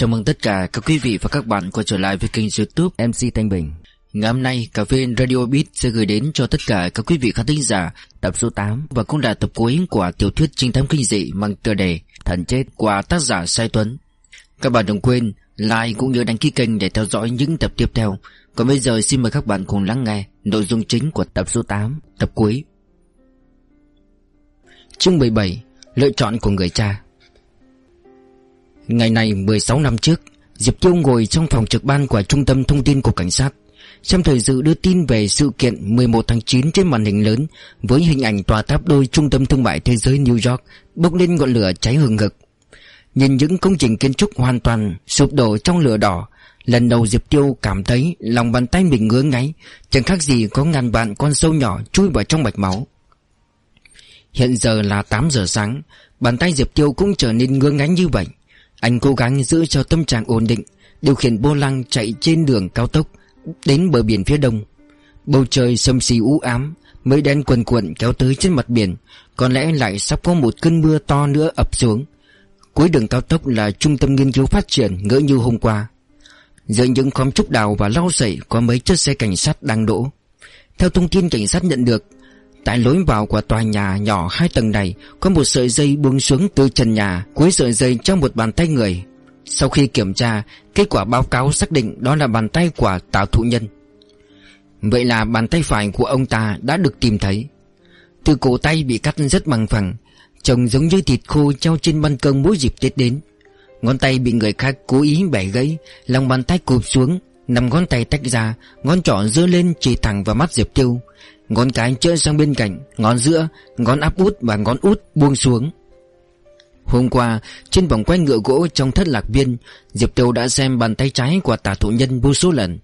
Chào mừng tất cả các quý vị và các bạn quay trở lại với kênh youtube MC Thanh Bình Ngày hôm nay, Cà phê Radio Beat sẽ gửi đến cho tất cả các quý vị khán thính giả tập số 8 và cũng là tập cuối của tiểu thuyết trinh thám kinh dị mang tựa đề Thần Chết của tác giả Sai Tuấn. Các bạn đừng quên like cũng như đăng ký kênh để theo dõi những tập tiếp theo. Còn bây giờ xin mời các bạn cùng lắng nghe nội dung chính của tập số 8, tập cuối. Chương 17 Lựa chọn của người cha Ngày này 16 năm trước, Diệp Tiêu ngồi trong phòng trực ban của Trung tâm Thông tin của Cảnh sát, Xem thời sự đưa tin về sự kiện 11 tháng 9 trên màn hình lớn Với hình ảnh tòa tháp đôi Trung tâm Thương mại Thế giới New York Bốc lên ngọn lửa cháy hừng hực. Nhìn những công trình kiến trúc hoàn toàn sụp đổ trong lửa đỏ, Lần đầu Diệp Tiêu cảm thấy lòng bàn tay mình ngứa ngáy, Chẳng khác gì có ngàn vạn con sâu nhỏ chui vào trong mạch máu. Hiện giờ là 8 giờ sáng, Bàn tay Diệp Tiêu cũng trở nên ngứa ngáy như vậy. Anh cố gắng giữ cho tâm trạng ổn định, Điều khiển vô lăng chạy trên đường cao tốc, Đến bờ biển phía đông. Bầu trời sâm xì u ám, Mây đen quần cuộn kéo tới trên mặt biển, Có lẽ lại sắp có một cơn mưa to nữa ập xuống. Cuối đường cao tốc là trung tâm nghiên cứu phát triển ngỡ như hôm qua. Giữa những khóm trúc đào và lau sậy Có mấy chiếc xe cảnh sát đang đổ Theo thông tin cảnh sát nhận được Tại lối vào của tòa nhà nhỏ hai tầng này, Có một sợi dây buông xuống từ trần nhà, Cuối sợi dây trong một bàn tay người. Sau khi kiểm tra, Kết quả báo cáo xác định đó là bàn tay của Tào Thụ Nhân. Vậy là bàn tay phải của ông ta đã được tìm thấy. Từ cổ tay bị cắt rất bằng phẳng, Trông giống như thịt khô treo trên ban công mỗi dịp Tết đến. Ngón tay bị người khác cố ý bẻ gãy, Lòng bàn tay cụp xuống Nằm ngón tay tách ra, Ngón trỏ dơ lên chỉ thẳng vào mắt Diệp Tiêu. Ngón cái chơi sang bên cạnh Ngón giữa, ngón áp út và ngón út buông xuống. Hôm qua Trên vòng quay ngựa gỗ trong thất lạc viên Diệp Tiêu đã xem bàn tay trái của tả thụ nhân vô số lần.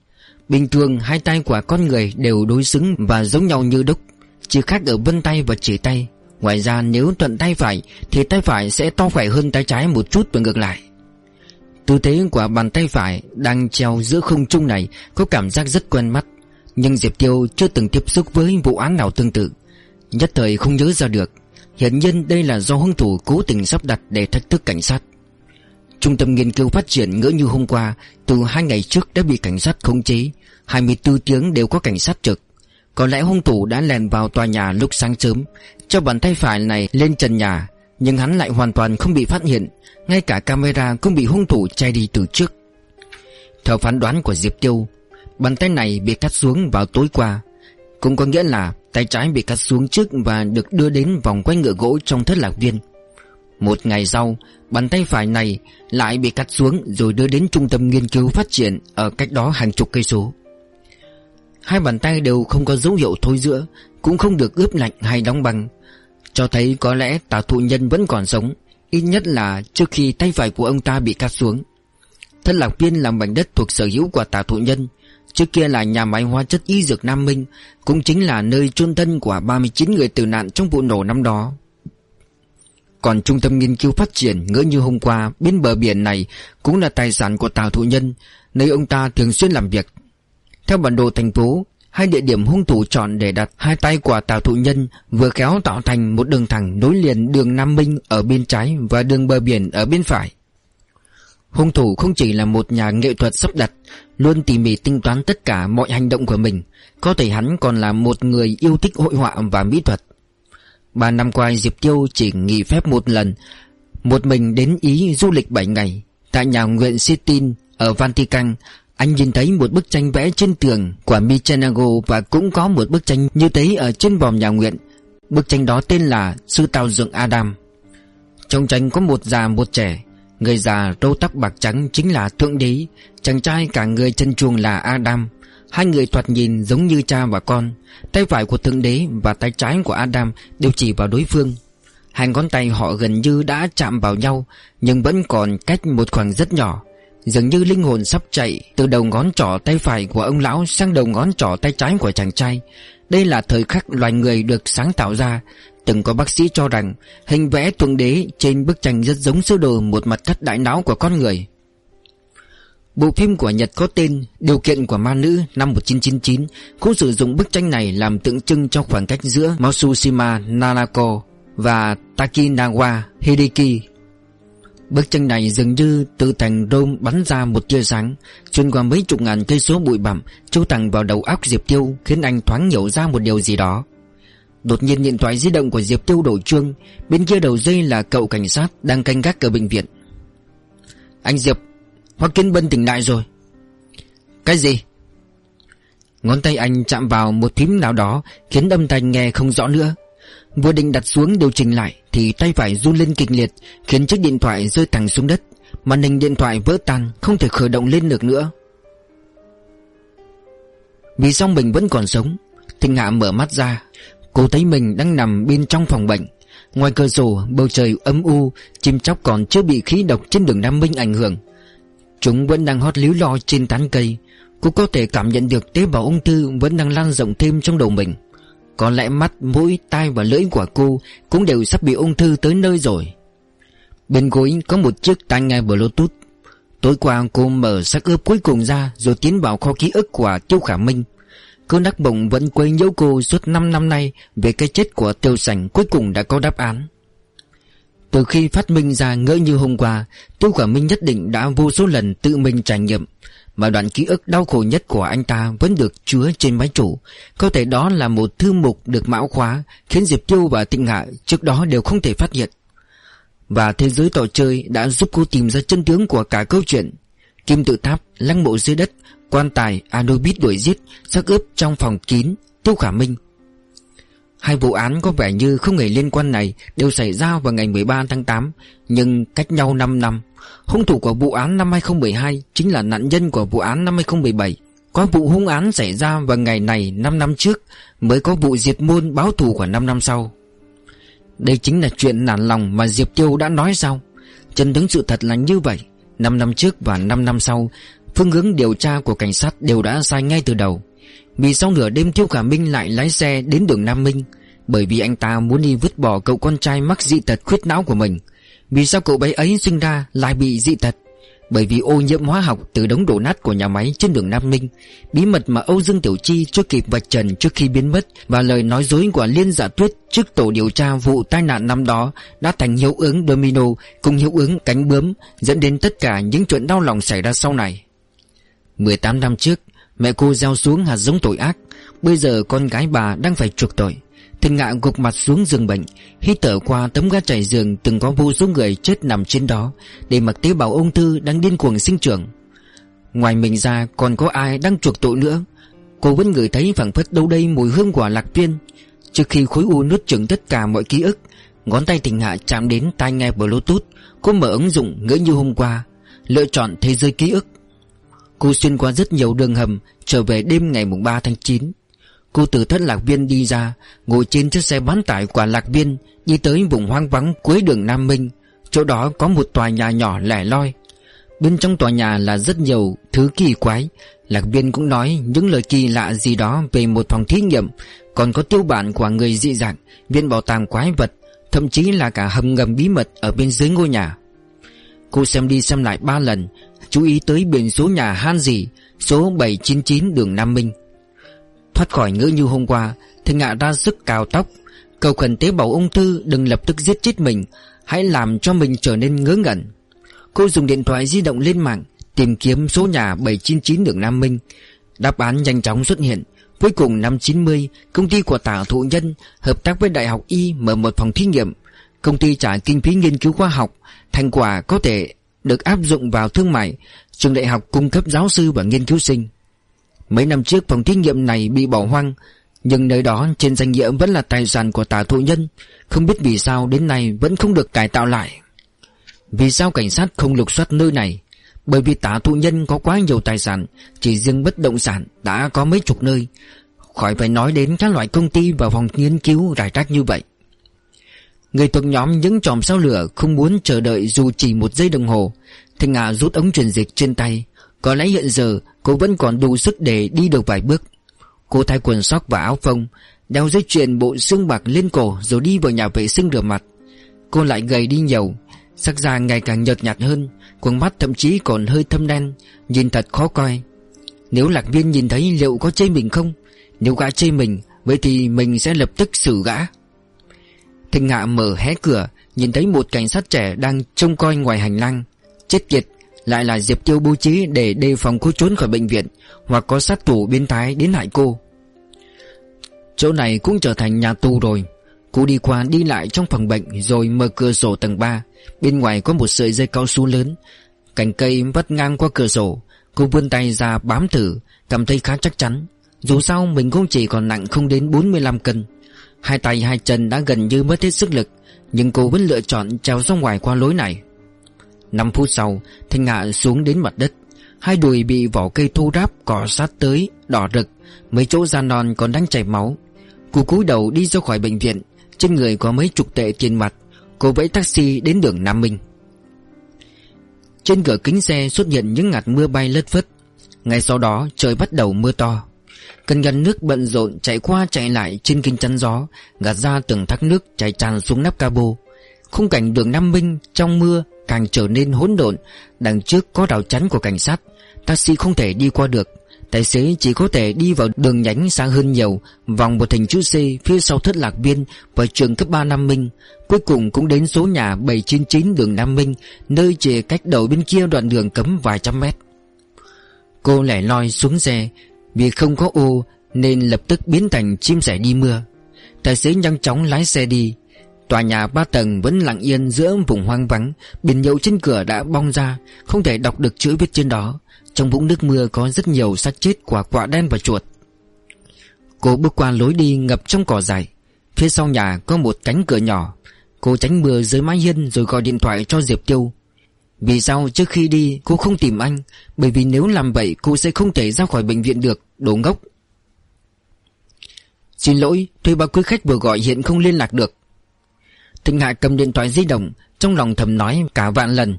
Bình thường hai tay của con người đều đối xứng và giống nhau như đúc Chỉ khác ở vân tay và chỉ tay. Ngoài ra nếu thuận tay phải Thì tay phải sẽ to khỏe hơn tay trái một chút và ngược lại. Tư thế của bàn tay phải đang treo giữa không trung này Có cảm giác rất quen mắt. Nhưng Diệp Tiêu chưa từng tiếp xúc với vụ án nào tương tự. Nhất thời không nhớ ra được Hiện nhiên đây là do hung thủ cố tình sắp đặt để thách thức cảnh sát. Trung tâm nghiên cứu phát triển ngỡ như hôm qua, Từ hai ngày trước đã bị cảnh sát khống chế 24 tiếng đều có cảnh sát trực. Có lẽ hung thủ đã lèn vào tòa nhà lúc sáng sớm, Cho bàn tay phải này lên trần nhà, Nhưng hắn lại hoàn toàn không bị phát hiện, Ngay cả camera cũng bị hung thủ che đi từ trước. Theo phán đoán của Diệp Tiêu Bàn tay này bị cắt xuống vào tối qua. Cũng có nghĩa là Tay trái bị cắt xuống trước và được đưa đến vòng quanh ngựa gỗ trong thất lạc viên. Một ngày sau, Bàn tay phải này lại bị cắt xuống rồi đưa đến trung tâm nghiên cứu phát triển ở cách đó hàng chục cây số. Hai bàn tay đều không có dấu hiệu thối giữa, Cũng không được ướp lạnh hay đóng băng. Cho thấy có lẽ tà thụ nhân vẫn còn sống, Ít nhất là trước khi tay phải của ông ta bị cắt xuống. Thất lạc viên là mảnh đất thuộc sở hữu của tà thụ nhân Trước kia là nhà máy hóa chất y dược Nam Minh, Cũng chính là nơi chôn thân của 39 người tử nạn trong vụ nổ năm đó. Còn trung tâm nghiên cứu phát triển ngỡ như hôm qua, Bên bờ biển này cũng là tài sản của Tào Thụ Nhân, Nơi ông ta thường xuyên làm việc. Theo bản đồ thành phố, Hai địa điểm hung thủ chọn để đặt hai tay của Tào Thụ Nhân Vừa khéo tạo thành một đường thẳng nối liền đường Nam Minh ở bên trái Và đường bờ biển ở bên phải. Hung thủ không chỉ là một nhà nghệ thuật sắp đặt Luôn tỉ mỉ tính toán tất cả mọi hành động của mình. Có thể hắn còn là một người yêu thích hội họa và mỹ thuật. Ba năm qua, Diệp Tiêu chỉ nghỉ phép một lần. Một mình đến Ý du lịch 7 ngày. Tại nhà nguyện Sistine ở Vatican, Anh nhìn thấy một bức tranh vẽ trên tường của Michelangelo Và cũng có một bức tranh như thế ở trên vòm nhà nguyện. Bức tranh đó tên là Sư Tào Dượng Adam. Trong tranh có một già, một trẻ. Người già râu tóc bạc trắng chính là Thượng Đế, Chàng trai cả người chân chuồng là Adam. Hai người thoạt nhìn giống như cha và con, Tay phải của Thượng Đế và tay trái của Adam đều chỉ vào đối phương. Hai ngón tay họ gần như đã chạm vào nhau, Nhưng vẫn còn cách một khoảng rất nhỏ. Dường như linh hồn sắp chạy Từ đầu ngón trỏ tay phải của ông lão Sang đầu ngón trỏ tay trái của chàng trai. Đây là thời khắc loài người được sáng tạo ra Từng có bác sĩ cho rằng Hình vẽ tuần đế trên bức tranh rất giống sơ đồ Một mặt thất đại não của con người. Bộ phim của Nhật có tên Điều kiện của ma nữ năm 1999 cũng sử dụng bức tranh này làm tượng trưng cho khoảng cách giữa Matsushima Nanako và Takinawa Hideki. Bức tranh này dường như từ thành Rome bắn ra một tia sáng, Xuyên qua mấy chục ngàn cây số bụi bặm trôi thẳng vào đầu óc Diệp Tiêu, Khiến anh thoáng hiểu ra một điều gì đó. Đột nhiên điện thoại di động của Diệp Tiêu đổ chuông. Bên kia đầu dây là cậu cảnh sát Đang canh gác ở bệnh viện. Anh Diệp Hoắc Kiến Bân tỉnh lại rồi. Cái gì? Ngón tay anh chạm vào một phím nào đó, Khiến âm thanh nghe không rõ nữa. Vừa định đặt xuống điều chỉnh lại, Thì tay phải run lên kịch liệt, Khiến chiếc điện thoại rơi thẳng xuống đất. Màn hình điện thoại vỡ tan, Không thể khởi động lên được nữa. Vì sao mình vẫn còn sống? Thịnh Hạ mở mắt ra Cô thấy mình đang nằm bên trong phòng bệnh. Ngoài cửa sổ bầu trời âm u Chim chóc còn chưa bị khí độc trên đường Nam Minh ảnh hưởng. Chúng vẫn đang hót líu lo trên tán cây. Cô có thể cảm nhận được tế bào ung thư Vẫn đang lan rộng thêm trong đầu mình. Có lẽ mắt, mũi, tai và lưỡi của cô Cũng đều sắp bị ung thư tới nơi rồi. Bên gối có một chiếc tai nghe bluetooth. Tối qua cô mở xác ướp cuối cùng ra Rồi tiến vào kho ký ức của Tiêu Khả Minh. Cơn đắc bụng vẫn quấy nhiễu cô suốt 5 năm nay Về cái chết của tiêu sảnh cuối cùng đã có đáp án. Từ khi phát minh ra ngỡ như hôm qua Tiêu quả Minh nhất định đã vô số lần tự mình trải nghiệm Mà đoạn ký ức đau khổ nhất của anh ta vẫn được chứa trên máy chủ. Có thể đó là một thư mục được mã khóa Khiến Diệp Tiêu và Tịnh Hạ trước đó đều không thể phát hiện. Và thế giới trò chơi đã giúp cô tìm ra chân tướng của cả câu chuyện. Kim tự tháp, lăng mộ dưới đất Quan tài Anubis đuổi giết, xác ướp trong phòng kín, Tiêu Khả Minh. Hai vụ án có vẻ như không hề liên quan này Đều xảy ra vào ngày 13 tháng 8 Nhưng cách nhau 5 năm. Hung thủ của vụ án năm 2012 Chính là nạn nhân của vụ án năm 2017 Có vụ hung án xảy ra vào ngày này 5 năm trước Mới có vụ diệt môn báo thù của 5 năm sau. Đây chính là chuyện nản lòng mà Diệp Tiêu đã nói sao Chân tướng sự thật là như vậy. 5 năm trước và 5 năm sau Phương hướng điều tra của cảnh sát đều đã sai ngay từ đầu. Vì sau nửa đêm Tiêu Khả Minh lại lái xe đến đường Nam Minh, Bởi vì anh ta muốn đi vứt bỏ cậu con trai mắc dị tật khuyết não của mình. Vì sao cậu bé ấy sinh ra lại bị dị tật? Bởi vì ô nhiễm hóa học từ đống đổ nát của nhà máy trên đường Nam Minh, Bí mật mà Âu Dương Tiểu Chi chưa kịp vạch trần trước khi biến mất Và lời nói dối của Liên Giả Tuyết trước tổ điều tra vụ tai nạn năm đó Đã thành hiệu ứng domino cùng hiệu ứng cánh bướm Dẫn đến tất cả những chuyện đau lòng xảy ra sau này. 18 năm trước, Mẹ cô gieo xuống hạt giống tội ác. Bây giờ con gái bà đang phải chuộc tội. Thịnh ngạ gục mặt xuống giường bệnh, Hít thở qua tấm ga trải giường Từng có vô số người chết nằm trên đó Để mặc tế bào ung thư đang điên cuồng sinh trưởng. Ngoài mình ra, còn có ai đang chuộc tội nữa? Cô vẫn ngửi thấy phảng phất đâu đây mùi hương quả lạc viên. Trước khi khối u nuốt chửng tất cả mọi ký ức, Ngón tay thịnh hạ chạm đến tai nghe bluetooth, Cô mở ứng dụng ngỡ như hôm qua, Lựa chọn thế giới ký ức. Cô xuyên qua rất nhiều đường hầm, Trở về đêm ngày mùng 3 tháng 9 Cô từ thất lạc viên đi ra, Ngồi trên chiếc xe bán tải của lạc viên, Đi tới vùng hoang vắng cuối đường Nam Minh. Chỗ đó có một tòa nhà nhỏ lẻ loi. Bên trong tòa nhà là rất nhiều thứ kỳ quái. Lạc viên cũng nói những lời kỳ lạ gì đó Về một phòng thí nghiệm, Còn có tiêu bản của người dị dạng Viện bảo tàng quái vật, Thậm chí là cả hầm ngầm bí mật Ở bên dưới ngôi nhà. Cô xem đi xem lại ba lần Chú ý tới biển số nhà Han Dì Số 799 đường Nam Minh. Thoát khỏi ngỡ như hôm qua, Thì ngạ ra sức cào tóc, Cầu khẩn tế bào ung thư đừng lập tức giết chết mình, Hãy làm cho mình trở nên ngớ ngẩn. Cô dùng điện thoại di động lên mạng, Tìm kiếm số nhà 799 đường Nam Minh. Đáp án nhanh chóng xuất hiện, Cuối cùng năm 90 Công ty của tả thụ nhân Hợp tác với Đại học Y mở một phòng thí nghiệm. Công ty trả kinh phí nghiên cứu khoa học, Thành quả có thể được áp dụng vào thương mại, trường đại học cung cấp giáo sư và nghiên cứu sinh. Mấy năm trước phòng thí nghiệm này bị bỏ hoang, nhưng nơi đó trên danh nghĩa vẫn là tài sản của tà thụ nhân, không biết vì sao đến nay vẫn không được cải tạo lại. Vì sao cảnh sát không lục soát nơi này? Bởi vì tà thụ nhân có quá nhiều tài sản, chỉ riêng bất động sản đã có mấy chục nơi, khỏi phải nói đến các loại công ty và phòng nghiên cứu rải rác như vậy. Người thuộc nhóm những chòm sao lửa không muốn chờ đợi dù chỉ một giây đồng hồ. Thanh Ngà rút ống truyền dịch trên tay. Có lẽ hiện giờ, cô vẫn còn đủ sức để đi được vài bước. Cô thay quần sóc và áo phông, Đeo dây chuyền bộ xương bạc lên cổ Rồi đi vào nhà vệ sinh rửa mặt. Cô lại gầy đi nhiều, Sắc da ngày càng nhợt nhạt hơn Quần mắt thậm chí còn hơi thâm đen, Nhìn thật khó coi. Nếu lạc viên nhìn thấy liệu có chê mình không? Nếu gã chê mình, Vậy thì mình sẽ lập tức xử gã. Thanh Hạ mở hé cửa, Nhìn thấy một cảnh sát trẻ đang trông coi ngoài hành lang. Chết tiệt, Lại là Diệp Tiêu bố trí để đề phòng cô trốn khỏi bệnh viện, Hoặc có sát thủ biến thái đến hại cô. Chỗ này cũng trở thành nhà tù rồi. Cô đi qua đi lại trong phòng bệnh Rồi mở cửa sổ tầng 3 Bên ngoài có một sợi dây cao su lớn. Cành cây vắt ngang qua cửa sổ. Cô vươn tay ra bám thử, Cảm thấy khá chắc chắn. Dù sao mình cũng chỉ còn nặng không đến 45 cân. Hai tay hai chân đã gần như mất hết sức lực, Nhưng cô vẫn lựa chọn trèo ra ngoài qua lối này. 5 phút sau, Thanh Hạ xuống đến mặt đất. Hai đùi bị vỏ cây thô ráp cỏ sát tới, Đỏ rực, Mấy chỗ da non còn đang chảy máu. Cô cúi đầu đi ra khỏi bệnh viện, Trên người có mấy chục tệ tiền mặt. Cô vẫy taxi đến đường Nam Minh. Trên cửa kính xe xuất hiện những ngạt mưa bay lất phất. Ngay sau đó, trời bắt đầu mưa to. Cần gần nước bận rộn chạy qua chạy lại trên kinh chắn gió, Gạt ra từng thác nước chảy tràn xuống nắp cabo. Khung cảnh đường Nam Minh trong mưa càng trở nên hỗn độn, Đằng trước có rào chắn của cảnh sát, Taxi không thể đi qua được. Tài xế chỉ có thể đi vào đường nhánh xa hơn nhiều, Vòng một thành chữ C phía sau thất lạc biên Và trường cấp 3 Nam Minh. Cuối cùng cũng đến số nhà 799 đường Nam Minh, Nơi chỉ cách đầu bên kia đoạn đường cấm vài trăm mét. Cô lẻ loi xuống xe vì không có ô, Nên lập tức biến thành chim sẻ đi mưa. Tài xế nhanh chóng lái xe đi. Tòa nhà ba tầng vẫn lặng yên giữa vùng hoang vắng. Biển nhậu trên cửa đã bong ra, Không thể đọc được chữ viết trên đó. Trong vũng nước mưa có rất nhiều xác chết quả quạ đen và chuột. Cô bước qua lối đi ngập trong cỏ dài Phía sau nhà có một cánh cửa nhỏ. Cô tránh mưa dưới mái hiên rồi gọi điện thoại cho Diệp Tiêu. Vì sao trước khi đi cô không tìm anh? Bởi vì nếu làm vậy cô sẽ không thể ra khỏi bệnh viện được, Đồ ngốc. Xin lỗi, Thuê bao quý khách vừa gọi hiện không liên lạc được. Thịnh Hạ cầm điện thoại di động, Trong lòng thầm nói cả vạn lần.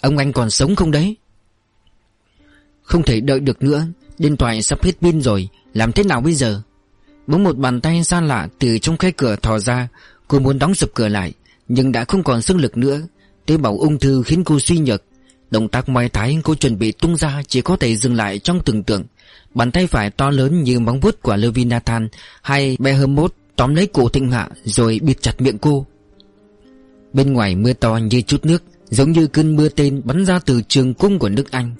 Ông anh còn sống không đấy? Không thể đợi được nữa, Điện thoại sắp hết pin rồi, Làm thế nào bây giờ? Bỗng một bàn tay xa lạ từ trong khe cửa thò ra, Cô muốn đóng sập cửa lại, Nhưng đã không còn sức lực nữa. Tế bào ung thư khiến cô suy nhược. Động tác mai thái cô chuẩn bị tung ra Chỉ có thể dừng lại trong tưởng tượng. Bàn tay phải to lớn như móng vuốt của Levinathan Hay Behemoth tóm lấy cổ Thịnh Hạ Rồi bịt chặt miệng cô. Bên ngoài mưa to như chút nước, Giống như cơn mưa tên bắn ra từ trường cung của nước Anh.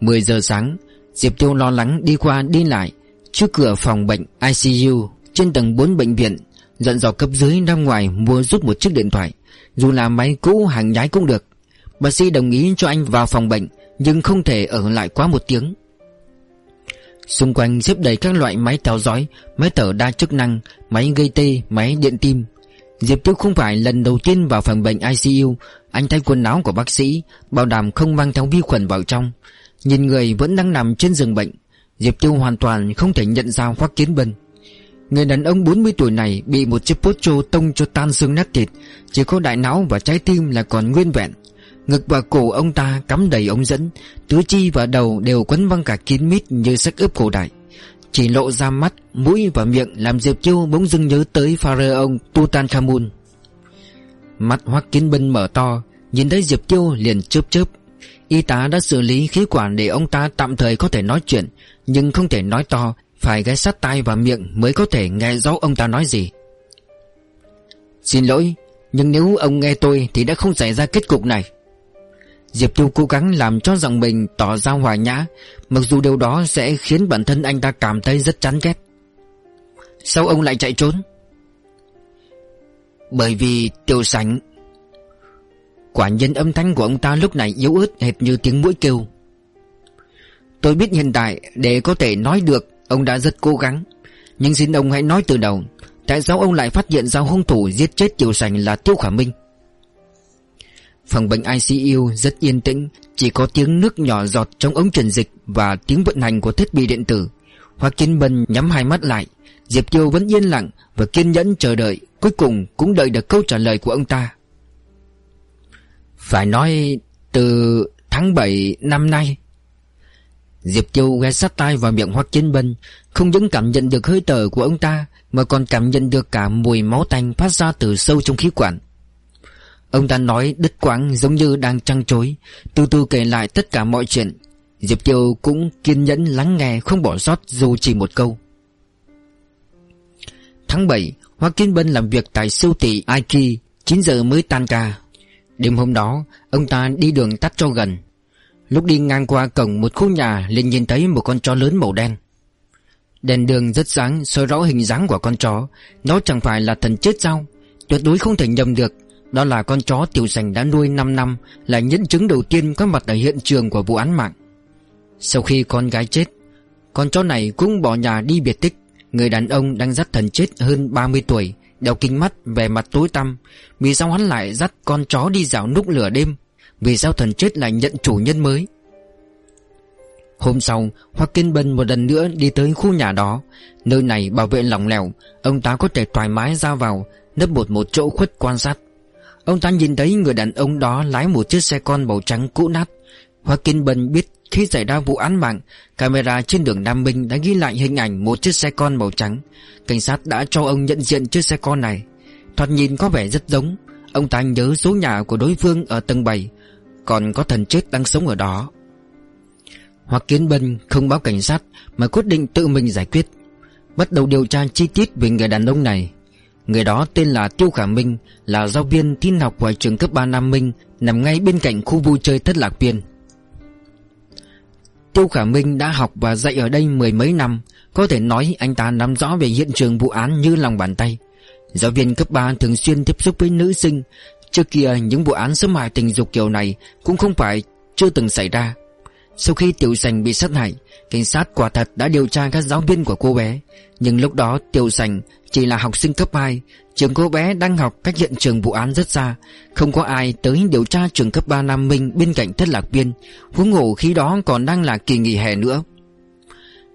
10 giờ sáng, Diệp Tiêu lo lắng đi qua đi lại, Trước cửa phòng bệnh ICU Trên tầng 4 bệnh viện, Dặn dò cấp dưới ra ngoài mua giúp một chiếc điện thoại. Dù là máy cũ hàng nhái cũng được. Bác sĩ đồng ý cho anh vào phòng bệnh Nhưng không thể ở lại quá một tiếng. Xung quanh xếp đầy các loại máy theo dõi Máy thở đa chức năng Máy gây tê, máy điện tim. Diệp Tiêu không phải lần đầu tiên vào phòng bệnh ICU Anh thay quần áo của bác sĩ Bảo đảm không mang theo vi khuẩn vào trong. Nhìn người vẫn đang nằm trên giường bệnh. Diệp Tiêu hoàn toàn không thể nhận ra Hoắc Kiến Bân. Người đàn ông 40 tuổi này Bị một chiếc pocho tông cho tan xương nát thịt Chỉ có đại não và trái tim là còn nguyên vẹn. Ngực và cổ ông ta cắm đầy ống dẫn Tứ chi và đầu đều quấn băng cả kín mít như sắc ướp cổ đại. Chỉ lộ ra mắt, mũi và miệng Làm Diệp Chiêu bỗng dưng nhớ tới Pharaoh Tutankhamun. Mắt Hoắc Kiến Bân mở to Nhìn thấy Diệp Tiêu liền chớp chớp. Y tá đã xử lý khí quản để ông ta tạm thời có thể nói chuyện Nhưng không thể nói to phải ghé sát tai và miệng mới có thể nghe rõ ông ta nói gì. Xin lỗi, Nhưng nếu ông nghe tôi thì đã không xảy ra kết cục này. Diệp Tiêu cố gắng làm cho giọng mình tỏ ra hòa nhã, Mặc dù điều đó sẽ khiến bản thân anh ta cảm thấy rất chán ghét. Sao ông lại chạy trốn? Bởi vì tiêu sảnh, Quả nhân âm thanh của ông ta lúc này yếu ớt hệt như tiếng mũi kêu. Tôi biết hiện tại để có thể nói được Ông đã rất cố gắng. Nhưng xin ông hãy nói từ đầu, Tại sao ông lại phát hiện ra hung thủ giết chết Tiểu Sành là Tiêu Khả Minh? Phòng bệnh ICU rất yên tĩnh, Chỉ có tiếng nước nhỏ giọt trong ống truyền dịch Và tiếng vận hành của thiết bị điện tử. Hoa Kiên Bân nhắm hai mắt lại, Diệp Tiêu vẫn yên lặng Và kiên nhẫn chờ đợi, Cuối cùng cũng đợi được câu trả lời của ông ta. Phải nói, từ tháng 7 năm nay Diệp Tiêu ghé sát tai vào miệng Hoắc Kiến Bân, Không những cảm nhận được hơi thở của ông ta, Mà còn cảm nhận được cả mùi máu tanh phát ra từ sâu trong khí quản. Ông ta nói đứt quãng giống như đang trăng trối, Từ từ kể lại tất cả mọi chuyện. Diệp Tiêu cũng kiên nhẫn lắng nghe, Không bỏ sót dù chỉ một câu. Tháng 7 Hoa Kiến Bân làm việc tại siêu thị Aiki 9 giờ mới tan ca. Đêm hôm đó, Ông ta đi đường tắt cho gần. Lúc đi ngang qua cổng một khu nhà, liền nhìn thấy một con chó lớn màu đen. Đèn đường rất sáng, soi rõ hình dáng của con chó. Nó chẳng phải là thần chết sao? Tuyệt đối không thể nhầm được. Đó là con chó tiểu sành đã nuôi 5 năm, Là nhân chứng đầu tiên có mặt ở hiện trường của vụ án mạng. Sau khi con gái chết, Con chó này cũng bỏ nhà đi biệt tích. Người đàn ông đang dắt thần chết hơn 30 tuổi, Đeo kính mắt về mặt tối tăm. Vì sao hắn lại dắt con chó đi dạo núc lửa đêm? Vì sao thần chết lại nhận chủ nhân mới. Hôm sau, Hoa Kiên Bân một lần nữa đi tới khu nhà đó. Nơi này bảo vệ lỏng lẻo, Ông ta có thể thoải mái ra vào, Nấp một một chỗ khuất quan sát. Ông ta nhìn thấy người đàn ông đó lái một chiếc xe con màu trắng cũ nát. Hoa Kiên Bân biết khi xảy ra vụ án mạng, Camera trên đường Nam Minh đã ghi lại hình ảnh một chiếc xe con màu trắng. Cảnh sát đã cho ông nhận diện chiếc xe con này. Thoạt nhìn có vẻ rất giống. Ông ta nhớ số nhà của đối phương ở tầng 7 còn có thần chết đang sống ở đó. Hoặc Kiến Bân không báo cảnh sát Mà quyết định tự mình giải quyết. Bắt đầu điều tra chi tiết về người đàn ông này. Người đó tên là Tiêu Khả Minh, Là giáo viên tin học ngoài trường cấp 3 Nam Minh, Nằm ngay bên cạnh khu vui chơi Thất Lạc Viên. Tiêu Khả Minh đã học và dạy ở đây mười mấy năm. Có thể nói anh ta nắm rõ về hiện trường vụ án như lòng bàn tay. Giáo viên cấp 3 thường xuyên tiếp xúc với nữ sinh Trước kia, những vụ án xâm hại tình dục kiểu này Cũng không phải chưa từng xảy ra. Sau khi Tiểu Sành bị sát hại, Cảnh sát quả thật đã điều tra các giáo viên của cô bé. Nhưng lúc đó, Tiểu Sành chỉ là học sinh cấp 2 Trường cô bé đang học cách hiện trường vụ án rất xa. Không có ai tới điều tra trường cấp 3 Nam Minh bên cạnh thất lạc viên. Huống ngủ khi đó còn đang là kỳ nghỉ hè nữa.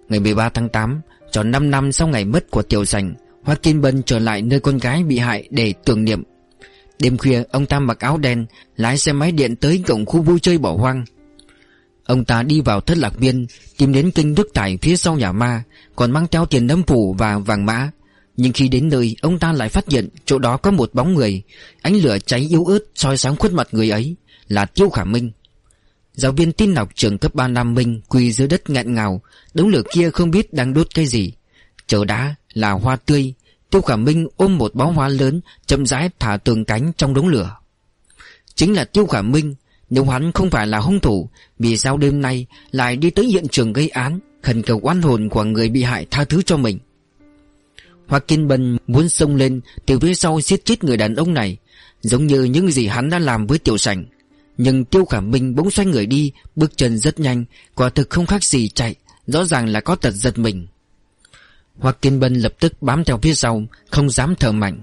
Ngày 13 tháng 8 Tròn 5 năm sau ngày mất của Tiểu Sành, Hoa Kim Bân trở lại nơi con gái bị hại để tưởng niệm. Đêm khuya, ông ta mặc áo đen, Lái xe máy điện tới cổng khu vui chơi bỏ hoang. Ông ta đi vào thất lạc viên Tìm đến kênh đức tài phía sau nhà ma, Còn mang theo tiền đâm phủ và vàng mã. Nhưng khi đến nơi, Ông ta lại phát hiện chỗ đó có một bóng người. Ánh lửa cháy yếu ớt, soi sáng khuất mặt người ấy Là Tiêu Khả Minh. Giáo viên tin học trường cấp 3 Nam Minh, Quỳ dưới đất nghẹn ngào, Đống lửa kia không biết đang đốt cái gì. Chở đá là hoa tươi Tiêu Khả Minh ôm một bó hoa lớn, Chậm rãi thả tường cánh trong đống lửa. Chính là Tiêu Khả Minh, Nếu hắn không phải là hung thủ, Vì sao đêm nay lại đi tới hiện trường gây án, Khẩn cầu oan hồn của người bị hại tha thứ cho mình? Hoa Kinh Bân muốn xông lên, Từ phía sau giết chết người đàn ông này, Giống như những gì hắn đã làm với Tiểu Sảnh. Nhưng Tiêu Khả Minh bỗng xoay người đi, Bước chân rất nhanh, Quả thực không khác gì chạy, Rõ ràng là có tật giật mình. Hoa Kiên Bân lập tức bám theo phía sau, Không dám thở mạnh.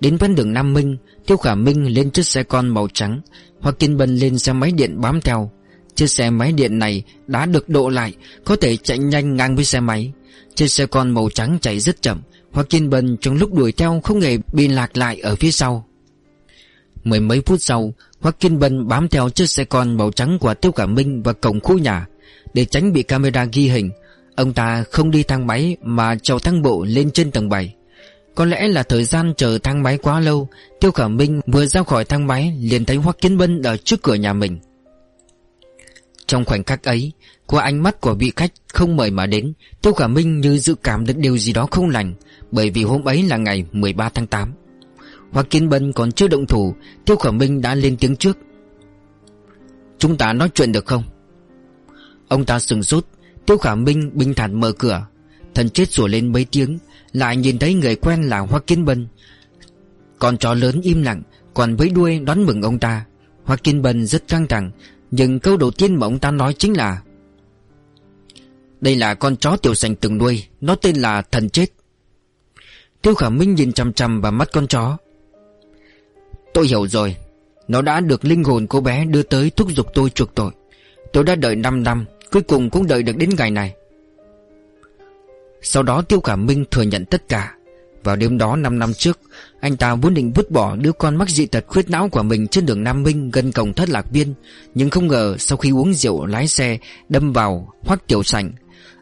Đến ven đường Nam Minh, Tiêu Khả Minh lên chiếc xe con màu trắng Hoa Kiên Bân lên xe máy điện bám theo. Chiếc xe máy điện này đã được độ lại, Có thể chạy nhanh ngang với xe máy. Chiếc xe con màu trắng chạy rất chậm Hoa Kiên Bân trong lúc đuổi theo không hề bị lạc lại ở phía sau. Mười mấy phút sau Hoa Kiên Bân bám theo chiếc xe con màu trắng của Tiêu Khả Minh và cổng khu nhà. Để tránh bị camera ghi hình Ông ta không đi thang máy mà trèo thang bộ lên trên tầng 7 Có lẽ là thời gian chờ thang máy quá lâu, Tiêu Khả Minh vừa ra khỏi thang máy liền thấy Hoắc Kiến Bân ở trước cửa nhà mình. Trong khoảnh khắc ấy, Qua ánh mắt của vị khách không mời mà đến, Tiêu Khả Minh như dự cảm được điều gì đó không lành, Bởi vì hôm ấy là ngày 13 tháng 8 Hoắc Kiến Bân còn chưa động thủ, Tiêu Khả Minh đã lên tiếng trước. Chúng ta nói chuyện được không? Ông ta sừng sốt. Tiêu Khả Minh bình thản mở cửa. Thần chết sủa lên mấy tiếng, Lại nhìn thấy người quen là Hoa Kiên Bân. Con chó lớn im lặng, Còn với đuôi đón mừng ông ta. Hoa Kiên Bân rất căng thẳng, Nhưng câu đầu tiên mà ông ta nói chính là, Đây là con chó tiểu sành từng nuôi, Nó tên là thần chết. Tiêu Khả Minh nhìn chằm chằm vào mắt con chó. Tôi hiểu rồi, Nó đã được linh hồn cô bé đưa tới thúc giục tôi chuộc tội. Tôi đã đợi 5 năm Cuối cùng cũng đợi được đến ngày này. Sau đó Tiêu Khả Minh thừa nhận tất cả. Vào đêm đó 5 năm trước, Anh ta vốn định vứt bỏ đứa con mắc dị tật khuyết não của mình Trên đường Nam Minh gần cổng thất lạc biên, Nhưng không ngờ sau khi uống rượu lái xe Đâm vào hoắc tiểu sảnh,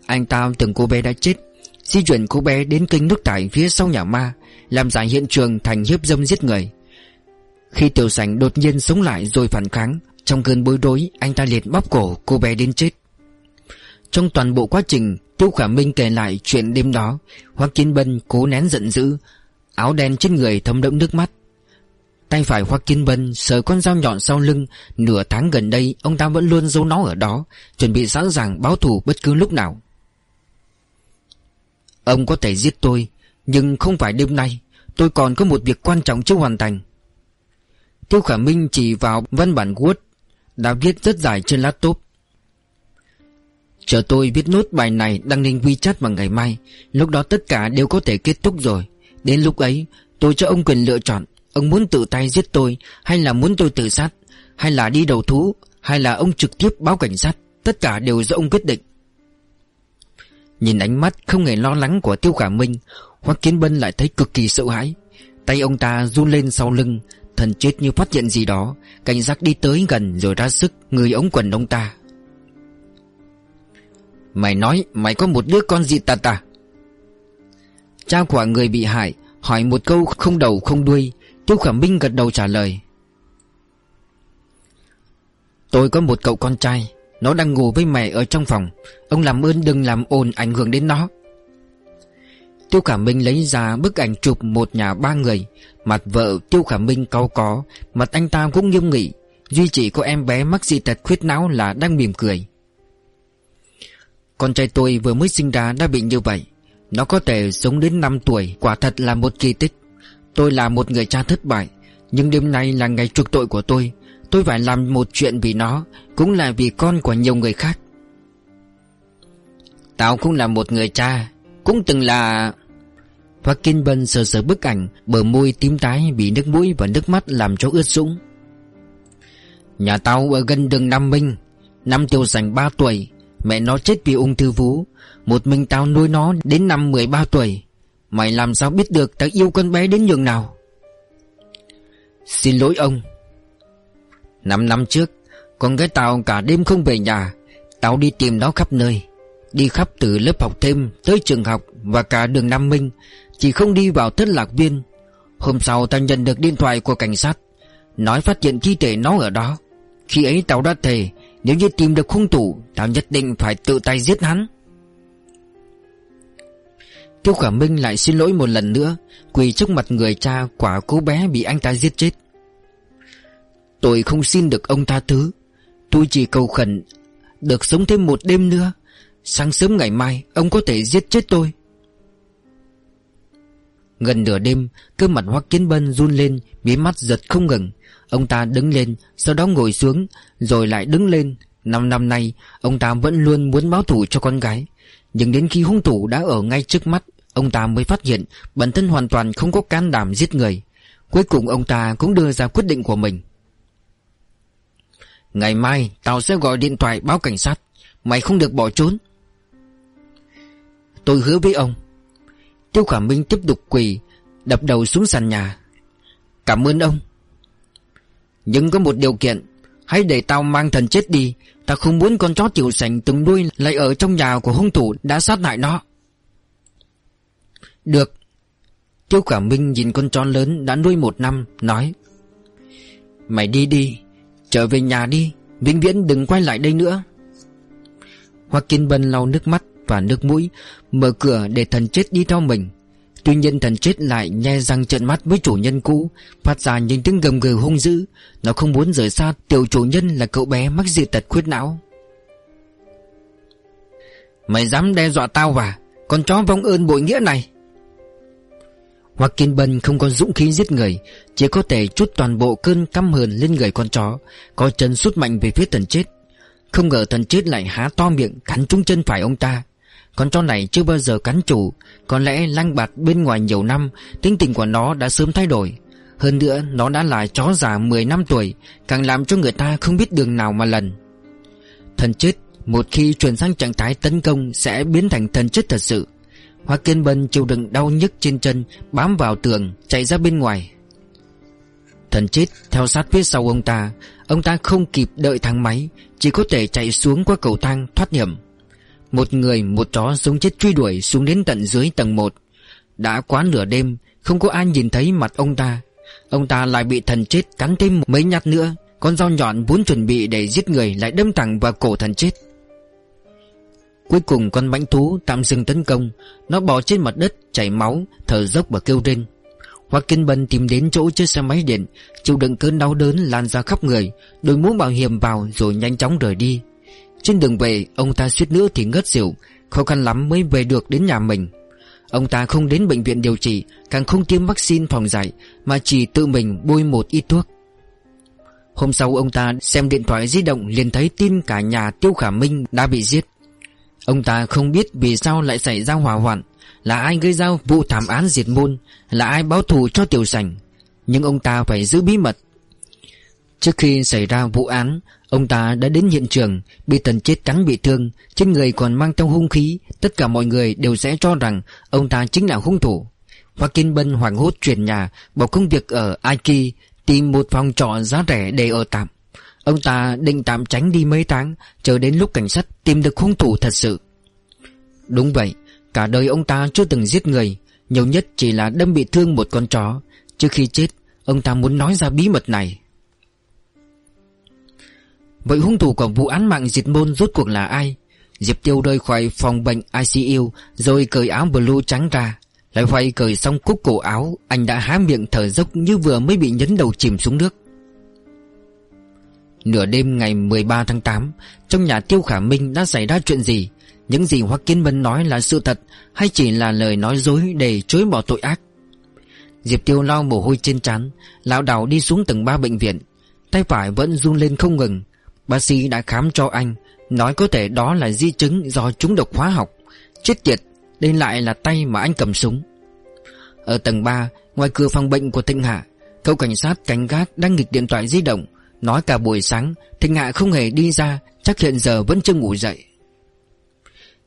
Anh ta tưởng cô bé đã chết. Di chuyển cô bé đến kênh nước thải phía sau nhà ma, Làm giải hiện trường thành hiếp dâm giết người. Khi tiểu sảnh đột nhiên sống lại rồi phản kháng, Trong cơn bối rối, Anh ta liệt bóp cổ cô bé đến chết trong toàn bộ quá trình, Tiêu Khả Minh kể lại chuyện đêm đó Hoa Kiến Bân cố nén giận dữ, Áo đen trên người thấm đẫm nước mắt. Tay phải Hoắc Kiến Bân sờ con dao nhọn sau lưng, Nửa tháng gần đây, ông ta vẫn luôn giấu nó ở đó, Chuẩn bị sẵn sàng báo thù bất cứ lúc nào. Ông có thể giết tôi, Nhưng không phải đêm nay, Tôi còn có một việc quan trọng chưa hoàn thành. Tiêu Khả Minh chỉ vào văn bản Word Đã viết rất dài trên laptop. Chờ tôi viết nốt bài này đăng lên WeChat vào ngày mai, Lúc đó tất cả đều có thể kết thúc rồi. Đến lúc ấy, tôi cho ông quyền lựa chọn, Ông muốn tự tay giết tôi, Hay là muốn tôi tự sát, Hay là đi đầu thú, Hay là ông trực tiếp báo cảnh sát, Tất cả đều do ông quyết định. Nhìn ánh mắt không hề lo lắng của Tiêu Khả Minh, Hoắc Kiến Bân lại thấy cực kỳ sợ hãi. Tay ông ta run lên sau lưng, Thần chết như phát hiện gì đó, Cảnh giác đi tới gần rồi ra sức Người ống quần ông ta. Mày nói mày có một đứa con gì ta ta? Cha của người bị hại Hỏi một câu không đầu không đuôi. Tiêu Khả Minh gật đầu trả lời. Tôi có một cậu con trai. Nó đang ngủ với mẹ ở trong phòng. Ông làm ơn đừng làm ồn ảnh hưởng đến nó. Tiêu Khả Minh lấy ra bức ảnh chụp một nhà ba người. Mặt vợ Tiêu Khả Minh cau có, Mặt anh ta cũng nghiêm nghị. Duy chỉ có em bé mắc dị tật khuyết não là đang mỉm cười. Con trai tôi vừa mới sinh ra đã bị như vậy. Nó có thể sống đến 5 tuổi, Quả thật là một kỳ tích. Tôi là một người cha thất bại, Nhưng đêm nay là ngày trục tội của tôi. Tôi phải làm một chuyện vì nó, Cũng là vì con của nhiều người khác. Tao cũng là một người cha, Cũng từng là Thoát Kinh Bân sờ sờ bức ảnh, Bờ môi tím tái bị nước mũi và nước mắt làm cho ướt sũng. Nhà tao ở gần đường Nam Minh, Năm tiêu sành 3 tuổi. Mẹ nó chết vì ung thư vú. Một mình tao nuôi nó đến năm 13 tuổi. Mày làm sao biết được tao yêu con bé đến nhường nào? Xin lỗi ông. Năm năm trước, Con gái tao cả đêm không về nhà. Tao đi tìm nó khắp nơi. Đi khắp từ lớp học thêm Tới trường học Và cả đường Nam Minh. Chỉ không đi vào thất lạc viên. Hôm sau tao nhận được điện thoại của cảnh sát. Nói phát hiện thi thể nó ở đó. Khi ấy tao đã thề nếu như tìm được hung thủ, Tao nhất định phải tự tay giết hắn. Tiêu Khả Minh lại xin lỗi một lần nữa, Quỳ trước mặt người cha quả cô bé bị anh ta giết chết. Tôi không xin được ông tha thứ, Tôi chỉ cầu khẩn Được sống thêm một đêm nữa. Sáng sớm ngày mai, Ông có thể giết chết tôi. Gần nửa đêm, Cơ mặt Hoắc Kiến Bân run lên, Mí mắt giật không ngừng. Ông ta đứng lên, Sau đó ngồi xuống, Rồi lại đứng lên. Năm năm nay, Ông ta vẫn luôn muốn báo thù cho con gái. Nhưng đến khi hung thủ đã ở ngay trước mắt, Ông ta mới phát hiện Bản thân hoàn toàn không có can đảm giết người. Cuối cùng ông ta cũng đưa ra quyết định của mình. Ngày mai, tao sẽ gọi điện thoại báo cảnh sát. Mày không được bỏ trốn. Tôi hứa với ông. Tiêu Khả Minh tiếp tục quỳ, Đập đầu xuống sàn nhà. Cảm ơn ông. Nhưng có một điều kiện. Hãy để tao mang thần chết đi. Tao không muốn con chó tiểu sành từng nuôi Lại ở trong nhà của hung thủ đã sát hại nó. Được. Tiêu Khả Minh nhìn con chó lớn đã nuôi một năm, Nói, Mày đi đi, Trở về nhà đi. Vĩnh viễn đừng quay lại đây nữa. Hoa Kiên Bân lau nước mắt và nước mũi, Mở cửa để thần chết đi theo mình. Tuy nhiên thần chết lại nhe răng trợn mắt với chủ nhân cũ, Phát ra những tiếng gầm gừ hung dữ. Nó không muốn rời xa tiểu chủ nhân là cậu bé mắc dị tật khuyết não. Mày dám đe dọa tao và Con chó vong ơn bội nghĩa này. Hoặc Kiên Bân không có dũng khí giết người, Chỉ có thể chút toàn bộ cơn căm hờn lên người con chó, Có chân sút mạnh về phía thần chết. Không ngờ thần chết lại há to miệng Cắn trúng chân phải ông ta. Con chó này chưa bao giờ cắn chủ. Có lẽ lanh bạt bên ngoài nhiều năm, Tính tình của nó đã sớm thay đổi. Hơn nữa, nó đã là chó già 10 năm tuổi, Càng làm cho người ta không biết đường nào mà lần. Thần chết, Một khi chuyển sang trạng thái tấn công Sẽ biến thành thần chết thật sự. Hoa Kiên Bân chịu đựng đau nhức trên chân, Bám vào tường, chạy ra bên ngoài. Thần chết, theo sát phía sau ông ta. Ông ta không kịp đợi thang máy, Chỉ có thể chạy xuống qua cầu thang thoát hiểm. Một người, một chó sống chết truy đuổi xuống đến tận dưới tầng 1 Đã quá nửa đêm, Không có ai nhìn thấy mặt ông ta. Ông ta lại bị thần chết cắn thêm mấy nhát nữa. Con dao nhọn vốn chuẩn bị để giết người Lại đâm thẳng vào cổ thần chết. Cuối cùng con bánh thú tạm dừng tấn công. Nó bò trên mặt đất, chảy máu, Thở dốc và kêu rên. Hoa Kiên Bân tìm đến chỗ chiếc xe máy điện, Chịu đựng cơn đau đớn lan ra khắp người. Đội mũ bảo hiểm vào rồi nhanh chóng rời đi. Trên đường về, Ông ta suýt nữa thì ngất xỉu, Khó khăn lắm mới về được đến nhà mình. Ông ta không đến bệnh viện điều trị, Càng không tiêm vaccine phòng dạy, Mà chỉ tự mình bôi một ít thuốc. Hôm sau, ông ta xem điện thoại di động liền thấy tin cả nhà Tiêu Khả Minh đã bị giết. Ông ta không biết vì sao lại xảy ra hỏa hoạn, Là ai gây ra vụ thảm án diệt môn, Là ai báo thù cho tiểu sành Nhưng ông ta phải giữ bí mật. Trước khi xảy ra vụ án Ông ta đã đến hiện trường, Bị tần chết cắn bị thương, Trên người còn mang theo hung khí, Tất cả mọi người đều sẽ cho rằng Ông ta chính là hung thủ. Hoa Kiên Bân hoảng hốt chuyển nhà, Bỏ công việc ở Aiki, Tìm một phòng trọ giá rẻ để ở tạm. Ông ta định tạm tránh đi mấy tháng, Chờ đến lúc cảnh sát tìm được hung thủ thật sự. Đúng vậy, Cả đời ông ta chưa từng giết người, Nhiều nhất chỉ là đâm bị thương một con chó. Trước khi chết, Ông ta muốn nói ra bí mật này. Vậy hung thủ của vụ án mạng diệt môn rốt cuộc là ai? Diệp Tiêu rơi khỏi phòng bệnh ICU Rồi cởi áo blue trắng ra. Lại quay cởi xong cúc cổ áo, Anh đã há miệng thở dốc như vừa mới bị nhấn đầu chìm xuống nước. Nửa đêm ngày 13 tháng 8 Trong nhà Tiêu Khả Minh đã xảy ra chuyện gì? Những gì Hoắc Kiến Vân nói là sự thật, Hay chỉ là lời nói dối để chối bỏ tội ác? Diệp Tiêu lau mồ hôi trên trán, lão đảo đi xuống tầng 3 bệnh viện. Tay phải vẫn run lên không ngừng Bác sĩ đã khám cho anh, Nói có thể đó là di chứng do trúng độc hóa học. Chết tiệt, Đây lại là tay mà anh cầm súng. Ở tầng 3 Ngoài cửa phòng bệnh của Thịnh Hạ, Cậu cảnh sát cảnh gác đang nghịch điện thoại di động, Nói cả buổi sáng, Thịnh Hạ không hề đi ra, Chắc hiện giờ vẫn chưa ngủ dậy.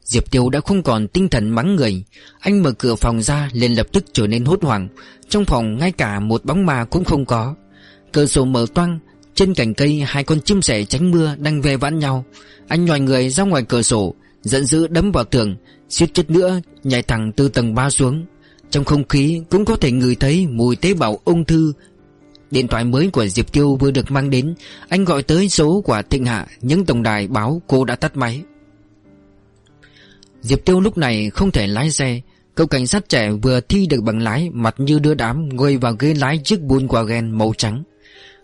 Diệp Tiêu đã không còn tinh thần mắng người. Anh mở cửa phòng ra, liền lập tức trở nên hốt hoảng. Trong phòng ngay cả một bóng ma cũng không có. Cửa sổ mở toang trên cành cây, hai con chim sẻ tránh mưa đang ve vãn nhau. Anh nhòi người ra ngoài cửa sổ, Giận dữ đấm vào tường, suýt chết nữa nhảy thẳng từ tầng 3 xuống. Trong không khí cũng có thể ngửi thấy mùi tế bào ung thư. Điện thoại mới của Diệp Tiêu vừa được mang đến. Anh gọi tới số của Thịnh Hạ Nhưng tổng đài báo cô đã tắt máy. Diệp Tiêu lúc này không thể lái xe. Cậu cảnh sát trẻ vừa thi được bằng lái, Mặt như đưa đám, ngồi vào ghế lái chiếc buôn quà ghen màu trắng.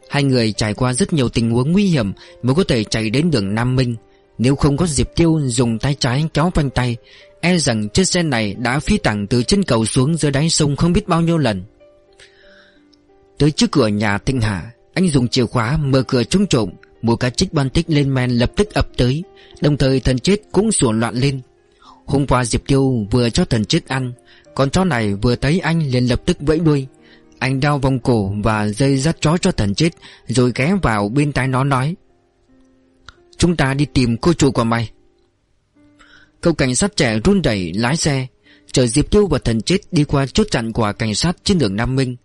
Hai người trải qua rất nhiều tình huống nguy hiểm Mới có thể chạy đến đường Nam Minh. Nếu không có Diệp Tiêu dùng tay trái kéo phanh tay E rằng chiếc xe này đã phi thẳng từ chân cầu xuống dưới đáy sông không biết bao nhiêu lần. Tới trước cửa nhà Thịnh Hà Anh dùng chìa khóa mở cửa trúng trộm Mùa cá trích ban tích lên men lập tức ập tới, Đồng thời thần chết cũng sủa loạn lên. Hôm qua Diệp Tiêu vừa cho thần chết ăn Con chó này vừa thấy anh liền lập tức vẫy đuôi. Anh đao vòng cổ và dây dắt chó cho thần chết, Rồi ghé vào bên tai nó nói, Chúng ta đi tìm cô chủ của mày. Cậu cảnh sát trẻ run đẩy lái xe Chở Diệp Tiêu và thần chết đi qua chốt chặn của cảnh sát trên đường Nam Minh.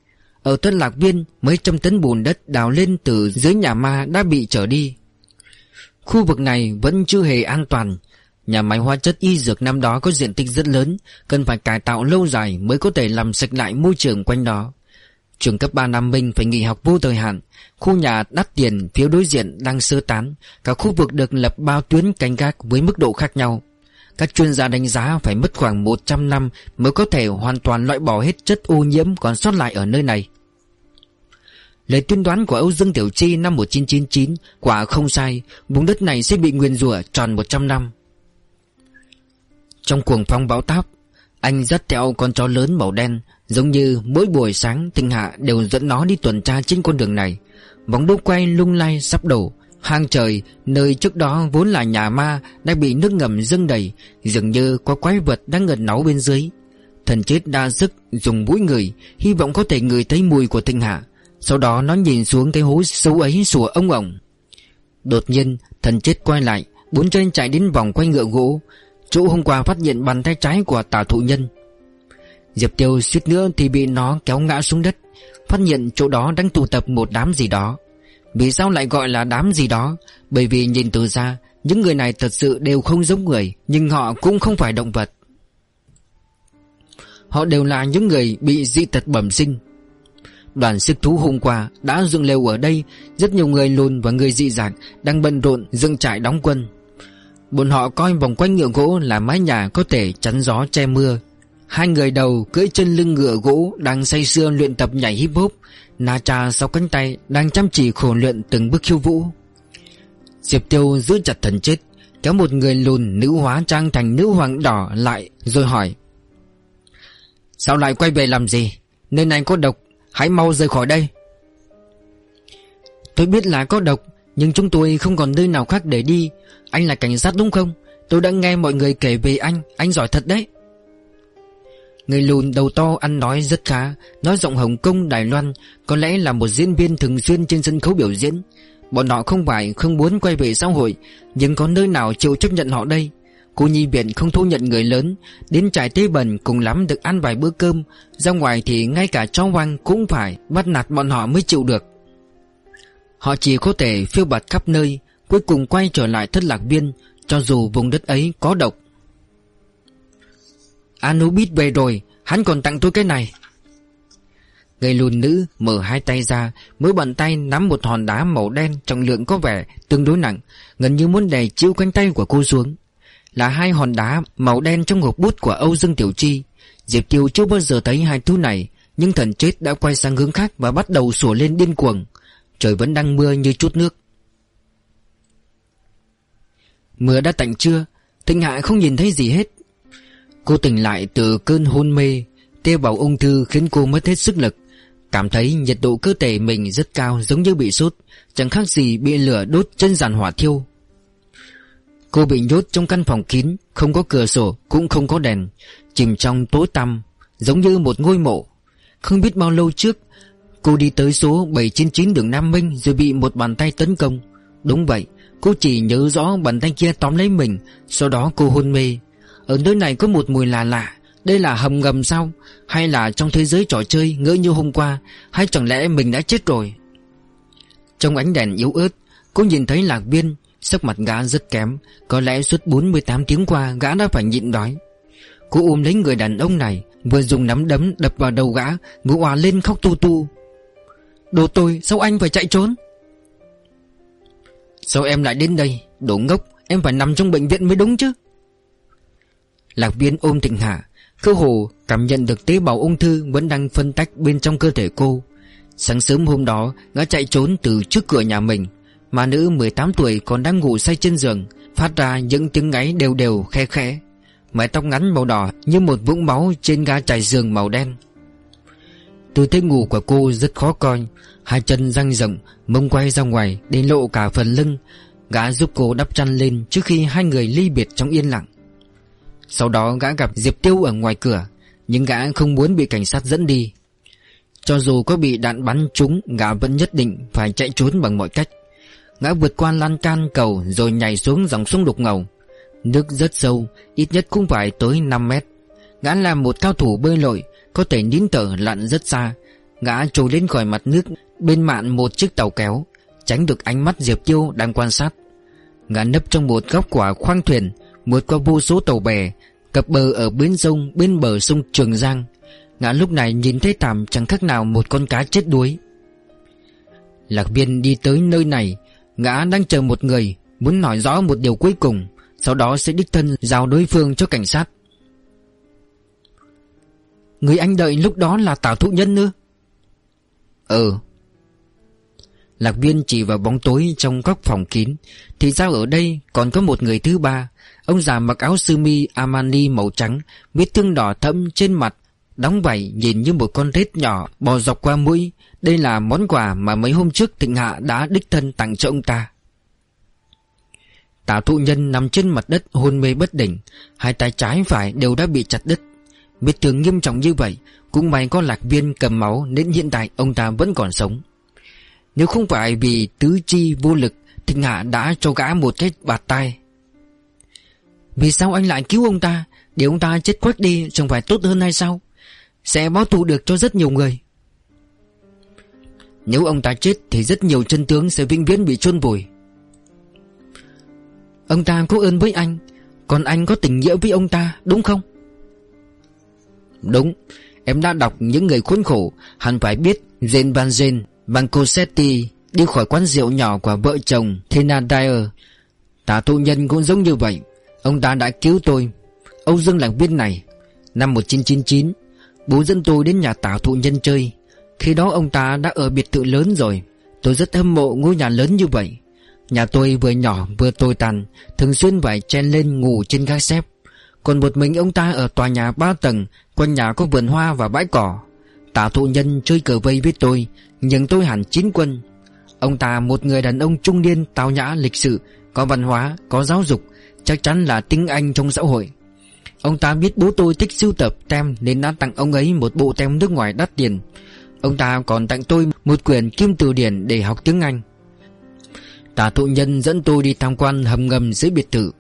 Ở Tân Lạc Viên, mấy trăm tấn bùn đất đào lên từ dưới nhà ma đã bị trở đi. Khu vực này vẫn chưa hề an toàn. Nhà máy hóa chất y dược năm đó có diện tích rất lớn, Cần phải cải tạo lâu dài mới có thể làm sạch lại môi trường quanh đó. Trường cấp 3 Nam Minh phải nghỉ học vô thời hạn. Khu nhà đắt tiền phía đối diện đang sơ tán. Cả khu vực được lập bao tuyến canh gác với mức độ khác nhau. Các chuyên gia đánh giá phải mất khoảng 100 năm Mới có thể hoàn toàn loại bỏ hết chất ô nhiễm còn sót lại ở nơi này. Lời tuyên đoán của Âu Dương Tiểu Chi năm 1999 quả không sai, Vùng đất này sẽ bị nguyền rủa tròn 100 năm. Trong cuồng phong bão táp, Anh dắt theo con chó lớn màu đen Giống như mỗi buổi sáng, Thịnh Hạ đều dẫn nó đi tuần tra trên con đường này. Vòng đô quay lung lay sắp đổ. Hang trời, nơi trước đó vốn là nhà ma, Đã bị nước ngầm dâng đầy, Dường như có quái vật đang ngật náu bên dưới. Thần chết đa sức, dùng mũi người, Hy vọng có thể ngửi thấy mùi của Thịnh hạ. Sau đó nó nhìn xuống cái hố sâu ấy sủa ông ổng. Đột nhiên, thần chết quay lại, Bốn chân chạy đến vòng quay ngựa gỗ. Chỗ hôm qua phát hiện bàn tay trái của tà thụ nhân. Diệp Tiêu suýt nữa thì bị nó kéo ngã xuống đất, Phát hiện chỗ đó đang tụ tập một đám gì đó. Vì sao lại gọi là đám gì đó? Bởi vì nhìn từ xa, Những người này thật sự đều không giống người, Nhưng họ cũng không phải động vật. Họ đều là những người bị dị tật bẩm sinh. Đoàn sức thú hôm qua đã dựng lều ở đây, Rất nhiều người lùn và người dị dạng Đang bận rộn dựng trại đóng quân. Bọn họ coi vòng quanh nhựa gỗ là mái nhà có thể chắn gió che mưa. Hai người đầu cưỡi chân lưng ngựa gỗ Đang say sưa luyện tập nhảy hip hop. Na cha sau cánh tay Đang chăm chỉ khổ luyện từng bước khiêu vũ. Diệp Tiêu giữ chặt thần chết, Kéo một người lùn nữ hóa trang thành nữ hoàng đỏ lại, Rồi hỏi. Sao lại quay về làm gì? Nơi này có độc, Hãy mau rời khỏi đây. Tôi biết là có độc, Nhưng chúng tôi không còn nơi nào khác để đi. Anh là cảnh sát đúng không? Tôi đã nghe mọi người kể về anh Anh giỏi thật đấy. Người lùn đầu to ăn nói rất khá, Nói giọng Hồng Kông, Đài Loan, Có lẽ là một diễn viên thường xuyên trên sân khấu biểu diễn. Bọn họ không phải, không muốn quay về xã hội, Nhưng có nơi nào chịu chấp nhận họ đây? Cô nhi viện không thu nhận người lớn, Đến trại tế bần cùng lắm được ăn vài bữa cơm, Ra ngoài thì ngay cả chó hoang cũng phải Bắt nạt bọn họ mới chịu được. Họ chỉ có thể phiêu bạt khắp nơi, Cuối cùng quay trở lại thất lạc viên, Cho dù vùng đất ấy có độc. Anubis về rồi, Hắn còn tặng tôi cái này. Người lùn nữ mở hai tay ra, Mỗi bàn tay nắm một hòn đá màu đen Trọng lượng có vẻ tương đối nặng, Gần như muốn đè chiếu cánh tay của cô xuống. Là hai hòn đá màu đen trong hộp bút của Âu Dương Tiểu Chi, Diệp Tiêu chưa bao giờ thấy hai thứ này, Nhưng thần chết đã quay sang hướng khác Và bắt đầu sủa lên điên cuồng. Trời vẫn đang mưa như chút nước. Mưa đã tạnh chưa? Thịnh Hạ không nhìn thấy gì hết. Cô tỉnh lại từ cơn hôn mê tế bào ung thư khiến cô mất hết sức lực. Cảm thấy nhiệt độ cơ thể mình rất cao, giống như bị sốt, Chẳng khác gì bị lửa đốt chân giàn hỏa thiêu. Cô bị nhốt trong căn phòng kín, Không có cửa sổ, cũng không có đèn, Chìm trong tối tăm, Giống như một ngôi mộ. Không biết bao lâu trước, Cô đi tới số 799 đường Nam Minh Rồi bị một bàn tay tấn công. Đúng vậy, Cô chỉ nhớ rõ bàn tay kia tóm lấy mình, Sau đó cô hôn mê. Ở nơi này có một mùi lạ lạ. Đây là hầm ngầm sao? Hay là trong thế giới trò chơi ngỡ như hôm qua? Hay chẳng lẽ mình đã chết rồi? Trong ánh đèn yếu ớt, Cô nhìn thấy lạc viên. Sắc mặt gã rất kém. Có lẽ suốt 48 tiếng qua, gã đã phải nhịn đói. Cô ôm lấy người đàn ông này, Vừa dùng nắm đấm đập vào đầu gã Vừa hòa lên khóc tu tu. Đồ tôi, sao anh phải chạy trốn? Sao em lại đến đây? Đồ ngốc, em phải nằm trong bệnh viện mới đúng chứ? Lạc viên ôm Thịnh Hạ. Cơ hồ cảm nhận được tế bào ung thư Vẫn đang phân tách bên trong cơ thể cô. Sáng sớm hôm đó, Gã chạy trốn từ trước cửa nhà mình. Mà nữ 18 tuổi còn đang ngủ say trên giường, Phát ra những tiếng ngáy đều đều khe khẽ. Mái tóc ngắn màu đỏ Như một vũng máu trên ga trải giường màu đen. Tư thế ngủ của cô rất khó coi. Hai chân răng rộng, Mông quay ra ngoài đến lộ cả phần lưng. Gã giúp cô đắp chăn lên Trước khi hai người ly biệt trong yên lặng. Sau đó gã gặp Diệp Tiêu ở ngoài cửa, Nhưng gã không muốn bị cảnh sát dẫn đi. Cho dù có bị đạn bắn trúng, Gã vẫn nhất định phải chạy trốn bằng mọi cách. Gã vượt qua lan can cầu Rồi nhảy xuống dòng sông đục ngầu. Nước rất sâu, Ít nhất cũng phải tới 5 mét. Gã là một cao thủ bơi lội, Có thể nín thở lặn rất xa. Gã trồi lên khỏi mặt nước, Bên mạn một chiếc tàu kéo, Tránh được ánh mắt Diệp Tiêu đang quan sát. Gã nấp trong một góc quả khoang thuyền Vượt qua vô số tàu bè, Cập bờ ở bến sông, Bên bờ sông Trường Giang. Ngã lúc này nhìn thấy tạm chẳng khác nào một con cá chết đuối. Lạc viên đi tới nơi này, ngã đang chờ một người, Muốn nói rõ một điều cuối cùng, Sau đó sẽ đích thân giao đối phương cho cảnh sát. Người anh đợi lúc đó là Tào Thụ Nhân nữa Ừ Lạc viên chỉ vào bóng tối trong góc phòng kín. Thì sao ở đây còn có một người thứ ba? Ông già mặc áo sơ mi, Armani màu trắng, Vết thương đỏ thẫm trên mặt, Đóng vảy nhìn như một con rết nhỏ, bò dọc qua mũi. Đây là món quà mà mấy hôm trước Thịnh Hạ đã đích thân tặng cho ông ta. Tả thụ nhân nằm trên mặt đất hôn mê bất tỉnh Hai tay trái phải đều đã bị chặt đứt. Vết thương nghiêm trọng như vậy, Cũng may có lạc viên cầm máu Nên hiện tại ông ta vẫn còn sống. Nếu không phải vì tứ chi vô lực Thịnh Hạ đã cho gã một cái bạt tay Vì sao anh lại cứu ông ta? Để ông ta chết quách đi, Chẳng phải tốt hơn hay sao? Sẽ báo thù được cho rất nhiều người. Nếu ông ta chết, Thì rất nhiều chân tướng sẽ vĩnh viễn bị chôn vùi. Ông ta có ơn với anh, Còn anh có tình nghĩa với ông ta, đúng không? Đúng, Em đã đọc những người khốn khổ, Hẳn phải biết Jane Van Jane Bancosetti Đi khỏi quán rượu nhỏ của vợ chồng Tina Dyer. Tả tù nhân cũng giống như vậy. Ông ta đã cứu tôi. Âu Dương Lạc Viên này, Năm 1999 Bố dẫn tôi đến nhà tả thụ nhân chơi. Khi đó ông ta đã ở biệt thự lớn rồi. Tôi rất hâm mộ ngôi nhà lớn như vậy. Nhà tôi vừa nhỏ vừa tồi tàn, Thường xuyên phải chen lên ngủ trên gác xếp. Còn một mình ông ta ở tòa nhà ba tầng, Quanh nhà có vườn hoa và bãi cỏ. Tả thụ nhân chơi cờ vây với tôi Nhưng tôi hẳn chín quân. Ông ta một người đàn ông trung niên tao nhã lịch sự Có văn hóa, có giáo dục Chắc chắn là tiếng Anh trong xã hội. Ông ta biết bố tôi thích sưu tập tem Nên đã tặng ông ấy một bộ tem nước ngoài đắt tiền. Ông ta còn tặng tôi một quyển kim từ điển để học tiếng Anh. Tả thụ nhân dẫn tôi đi tham quan hầm ngầm dưới biệt thự.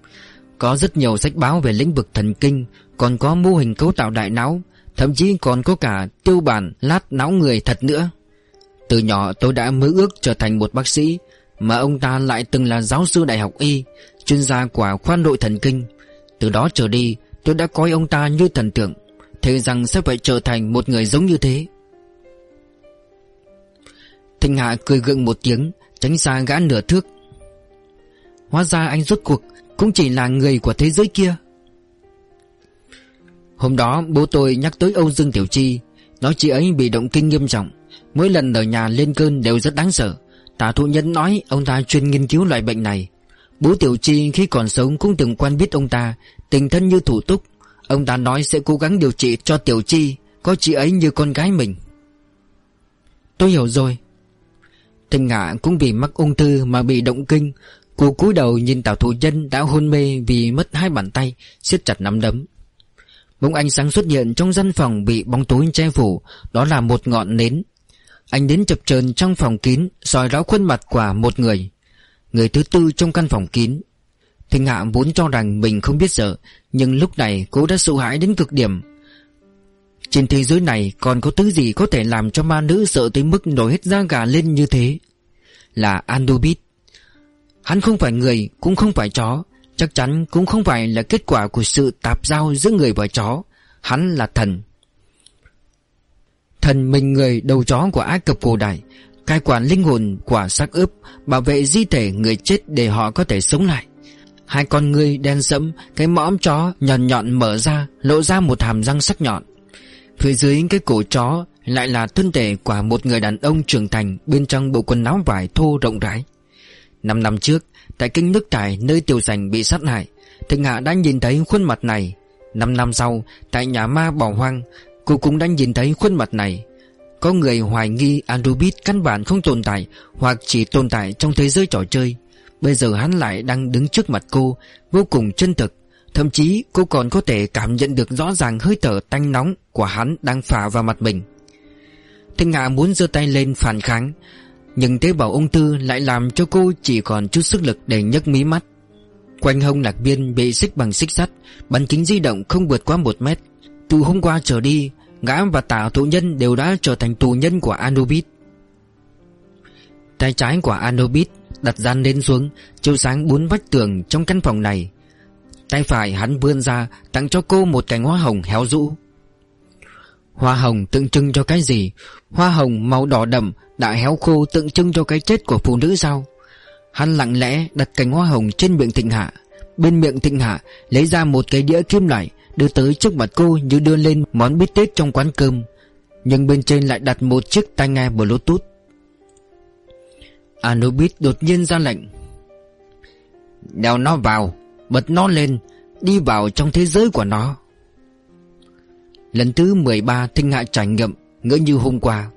Có rất nhiều sách báo về lĩnh vực thần kinh Còn có mô hình cấu tạo đại não. Thậm chí còn có cả tiêu bản lát não người thật nữa. Từ nhỏ tôi đã mơ ước trở thành một bác sĩ, Mà ông ta lại từng là giáo sư đại học y, Chuyên gia của khoa nội thần kinh. Từ đó trở đi, tôi đã coi ông ta như thần tượng Thế rằng sẽ phải trở thành một người giống như thế. Thanh Hạ cười gượng một tiếng, Tránh xa gã nửa thước. Hóa ra anh rốt cuộc Cũng chỉ là người của thế giới kia. Hôm đó, bố tôi nhắc tới Âu Dương Tiểu Chi. Nói chị ấy bị động kinh nghiêm trọng. Mỗi lần ở nhà lên cơn đều rất đáng sợ. Tả thụ nhân nói ông ta chuyên nghiên cứu loại bệnh này. Bố Tiểu Chi khi còn sống cũng từng quen biết ông ta, Tình thân như thủ túc. Ông ta nói sẽ cố gắng điều trị cho Tiểu Chi, Có chị ấy như con gái mình. Tôi hiểu rồi. Thanh Ngạ cũng vì mắc ung thư mà bị động kinh. Cô cúi đầu nhìn Tào Thủ Nhân đã hôn mê vì mất hai bàn tay, siết chặt nắm đấm. Bỗng ánh sáng xuất hiện trong gian phòng bị bóng tối che phủ. Đó là một ngọn nến. Anh đến chập chờn trong phòng kín, soi rõ khuôn mặt của một người. Người thứ tư trong căn phòng kín. Thinh Hạ vốn cho rằng mình không biết sợ, Nhưng lúc này cô đã sợ hãi đến cực điểm. Trên thế giới này còn có thứ gì có thể làm cho ma nữ sợ tới mức nổi hết da gà lên như thế? Là Andubit. Hắn không phải người, cũng không phải chó. Chắc chắn cũng không phải là kết quả của sự tạp giao giữa người và chó. Hắn là thần. Thần mình người đầu chó của Ai Cập cổ đại, Cai quản linh hồn quả xác ướp, Bảo vệ di thể người chết để họ có thể sống lại. Hai con ngươi đen sẫm, Cái mõm chó nhọn nhọn mở ra, Lộ ra một hàm răng sắc nhọn. Phía dưới cái cổ chó Lại là thân thể của một người đàn ông trưởng thành Bên trong bộ quần áo vải thô rộng rãi. Năm năm trước, Tại kinh nước trải nơi tiểu sành bị sát hại, Thịnh Hạ đã nhìn thấy khuôn mặt này. Năm năm sau, Tại nhà ma bỏ hoang, Cô cũng đã nhìn thấy khuôn mặt này. Có người hoài nghi Androbit căn bản không tồn tại Hoặc chỉ tồn tại trong thế giới trò chơi. Bây giờ hắn lại đang đứng trước mặt cô, Vô cùng chân thực. Thậm chí, cô còn có thể cảm nhận được rõ ràng hơi thở tanh nóng của hắn đang phả vào mặt mình. Thanh Hạ muốn giơ tay lên phản kháng nhưng tế bào ung thư lại làm cho cô chỉ còn chút sức lực để nhấc mí mắt. Quanh hông lạc biên bị xích bằng xích sắt Bắn kính di động không vượt quá một mét. Từ hôm qua trở đi, Gã và tả tù nhân đều đã trở thành tù nhân của Anubis. Tay trái của Anubis đặt gian lên xuống, chiếu sáng bốn vách tường trong căn phòng này. Tay phải hắn vươn ra, tặng cho cô một cành hoa hồng héo rũ. Hoa hồng tượng trưng cho cái gì? Hoa hồng màu đỏ đậm đã héo khô tượng trưng cho cái chết của phụ nữ sao? Hắn lặng lẽ đặt cành hoa hồng trên miệng thịnh hạ. Bên miệng thịnh hạ lấy ra một cái đĩa kim loại, đưa tới trước mặt cô như đưa lên món bít tết trong quán cơm. Nhưng bên trên lại đặt một chiếc tai nghe bluetooth. Anubis đột nhiên ra lệnh. Đeo nó vào, Bật nó lên, Đi vào trong thế giới của nó. Lần thứ 13 Thinh Hạ trải nghiệm Ngỡ như hôm qua.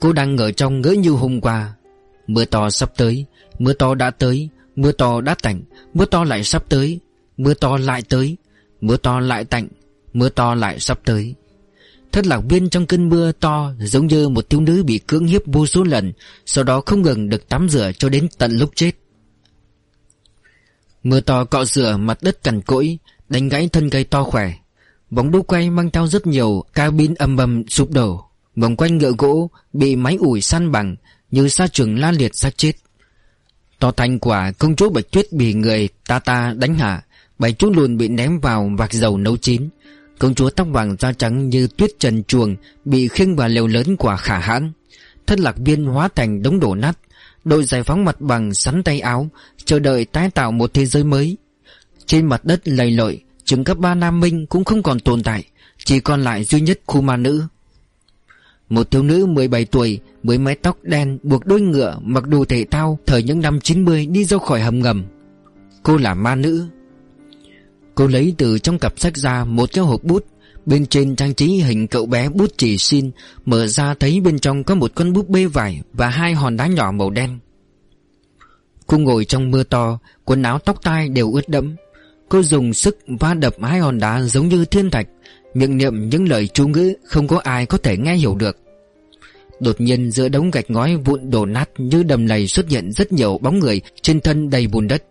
Cô đang ở trong ngỡ như hôm qua. Mưa to sắp tới, Mưa to đã tới, Mưa to đã tạnh, Mưa to lại sắp tới, Mưa to lại tới, Mưa to lại tạnh, Mưa to lại sắp tới. Thất lạc viên trong cơn mưa to Giống như một thiếu nữ bị cưỡng hiếp vô số lần, Sau đó không ngừng được tắm rửa cho đến tận lúc chết. Mưa to cọ rửa mặt đất cằn cỗi, Đánh gãy thân cây to khỏe. Bóng đu quay mang theo rất nhiều cabin âm ầm sụp đổ. Vòng quanh ngựa gỗ Bị máy ủi săn bằng Như sa trường la liệt xác chết. To thành quả công chúa Bạch Tuyết bị người ta ta đánh hạ, Bảy chú lùn bị ném vào vạc dầu nấu chín. Công chúa tóc vàng da trắng như tuyết trần chuồng Bị khiêng vào lều lớn quả khả hãn. Thất lạc viên hóa thành đống đổ nát, Đội giải phóng mặt bằng sắn tay áo, Chờ đợi tái tạo một thế giới mới. Trên mặt đất lầy lội, Trường cấp ba Nam Minh cũng không còn tồn tại, Chỉ còn lại duy nhất khu ma nữ. Một thiếu nữ 17 tuổi Với mái tóc đen buộc đôi ngựa Mặc đồ thể thao Thời những năm 90 đi ra khỏi hầm ngầm. Cô là ma nữ. Cô lấy từ trong cặp sách ra Một cái hộp bút. Bên trên trang trí hình cậu bé bút chỉ xin, Mở ra thấy bên trong có một con búp bê vải Và hai hòn đá nhỏ màu đen. Cô ngồi trong mưa to, Quần áo tóc tai đều ướt đẫm. Cô dùng sức va đập hai hòn đá giống như thiên thạch Miệng niệm những lời chú ngữ Không có ai có thể nghe hiểu được. Đột nhiên giữa đống gạch ngói vụn đổ nát Như đầm lầy xuất hiện rất nhiều bóng người Trên thân đầy bùn đất.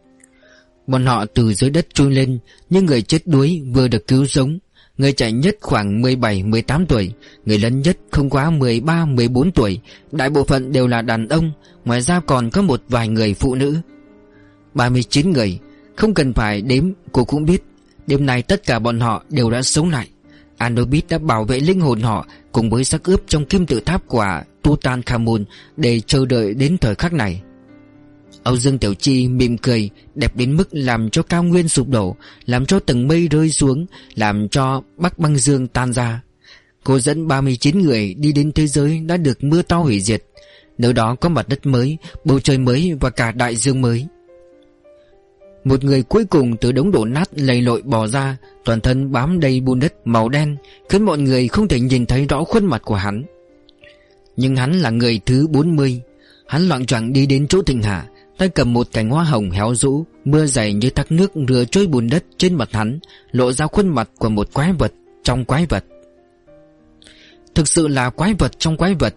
Bọn họ từ dưới đất trôi lên Như người chết đuối vừa được cứu sống. Người chạy nhất khoảng 17-18 tuổi, Người lớn nhất không quá 13-14 tuổi. Đại bộ phận đều là đàn ông, Ngoài ra còn có một vài người phụ nữ. 39 người, Không cần phải đếm, cô cũng biết. Đêm nay tất cả bọn họ đều đã sống lại. Anubis đã bảo vệ linh hồn họ Cùng với xác ướp trong kim tự tháp của Tutankhamun Để chờ đợi đến thời khắc này. Âu Dương Tiểu Chi mỉm cười, Đẹp đến mức làm cho cao nguyên sụp đổ, Làm cho tầng mây rơi xuống, Làm cho Bắc băng dương tan ra. Cô dẫn 39 người đi đến thế giới Đã được mưa to hủy diệt. Nơi đó có mặt đất mới, Bầu trời mới và cả đại dương mới. Một người cuối cùng từ đống đổ nát lầy lội bò ra, Toàn thân bám đầy bùn đất màu đen, Khiến mọi người không thể nhìn thấy rõ khuôn mặt của hắn. Nhưng hắn là người thứ 40 Hắn loạn choạng đi đến chỗ thịnh hạ, Tay cầm một cành hoa hồng héo rũ, Mưa dày như thác nước rửa trôi bùn đất trên mặt hắn, Lộ ra khuôn mặt của một quái vật trong quái vật. Thực sự là quái vật trong quái vật.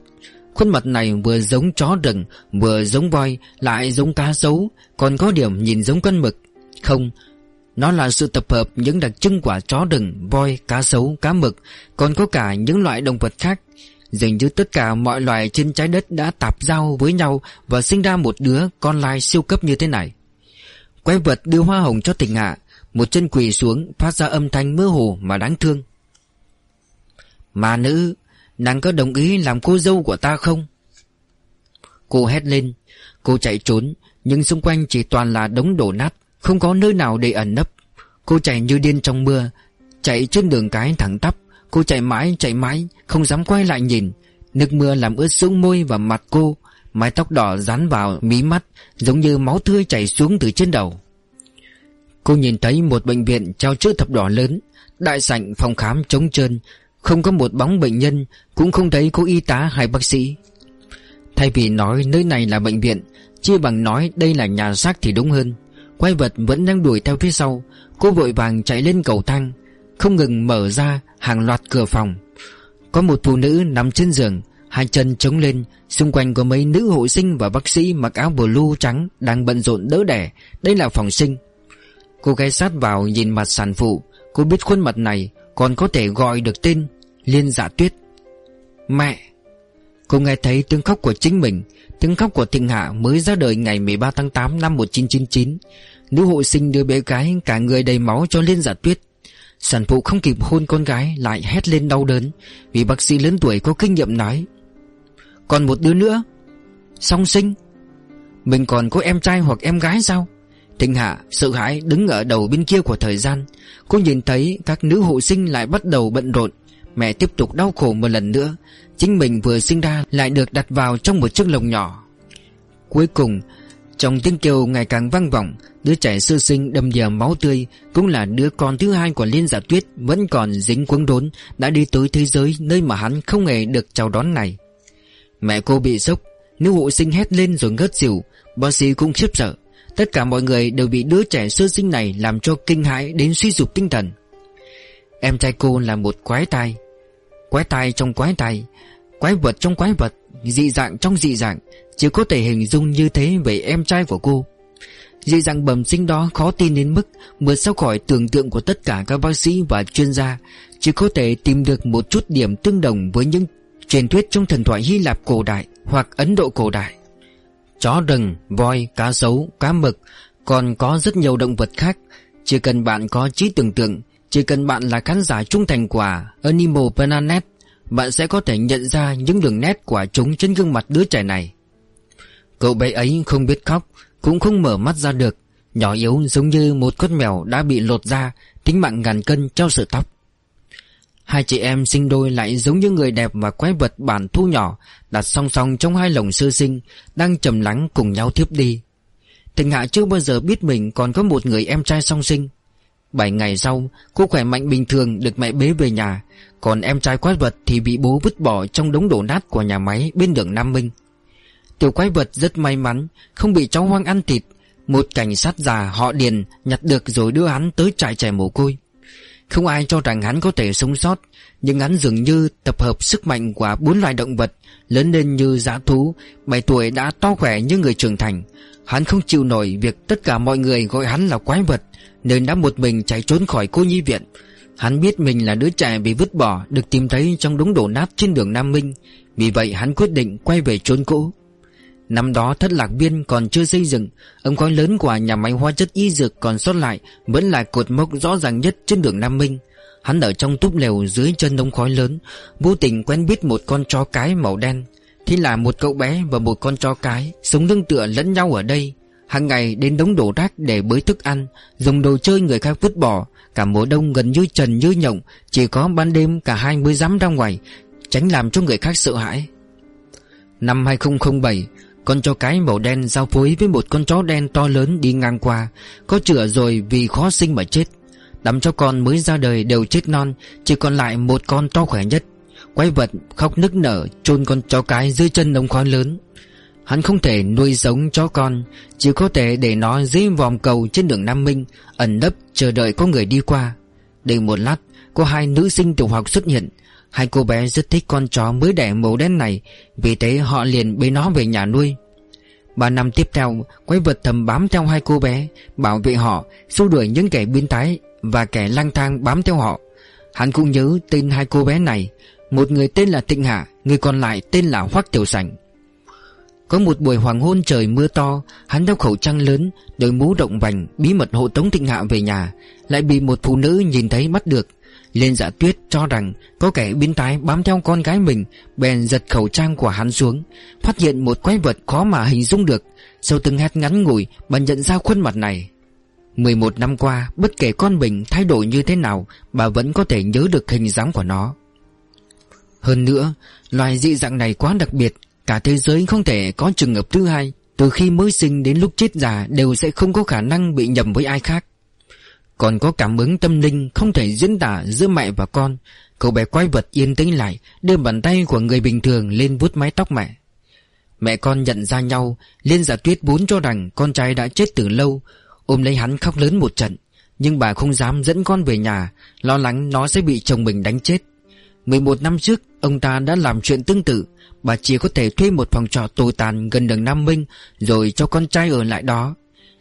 Khuôn mặt này vừa giống chó rừng, Vừa giống voi, Lại giống cá sấu, Còn có điểm nhìn giống con mực. Không? Nó là sự tập hợp những đặc trưng của chó rừng Voi, cá sấu, cá mực Còn có cả những loại động vật khác. Dường như tất cả mọi loài trên trái đất đã tạp giao với nhau Và sinh ra một đứa con lai siêu cấp như thế này. Quái vật đưa hoa hồng cho tình hạ Một chân quỳ xuống phát ra âm thanh mơ hồ mà đáng thương. Mà nữ Nàng có đồng ý làm cô dâu của ta không? Cô hét lên Cô chạy trốn Nhưng xung quanh chỉ toàn là đống đổ nát. Không có nơi nào để ẩn nấp. Cô chạy như điên trong mưa, Chạy trên đường cái thẳng tắp. Cô chạy mãi chạy mãi, Không dám quay lại nhìn. Nước mưa làm ướt sũng môi và mặt cô. Mái tóc đỏ dán vào mí mắt, Giống như máu tươi chảy xuống từ trên đầu. Cô nhìn thấy một bệnh viện treo chữ thập đỏ lớn, Đại sảnh phòng khám trống trơn. Không có một bóng bệnh nhân, Cũng không thấy có y tá hay bác sĩ. Thay vì nói nơi này là bệnh viện Chia bằng nói đây là nhà xác thì đúng hơn. Quay vật vẫn đang đuổi theo phía sau. Cô vội vàng chạy lên cầu thang, Không ngừng mở ra hàng loạt cửa phòng. Có một phụ nữ nằm trên giường, Hai chân chống lên. Xung quanh có mấy nữ hộ sinh và bác sĩ mặc áo blue trắng Đang bận rộn đỡ đẻ. Đây là phòng sinh. Cô gái sát vào nhìn mặt sản phụ. Cô biết khuôn mặt này còn có thể gọi được tên Liên dạ tuyết. Mẹ! Cô nghe thấy tiếng khóc của chính mình. Tiếng khóc của Thịnh Hạ mới ra đời ngày 13 tháng 8 năm 1999 Nữ hộ sinh đưa bé gái, cả người đầy máu cho Liên Giả tuyết. Sản phụ không kịp hôn con gái, Lại hét lên đau đớn, Vì bác sĩ lớn tuổi có kinh nghiệm nói, Còn một đứa nữa, Song sinh. Mình còn có em trai hoặc em gái sao? Thịnh Hạ sợ hãi đứng ở đầu bên kia của thời gian, Cô nhìn thấy các nữ hộ sinh lại bắt đầu bận rộn. Mẹ tiếp tục đau khổ một lần nữa. Chính mình vừa sinh ra lại được đặt vào trong một chiếc lồng nhỏ. Cuối cùng, Trong tiếng kêu ngày càng vang vọng, Đứa trẻ sơ sinh đầm đìa máu tươi, Cũng là đứa con thứ hai của Liên Giả Tuyết, Vẫn còn dính quấn đốn, Đã đi tới thế giới nơi mà hắn không hề được chào đón này. Mẹ cô bị sốc, Nữ hộ sinh hét lên rồi ngất xỉu, Bác sĩ cũng khiếp sợ. Tất cả mọi người đều bị đứa trẻ sơ sinh này Làm cho kinh hãi đến suy sụp tinh thần. Em trai cô là một quái tai. Quái tai trong quái tai Quái vật trong quái vật Dị dạng trong dị dạng Chỉ có thể hình dung như thế về em trai của cô. Dị dạng bẩm sinh đó khó tin đến mức vượt sau khỏi tưởng tượng của tất cả các bác sĩ và chuyên gia Chỉ có thể tìm được một chút điểm tương đồng với những truyền thuyết trong thần thoại Hy Lạp cổ đại hoặc Ấn Độ cổ đại. Chó rừng, voi, cá sấu, cá mực Còn có rất nhiều động vật khác. Chỉ cần bạn có trí tưởng tượng chỉ cần bạn là khán giả trung thành của Animal Planet, Bạn sẽ có thể nhận ra những đường nét của chúng trên gương mặt đứa trẻ này. Cậu bé ấy không biết khóc, Cũng không mở mắt ra được, Nhỏ yếu giống như một con mèo đã bị lột ra Tính mạng ngàn cân treo sợi tóc. Hai chị em sinh đôi lại giống như người đẹp và quái vật bản thu nhỏ, Đặt song song trong hai lồng sơ sinh, Đang trầm lắng cùng nhau thiếp đi. Tình Hạ chưa bao giờ biết mình còn có một người em trai song sinh. Bảy ngày sau, Cô khỏe mạnh bình thường được mẹ bế về nhà. Còn em trai quái vật thì bị bố vứt bỏ Trong đống đổ nát của nhà máy bên đường Nam Minh. Tiểu quái vật rất may mắn, Không bị cháu hoang ăn thịt. Một cảnh sát già họ Điền Nhặt được rồi đưa hắn tới trại trẻ mồ côi. Không ai cho rằng hắn có thể sống sót, Nhưng hắn dường như tập hợp sức mạnh của bốn loài động vật Lớn lên như giá thú, Bảy tuổi đã to khỏe như người trưởng thành. Hắn không chịu nổi việc tất cả mọi người gọi hắn là quái vật, Nên đã một mình chạy trốn khỏi cô nhi viện. Hắn biết mình là đứa trẻ bị vứt bỏ, Được tìm thấy trong đống đổ nát trên đường Nam Minh. Vì vậy hắn quyết định quay về trốn cũ. Năm đó thất lạc viên còn chưa xây dựng Ống khói lớn của nhà máy hóa chất y dược còn sót lại, Vẫn là cột mốc rõ ràng nhất trên đường Nam Minh. Hắn ở trong túp lều dưới chân ống khói lớn, Vô tình quen biết một con chó cái màu đen. Thì là một cậu bé và một con chó cái Sống lưng tựa lẫn nhau ở đây. Hàng ngày đến đống đổ rác để bới thức ăn, Dùng đồ chơi người khác vứt bỏ. Cả mùa đông gần như trần như nhộng, Chỉ có ban đêm cả hai mới dám ra ngoài, Tránh làm cho người khác sợ hãi. Năm 2007 con chó cái màu đen giao phối với một con chó đen to lớn đi ngang qua, Có chữa rồi vì khó sinh mà chết. Đám chó con mới ra đời đều chết non, Chỉ còn lại một con to khỏe nhất. Quái vật khóc nức nở chôn con chó cái dưới chân đống khói lớn. Hắn không thể nuôi sống chó con, Chỉ có thể để nó dưới vòm cầu trên đường Nam Minh, Ẩn nấp chờ đợi có người đi qua. Đợi một lát, Có hai nữ sinh tiểu học xuất hiện Hai cô bé rất thích con chó mới đẻ màu đen này, Vì thế họ liền bế nó về nhà nuôi. Ba năm tiếp theo, Quái vật thầm bám theo hai cô bé, Bảo vệ họ, Xua đuổi những kẻ biến thái Và kẻ lang thang bám theo họ. Hắn cũng nhớ tên hai cô bé này, Một người tên là Tịnh Hạ, Người còn lại tên là Hoắc Tiểu Sảnh. Có một buổi hoàng hôn trời mưa to, Hắn đeo khẩu trang lớn, Đội mũ động vành, Bí mật hộ tống Tịnh Hạ về nhà, Lại bị một phụ nữ nhìn thấy bắt được. Liên giả tuyết cho rằng Có kẻ biến thái bám theo con gái mình, Bèn giật khẩu trang của hắn xuống, Phát hiện một quái vật khó mà hình dung được. Sau từng hét ngắn ngủi Bà nhận ra khuôn mặt này. 11 năm qua, Bất kể con mình thay đổi như thế nào, Bà vẫn có thể nhớ được hình dáng của nó. Hơn nữa, Loài dị dạng này quá đặc biệt, Cả thế giới không thể có trường hợp thứ hai. Từ khi mới sinh đến lúc chết già, Đều sẽ không có khả năng bị nhầm với ai khác còn có cảm ứng tâm linh không thể diễn tả giữa mẹ và con, Cậu bé quái vật yên tĩnh lại, Đưa bàn tay của người bình thường lên vuốt mái tóc mẹ. Mẹ con nhận ra nhau, Liên giả tuyết vốn cho rằng con trai đã chết từ lâu, Ôm lấy hắn khóc lớn một trận, Nhưng bà không dám dẫn con về nhà, Lo lắng nó sẽ bị chồng mình đánh chết. 11 năm trước, Ông ta đã làm chuyện tương tự, Bà chỉ có thể thuê một phòng trọ tồi tàn gần đường Nam Minh, Rồi cho con trai ở lại đó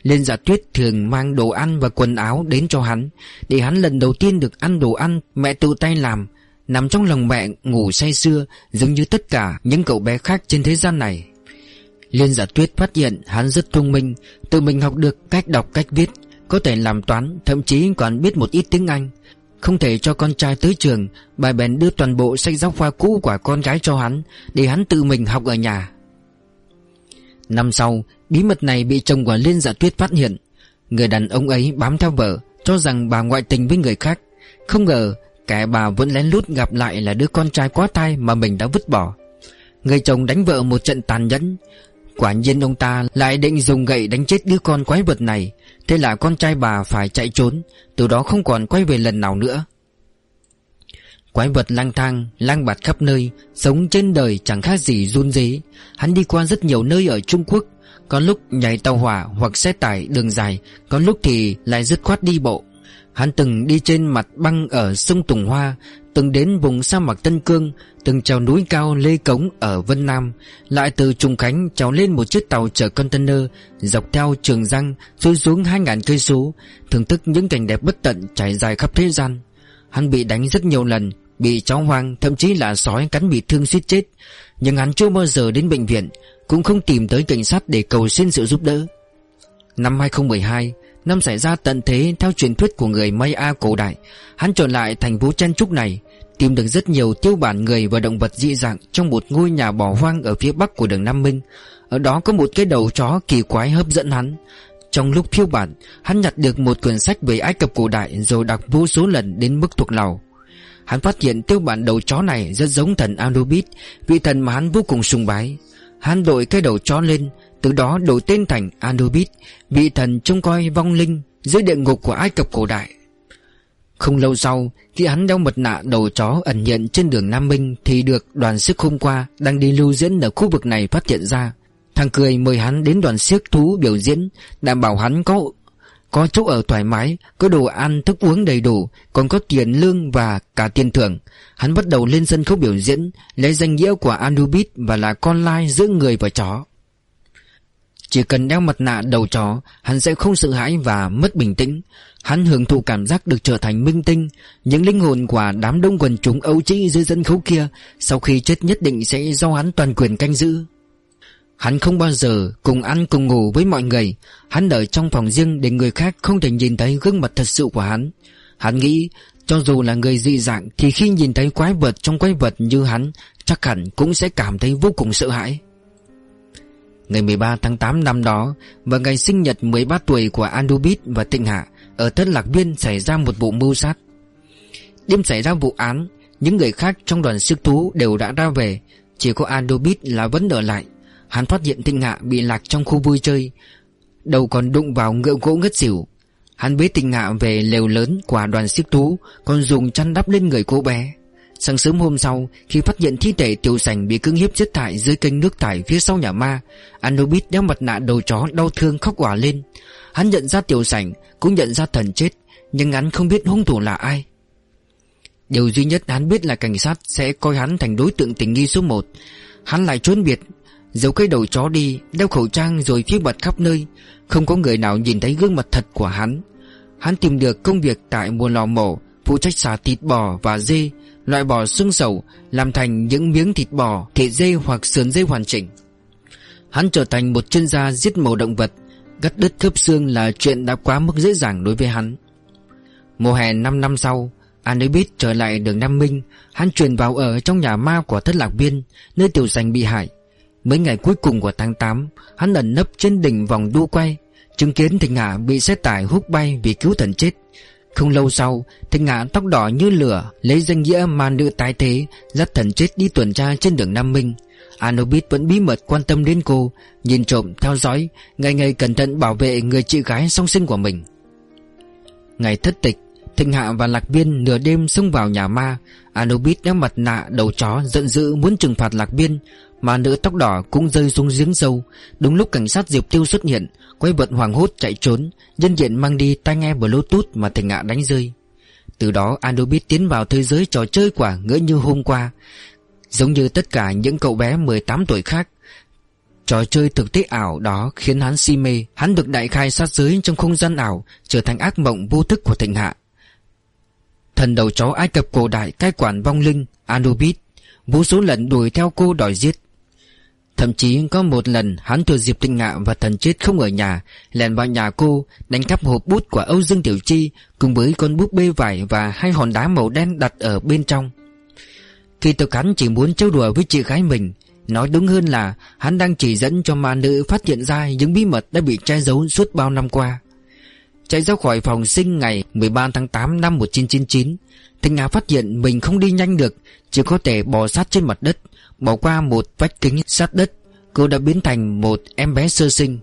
lên giả tuyết thường mang đồ ăn và quần áo đến cho hắn, Để hắn lần đầu tiên được ăn đồ ăn mẹ tự tay làm. Nằm trong lòng mẹ ngủ say sưa, Giống như tất cả những cậu bé khác trên thế gian này. Liên giả tuyết phát hiện hắn rất thông minh, Tự mình học được cách đọc, cách viết, Có thể làm toán, Thậm chí còn biết một ít tiếng Anh. Không thể cho con trai tới trường Bà bèn đưa toàn bộ sách giáo khoa cũ của con gái cho hắn, Để hắn tự mình học ở nhà. Năm sau, Bí mật này bị chồng của Liên Dạ Tuyết phát hiện. Người đàn ông ấy bám theo vợ, Cho rằng bà ngoại tình với người khác. Không ngờ, kẻ bà vẫn lén lút gặp lại Là đứa con trai quá tai mà mình đã vứt bỏ. Người chồng đánh vợ một trận tàn nhẫn. Quả nhiên ông ta lại định dùng gậy đánh chết đứa con quái vật này. Thế là con trai bà phải chạy trốn, Từ đó không còn quay về lần nào nữa. Quái vật lang thang, lang bạt khắp nơi Sống trên đời chẳng khác gì run dế Hắn đi qua rất nhiều nơi ở Trung Quốc có lúc nhảy tàu hỏa hoặc xe tải đường dài Có lúc thì lại dứt khoát đi bộ. Hắn từng đi trên mặt băng ở sông Tùng Hoa Từng đến vùng sa mạc Tân Cương Từng trèo núi cao Lê Cống ở Vân Nam Lại từ Trùng Khánh trèo lên một chiếc tàu chở container Dọc theo Trường Giang Xuôi xuống hai ngàn cây số Thưởng thức những cảnh đẹp bất tận trải dài khắp thế gian. Hắn bị đánh rất nhiều lần Bị chó hoang, thậm chí là sói cắn bị thương suýt chết. Nhưng hắn chưa bao giờ đến bệnh viện, cũng không tìm tới cảnh sát để cầu xin sự giúp đỡ. Năm 2012 Năm xảy ra tận thế theo truyền thuyết của người Maya cổ đại, Hắn trở lại thành phố chen trúc này, Tìm được rất nhiều tiêu bản người và động vật dị dạng Trong một ngôi nhà bỏ hoang ở phía bắc của đường Nam Minh. Ở đó có một cái đầu chó kỳ quái hấp dẫn hắn. Trong lúc phiêu bản, Hắn nhặt được một quyển sách về Ai Cập cổ đại Rồi đọc vô số lần đến mức thuộc lòng. Hắn phát hiện tiêu bản đầu chó này Rất giống thần Anubis, Vị thần mà hắn vô cùng sùng bái. Hắn đội cái đầu chó lên, Từ đó đổi tên thành Anubis, Vị thần trông coi vong linh Dưới địa ngục của Ai Cập cổ đại. Không lâu sau, Khi hắn đeo mật nạ đầu chó ẩn nhận trên đường Nam Minh Thì được đoàn sức hôm qua Đang đi lưu diễn ở khu vực này phát hiện ra. Thằng cười mời hắn đến đoàn siếc thú biểu diễn, Đảm bảo hắn có có chỗ ở thoải mái, Có đồ ăn, thức uống đầy đủ, Còn có tiền lương và cả tiền thưởng. Hắn bắt đầu lên sân khấu biểu diễn, Lấy danh nghĩa của Anubis Và là con lai giữa người và chó. Chỉ cần đeo mặt nạ đầu chó, Hắn sẽ không sợ hãi và mất bình tĩnh. Hắn hưởng thụ cảm giác được trở thành minh tinh, Những linh hồn của đám đông quần chúng Âu Chí dưới sân khấu kia Sau khi chết nhất định sẽ do hắn toàn quyền canh giữ. Hắn không bao giờ cùng ăn cùng ngủ với mọi người. Hắn ở trong phòng riêng để người khác không thể nhìn thấy gương mặt thật sự của hắn. Hắn nghĩ, cho dù là người dị dạng, Thì khi nhìn thấy quái vật trong quái vật như hắn, Chắc hẳn cũng sẽ cảm thấy vô cùng sợ hãi. Ngày 13 tháng 8 năm đó Và ngày sinh nhật 13 tuổi của Anubis và Tịnh Hạ, Ở Tân Lạc Biên xảy ra một vụ mưu sát. Đêm xảy ra vụ án, Những người khác trong đoàn siếc tú đều đã ra về, Chỉ có Anubis là vẫn ở lại. Hắn phát hiện Tinh Hạ bị lạc trong khu vui chơi Đầu còn đụng vào ngựa gỗ ngất xỉu. Hắn bế Tinh Hạ về lều lớn của đoàn siếc tú, Còn dùng chăn đắp lên người cô bé. Sáng sớm hôm sau Khi phát hiện thi thể tiểu sành bị cưỡng hiếp chết thải Dưới kênh nước thải phía sau nhà ma Anubis đeo mặt nạ đầu chó đau thương khóc òa lên. Hắn nhận ra tiểu sành Cũng nhận ra thần chết Nhưng hắn không biết hung thủ là ai. Điều duy nhất hắn biết là cảnh sát Sẽ coi hắn thành đối tượng tình nghi số 1 Hắn lại trốn biệt Giấu cái đầu chó đi, Đeo khẩu trang rồi phía bật khắp nơi, Không có người nào nhìn thấy gương mặt thật của hắn. Hắn tìm được công việc tại một lò mổ, Phụ trách xả thịt bò và dê, Loại bỏ xương sầu, Làm thành những miếng thịt bò, Thịt dê hoặc sườn dê hoàn chỉnh. Hắn trở thành một chuyên gia giết mổ động vật Gắt đứt khớp xương là chuyện đã quá mức dễ dàng đối với hắn. Mùa hè 5 năm sau, Anubis trở lại đường Nam Minh, Hắn chuyển vào ở trong nhà ma của thất lạc viên, Nơi tiểu sành bị hại. Mấy ngày cuối cùng của tháng 8 Hắn ẩn nấp trên đỉnh vòng đu quay. Chứng kiến Thịnh Hạ bị xe tải hút bay vì cứu thần chết. Không lâu sau Thịnh Hạ tóc đỏ như lửa Lấy danh nghĩa mà nữ tái thế Dắt thần chết đi tuần tra trên đường Nam Minh. Anubis vẫn bí mật quan tâm đến cô Nhìn trộm, theo dõi Ngày ngày cẩn thận bảo vệ người chị gái song sinh của mình. Ngày thất tịch Thịnh Hạ và Lạc Biên nửa đêm xông vào nhà ma. Anubis đeo mặt nạ đầu chó giận dữ muốn trừng phạt Lạc Biên mà nữ tóc đỏ cũng rơi xuống giếng sâu. Đúng lúc cảnh sát Diệp Tiêu xuất hiện Quay vật hoàng hốt chạy trốn, Nhân diện mang đi tai nghe bluetooth mà Thành ngạ đánh rơi. Từ đó Anubis tiến vào thế giới trò chơi quả ngỡ như hôm qua. Giống như tất cả những cậu bé 18 tuổi khác. Trò chơi thực tế ảo đó khiến hắn si mê. Hắn được đại khai sát giới trong không gian ảo, Trở thành ác mộng vô thức của thịnh hạ Thần đầu chó Ai Cập cổ đại cai quản vong linh Anubis Vô số lần đuổi theo cô đòi giết. Thậm chí có một lần hắn thừa dịp tinh ngạ và thần chết không ở nhà, Lèn vào nhà cô, Đánh cắp hộp bút của Âu Dương Tiểu Chi Cùng với con bút bê vải và hai hòn đá màu đen đặt ở bên trong. Khi thực hắn chỉ muốn trêu đùa với chị gái mình, Nói đúng hơn là hắn đang chỉ dẫn cho ma nữ phát hiện ra những bí mật đã bị che giấu suốt bao năm qua. Chạy ra khỏi phòng sinh ngày 13 tháng 8 năm 1999 Thanh Nga phát hiện mình không đi nhanh được, Chỉ có thể bò sát trên mặt đất. Bỏ qua một vách kính sát đất Cô đã biến thành một em bé sơ sinh.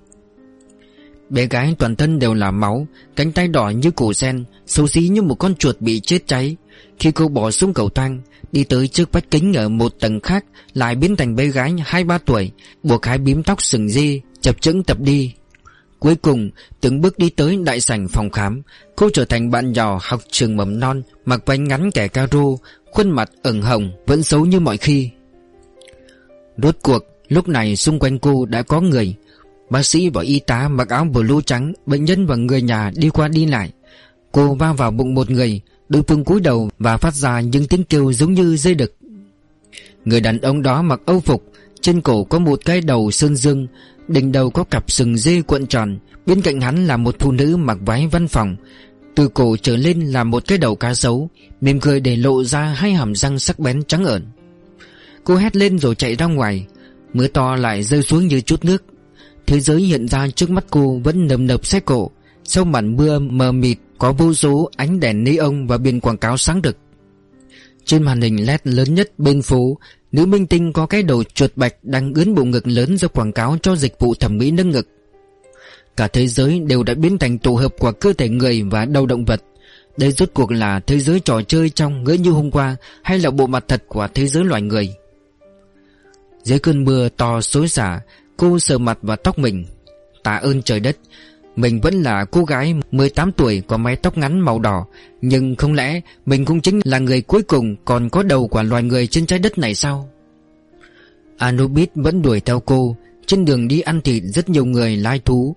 Bé gái toàn thân đều là máu Cánh tay đỏ như củ sen Xấu xí như một con chuột bị chết cháy. Khi cô bỏ xuống cầu thang Đi tới trước vách kính ở một tầng khác Lại biến thành bé gái 2-3 tuổi Buộc hai bím tóc sừng di, Chập chững tập đi. Cuối cùng từng bước đi tới đại sảnh phòng khám Cô trở thành bạn nhỏ học trường mầm non Mặc váy ngắn kẻ caro Khuôn mặt ửng hồng Vẫn xấu như mọi khi. Rốt cuộc, lúc này xung quanh cô đã có người. Bác sĩ và y tá mặc áo blue trắng, Bệnh nhân và người nhà đi qua đi lại. Cô va vào bụng một người, Đối phương cúi đầu và phát ra những tiếng kêu giống như dây đực. Người đàn ông đó mặc âu phục, Trên cổ có một cái đầu sơn dương, Đỉnh đầu có cặp sừng dê cuộn tròn, Bên cạnh hắn là một phụ nữ mặc váy văn phòng. Từ cổ trở lên là một cái đầu cá sấu Mềm cười để lộ ra hai hàm răng sắc bén trắng ẩn Cô hét lên rồi chạy ra ngoài. Mưa to lại rơi xuống như chút nước. Thế giới hiện ra trước mắt cô vẫn nầm nập xe cổ. Sau màn mưa mờ mịt, Có vô số ánh đèn neon và biển quảng cáo sáng rực. Trên màn hình LED lớn nhất bên phố, Nữ minh tinh có cái đầu chuột bạch Đang ướn bộ ngực lớn do quảng cáo cho dịch vụ thẩm mỹ nâng ngực. Cả thế giới đều đã biến thành tổ hợp của cơ thể người và đầu động vật. Đây rốt cuộc là thế giới trò chơi trong ngỡ như hôm qua Hay là bộ mặt thật của thế giới loài người? Dưới cơn mưa to xối xả, Cô sờ mặt và tóc mình. Tạ ơn trời đất, Mình vẫn là cô gái 18 tuổi có mái tóc ngắn màu đỏ. Nhưng không lẽ mình cũng chính là người cuối cùng Còn có đầu của loài người trên trái đất này sao? Anubis vẫn đuổi theo cô. Trên đường đi ăn thịt, rất nhiều người lai thú.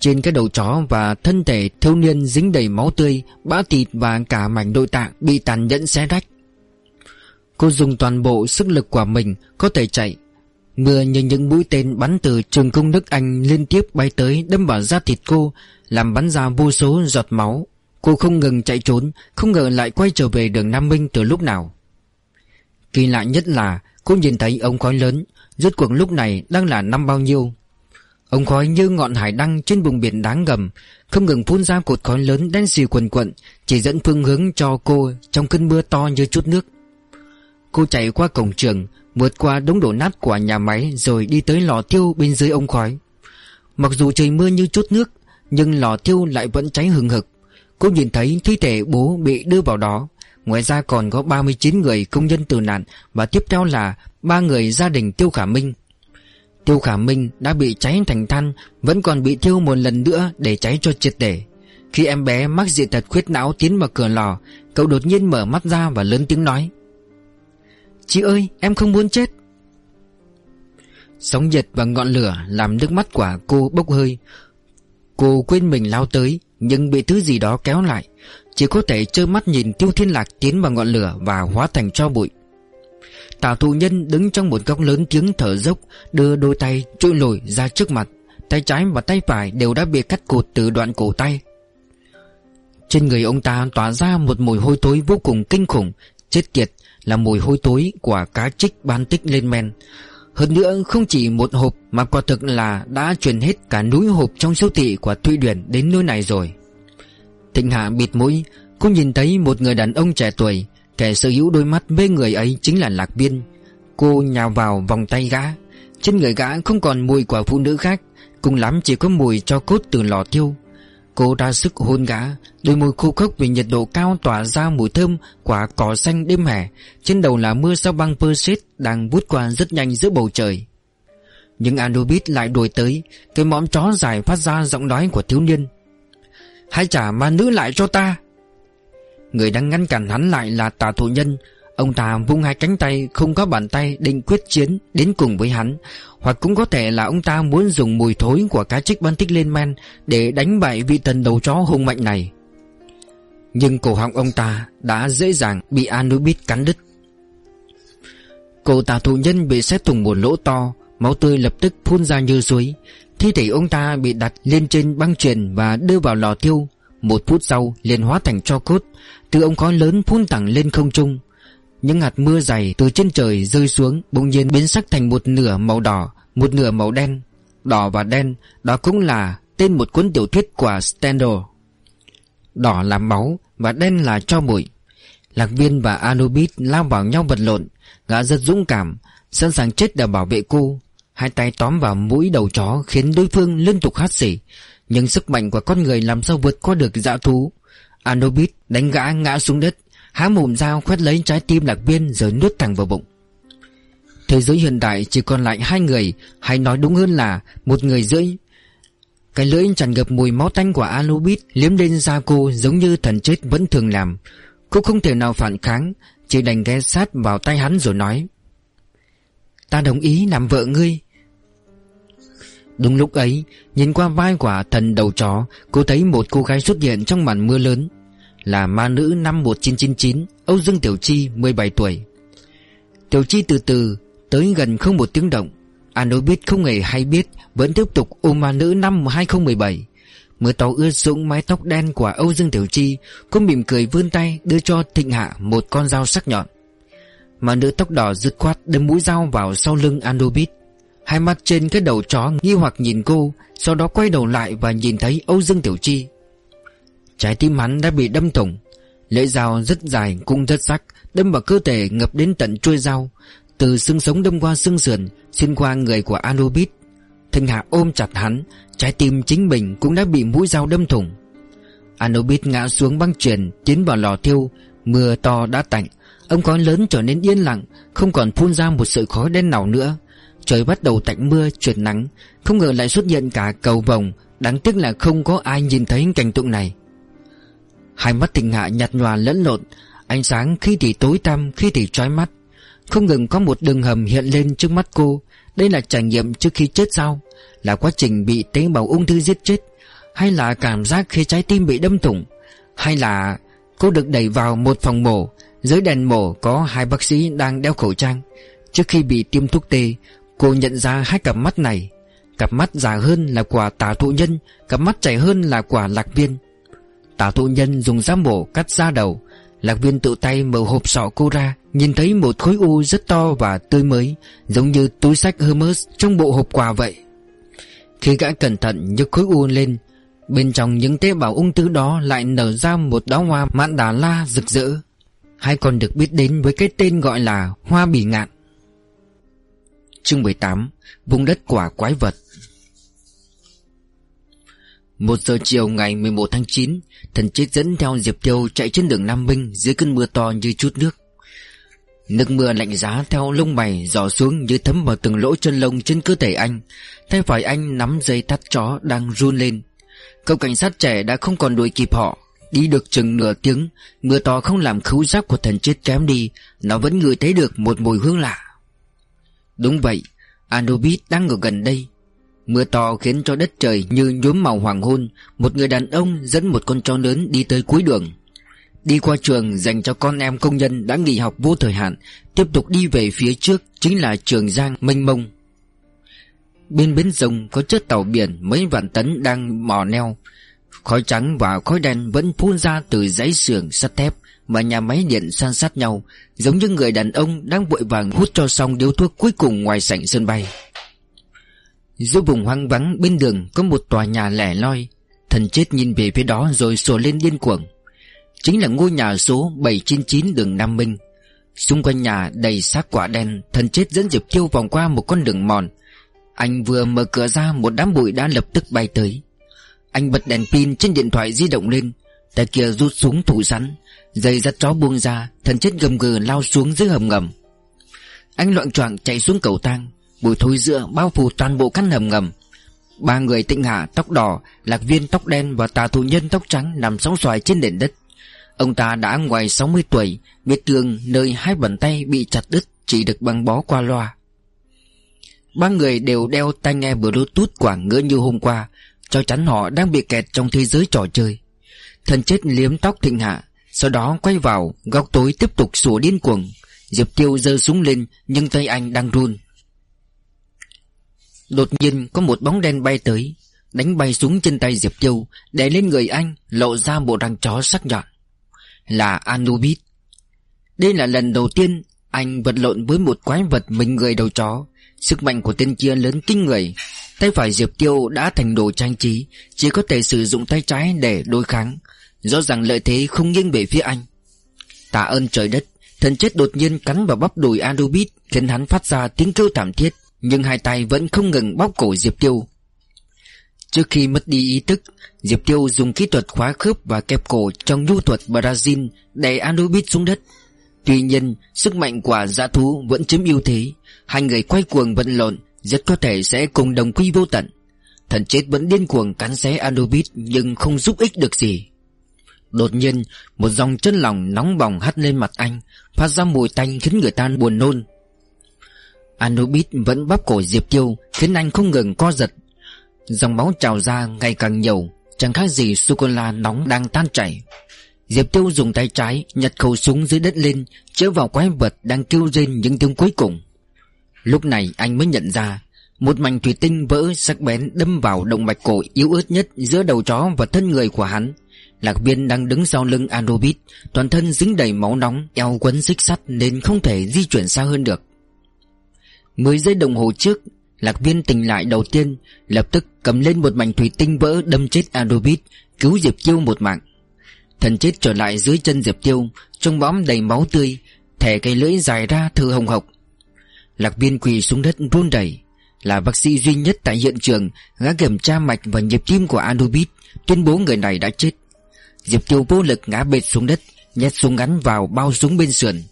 Trên cái đầu chó và thân thể thiếu niên dính đầy máu tươi, Bã thịt và cả mảnh nội tạng bị tàn nhẫn xé rách. Cô dùng toàn bộ sức lực của mình có thể chạy. Mưa như những mũi tên bắn từ trường công nước Anh liên tiếp bay tới đâm vào da thịt cô, Làm bắn ra vô số giọt máu. Cô không ngừng chạy trốn, Không ngờ lại quay trở về đường Nam Minh từ lúc nào. Kỳ lạ nhất là, Cô nhìn thấy ông khói lớn, Rốt cuộc lúc này đang là năm bao nhiêu. Ông khói như ngọn hải đăng trên vùng biển đáng gầm Không ngừng phun ra cột khói lớn đen xì quần quận, Chỉ dẫn phương hướng cho cô Trong cơn mưa to như chút nước. Cô chạy qua cổng trường, Vượt qua đống đổ nát của nhà máy Rồi đi tới lò thiêu bên dưới ông khói. Mặc dù trời mưa như chút nước, Nhưng lò thiêu lại vẫn cháy hừng hực. Cô nhìn thấy thi thể bố bị đưa vào đó. Ngoài ra còn có 39 người công nhân tử nạn Và tiếp theo là ba người gia đình Tiêu Khả Minh. Tiêu Khả Minh đã bị cháy thành than, Vẫn còn bị thiêu một lần nữa để cháy cho triệt để. Khi em bé mắc dị tật khuyết não tiến vào cửa lò, Cậu đột nhiên mở mắt ra và lớn tiếng nói. Chị ơi, em không muốn chết. Sóng nhiệt và ngọn lửa Làm nước mắt của cô bốc hơi. Cô quên mình lao tới, Nhưng bị thứ gì đó kéo lại. Chỉ có thể trơ mắt nhìn tiêu thiên lạc Tiến vào ngọn lửa và hóa thành cho bụi. Tào thụ nhân đứng trong một góc lớn tiếng thở dốc, Đưa đôi tay trôi lồi ra trước mặt. Tay trái và tay phải đều đã bị cắt cụt từ đoạn cổ tay. Trên người ông ta tỏa ra một mùi hôi thối vô cùng kinh khủng, Chết tiệt là mùi hôi tối của cá trích ban tích lên men. Hơn nữa, không chỉ một hộp mà quả thực là đã chuyển hết cả núi hộp trong siêu thị của Thụy Điển đến nơi này rồi. Thịnh Hạ bịt mũi Cô nhìn thấy một người đàn ông trẻ tuổi, Kẻ sở hữu đôi mắt mê người ấy chính là Lạc Biên. Cô nhào vào vòng tay gã, Trên người gã không còn mùi của phụ nữ khác, Cùng lắm chỉ có mùi cho cốt từ lò thiêu. Cô ra sức hôn gã. Đôi môi khô khốc vì nhiệt độ cao tỏa ra mùi thơm, Quả cỏ xanh đêm hè. Trên đầu là mưa sao băng Perseid Đang vút qua rất nhanh giữa bầu trời. Nhưng Anubis lại đuổi tới, Cái mõm chó dài phát ra giọng nói của thiếu niên. Hãy trả ma nữ lại cho ta. Người đang ngăn cản hắn lại là tà thủ nhân. Ông ta vung hai cánh tay Không có bàn tay định quyết chiến Đến cùng với hắn. Hoặc cũng có thể là ông ta muốn dùng mùi thối Của cá trích ban tích lên men Để đánh bại vị thần đầu chó hung mạnh này. Nhưng cổ họng ông ta Đã dễ dàng bị Anubis cắn đứt. Cổ tà thụ nhân bị xét thủng một lỗ to, Máu tươi lập tức phun ra như suối. Thi thể ông ta bị đặt lên trên băng truyền Và đưa vào lò thiêu. Một phút sau, liền hóa thành cho cốt. Từ ông khói lớn phun thẳng lên không trung những hạt mưa dày từ trên trời rơi xuống Bỗng nhiên biến sắc thành một nửa màu đỏ, Một nửa màu đen. Đỏ và đen, Đó cũng là tên một cuốn tiểu thuyết của Stendhal. Đỏ là máu Và đen là cho bụi. Lạc viên và Anubis lao vào nhau vật lộn, Gã rất dũng cảm, Sẵn sàng chết để bảo vệ cô. Hai tay tóm vào mũi đầu chó Khiến đối phương liên tục hát xỉ, Nhưng sức mạnh của con người làm sao vượt qua được dã thú. Anubis đánh gã ngã xuống đất Há mồm dao khoét lấy trái tim lạc viên Rồi nuốt thẳng vào bụng. Thế giới hiện đại chỉ còn lại hai người, Hay nói đúng hơn là một người rưỡi. Cái lưỡi tràn ngập mùi máu tanh của Alubit Liếm lên da cô giống như thần chết vẫn thường làm. Cô không thể nào phản kháng, Chỉ đành ghé sát vào tay hắn rồi nói, Ta đồng ý làm vợ ngươi. Đúng lúc ấy, Nhìn qua vai quả thần đầu chó, Cô thấy một cô gái xuất hiện trong màn mưa lớn là ma nữ năm 1999 Âu Dương Tiểu Chi 17 tuổi. Tiểu Chi từ từ, Tới gần không một tiếng động. Anubis không hề hay biết, Vẫn tiếp tục ôm ma nữ năm 2017 Mưa tàu ướt sũng mái tóc đen của Âu Dương Tiểu Chi Cô mỉm cười vươn tay Đưa cho Thịnh Hạ một con dao sắc nhọn. Mà nữ tóc đỏ dứt khoát đâm mũi dao vào sau lưng Anubis Hai mắt trên cái đầu chó nghi hoặc nhìn cô, Sau đó quay đầu lại và nhìn thấy Âu Dương Tiểu Chi. Trái tim hắn đã bị đâm thủng. Lưỡi dao rất dài cũng rất sắc, Đâm vào cơ thể ngập đến tận chuôi dao. Từ xương sống đâm qua xương sườn, Xuyên qua người của Anubis. Thanh Hạ ôm chặt hắn, Trái tim chính mình cũng đã bị mũi dao đâm thủng. Anubis ngã xuống băng truyền Tiến vào lò thiêu. Mưa to đã tạnh Ông khói lớn trở nên yên lặng, Không còn phun ra một sợi khói đen nào nữa. Trời bắt đầu tạnh mưa, chuyển nắng, Không ngờ lại xuất hiện cả cầu vồng. Đáng tiếc là không có ai nhìn thấy cảnh tượng này. Hai mắt tình hạ nhạt nhòa lẫn lộn, Ánh sáng khi thì tối tăm, khi thì trói mắt. Không ngừng có một đường hầm hiện lên trước mắt cô. Đây là trải nghiệm trước khi chết sao? Là quá trình bị tế bào ung thư giết chết? Hay là cảm giác khi trái tim bị đâm thủng? Hay là cô được đẩy vào một phòng mổ? Dưới đèn mổ có hai bác sĩ đang đeo khẩu trang. Trước khi bị tiêm thuốc tê, Cô nhận ra hai cặp mắt này. Cặp mắt già hơn là quả tà thụ nhân, Cặp mắt chảy hơn là quả lạc viên. Tả thụ nhân dùng dao mổ cắt ra đầu. Lạc viên tự tay mở hộp sọ cô ra, Nhìn thấy một khối u rất to và tươi mới, Giống như túi sách Hermes trong bộ hộp quà vậy. Khi gã cẩn thận nhấc khối u lên, Bên trong những tế bào ung thư đó lại nở ra một đóa hoa mãn đà la rực rỡ. Hay còn được biết đến với cái tên gọi là hoa bỉ ngạn. Chương 18 Vùng đất quả quái vật. Một giờ chiều ngày 11 tháng 9 Thần chết dẫn theo Diệp Tiêu chạy trên đường Nam Minh Dưới cơn mưa to như chút nước. Nước mưa lạnh giá theo lông mày Giỏ xuống như thấm vào từng lỗ chân lông trên cơ thể anh. Tay phải anh nắm dây thắt chó đang run lên. Cậu cảnh sát trẻ đã không còn đuổi kịp họ. Đi được chừng nửa tiếng, Mưa to không làm khứu giác của thần chết kém đi. Nó vẫn ngửi thấy được một mùi hương lạ. Đúng vậy Anubis đang ở gần đây. Mưa to khiến cho đất trời như nhuốm màu hoàng hôn. Một người đàn ông dẫn một con chó lớn đi tới cuối đường. Đi qua trường dành cho con em công nhân đã nghỉ học vô thời hạn, Tiếp tục đi về phía trước chính là trường Giang mênh mông. Bên bến sông có chiếc tàu biển mấy vạn tấn đang mò neo. Khói trắng và khói đen vẫn phun ra từ dãy xưởng sắt thép Mà nhà máy điện san sát nhau, Giống như người đàn ông đang vội vàng hút cho xong điếu thuốc cuối cùng ngoài sảnh sân bay. Giữa vùng hoang vắng bên đường có một tòa nhà lẻ loi. Thần chết nhìn về phía đó rồi sổ lên điên cuồng. Chính là ngôi nhà số 799 đường Nam Minh. Xung quanh nhà đầy xác quả đen, Thần chết dẫn Diệp Tiêu vòng qua một con đường mòn. Anh vừa mở cửa ra, một đám bụi đã lập tức bay tới. Anh bật đèn pin trên điện thoại di động lên. Tay kia rút súng thủ sẵn Dây dắt chó buông ra, Thần chết gầm gừ lao xuống dưới hầm ngầm. Anh loạn choạng chạy xuống cầu thang. Bụi thối dựa bao phủ toàn bộ căn hầm ngầm. Ba người tịnh hạ tóc đỏ, Lạc viên tóc đen và tà thủ nhân tóc trắng Nằm sóng xoài trên nền đất. Ông ta đã ngoài 60 tuổi biệt thương nơi hai bàn tay bị chặt đứt Chỉ được băng bó qua loa. Ba người đều đeo tai nghe bluetooth quảng ngỡ như hôm qua, Cho chắn họ đang bị kẹt trong thế giới trò chơi. Thần chết liếm tóc thịnh hạ, Sau đó quay vào, Góc tối tiếp tục sủa điên cuồng. Diệp tiêu giơ súng lên, Nhưng tay anh đang run. Đột nhiên có một bóng đen bay tới, Đánh bay xuống trên tay Diệp Tiêu Đè lên người anh, Lộ ra bộ răng chó sắc nhọn. Là Anubis. Đây là lần đầu tiên Anh vật lộn với một quái vật mình người đầu chó. Sức mạnh của tên kia lớn kinh người. Tay phải Diệp Tiêu đã thành đồ trang trí, Chỉ có thể sử dụng tay trái để đối kháng. Rõ ràng lợi thế không nghiêng về phía anh. Tạ ơn trời đất, Thần chết đột nhiên cắn vào bắp đùi Anubis Khiến hắn phát ra tiếng kêu thảm thiết. Nhưng hai tay vẫn không ngừng bóp cổ Diệp Tiêu. Trước khi mất đi ý thức, Diệp Tiêu dùng kỹ thuật khóa khớp và kẹp cổ Trong nhu thuật Brazil Đẩy Anubis xuống đất. Tuy nhiên, sức mạnh của dã thú vẫn chiếm ưu thế. Hai người quay cuồng vận lộn, Rất có thể sẽ cùng đồng quy vô tận. Thần chết vẫn điên cuồng cắn xé Anubis Nhưng không giúp ích được gì. Đột nhiên, Một dòng chân lòng nóng bỏng hắt lên mặt anh, Phát ra mùi tanh khiến người ta buồn nôn. Anubis vẫn bắp cổ Diệp Tiêu, Khiến anh không ngừng co giật. Dòng máu trào ra ngày càng nhiều, Chẳng khác gì sô-cô-la nóng đang tan chảy. Diệp Tiêu dùng tay trái Nhặt khẩu súng dưới đất lên, chĩa vào quái vật đang kêu rên những tiếng cuối cùng. Lúc này anh mới nhận ra, Một mảnh thủy tinh vỡ sắc bén đâm vào động mạch cổ yếu ớt nhất Giữa đầu chó và thân người của hắn. Lạc viên đang đứng sau lưng Anubis, Toàn thân dính đầy máu nóng, Eo quấn xích sắt nên không thể di chuyển xa hơn được. Mười giây đồng hồ trước, Lạc viên tỉnh lại đầu tiên, Lập tức cầm lên một mảnh thủy tinh vỡ đâm chết Adobit Cứu Diệp Tiêu một mạng. Thần chết trở lại dưới chân Diệp Tiêu, Trong bõm đầy máu tươi, Thẻ cây lưỡi dài ra thư hồng hộc. Lạc viên quỳ xuống đất run rẩy, Là bác sĩ duy nhất tại hiện trường, Gã kiểm tra mạch và nhịp tim của Adobit Tuyên bố người này đã chết. Diệp Tiêu vô lực ngã bệt xuống đất, Nhét súng ngắn vào bao súng bên sườn.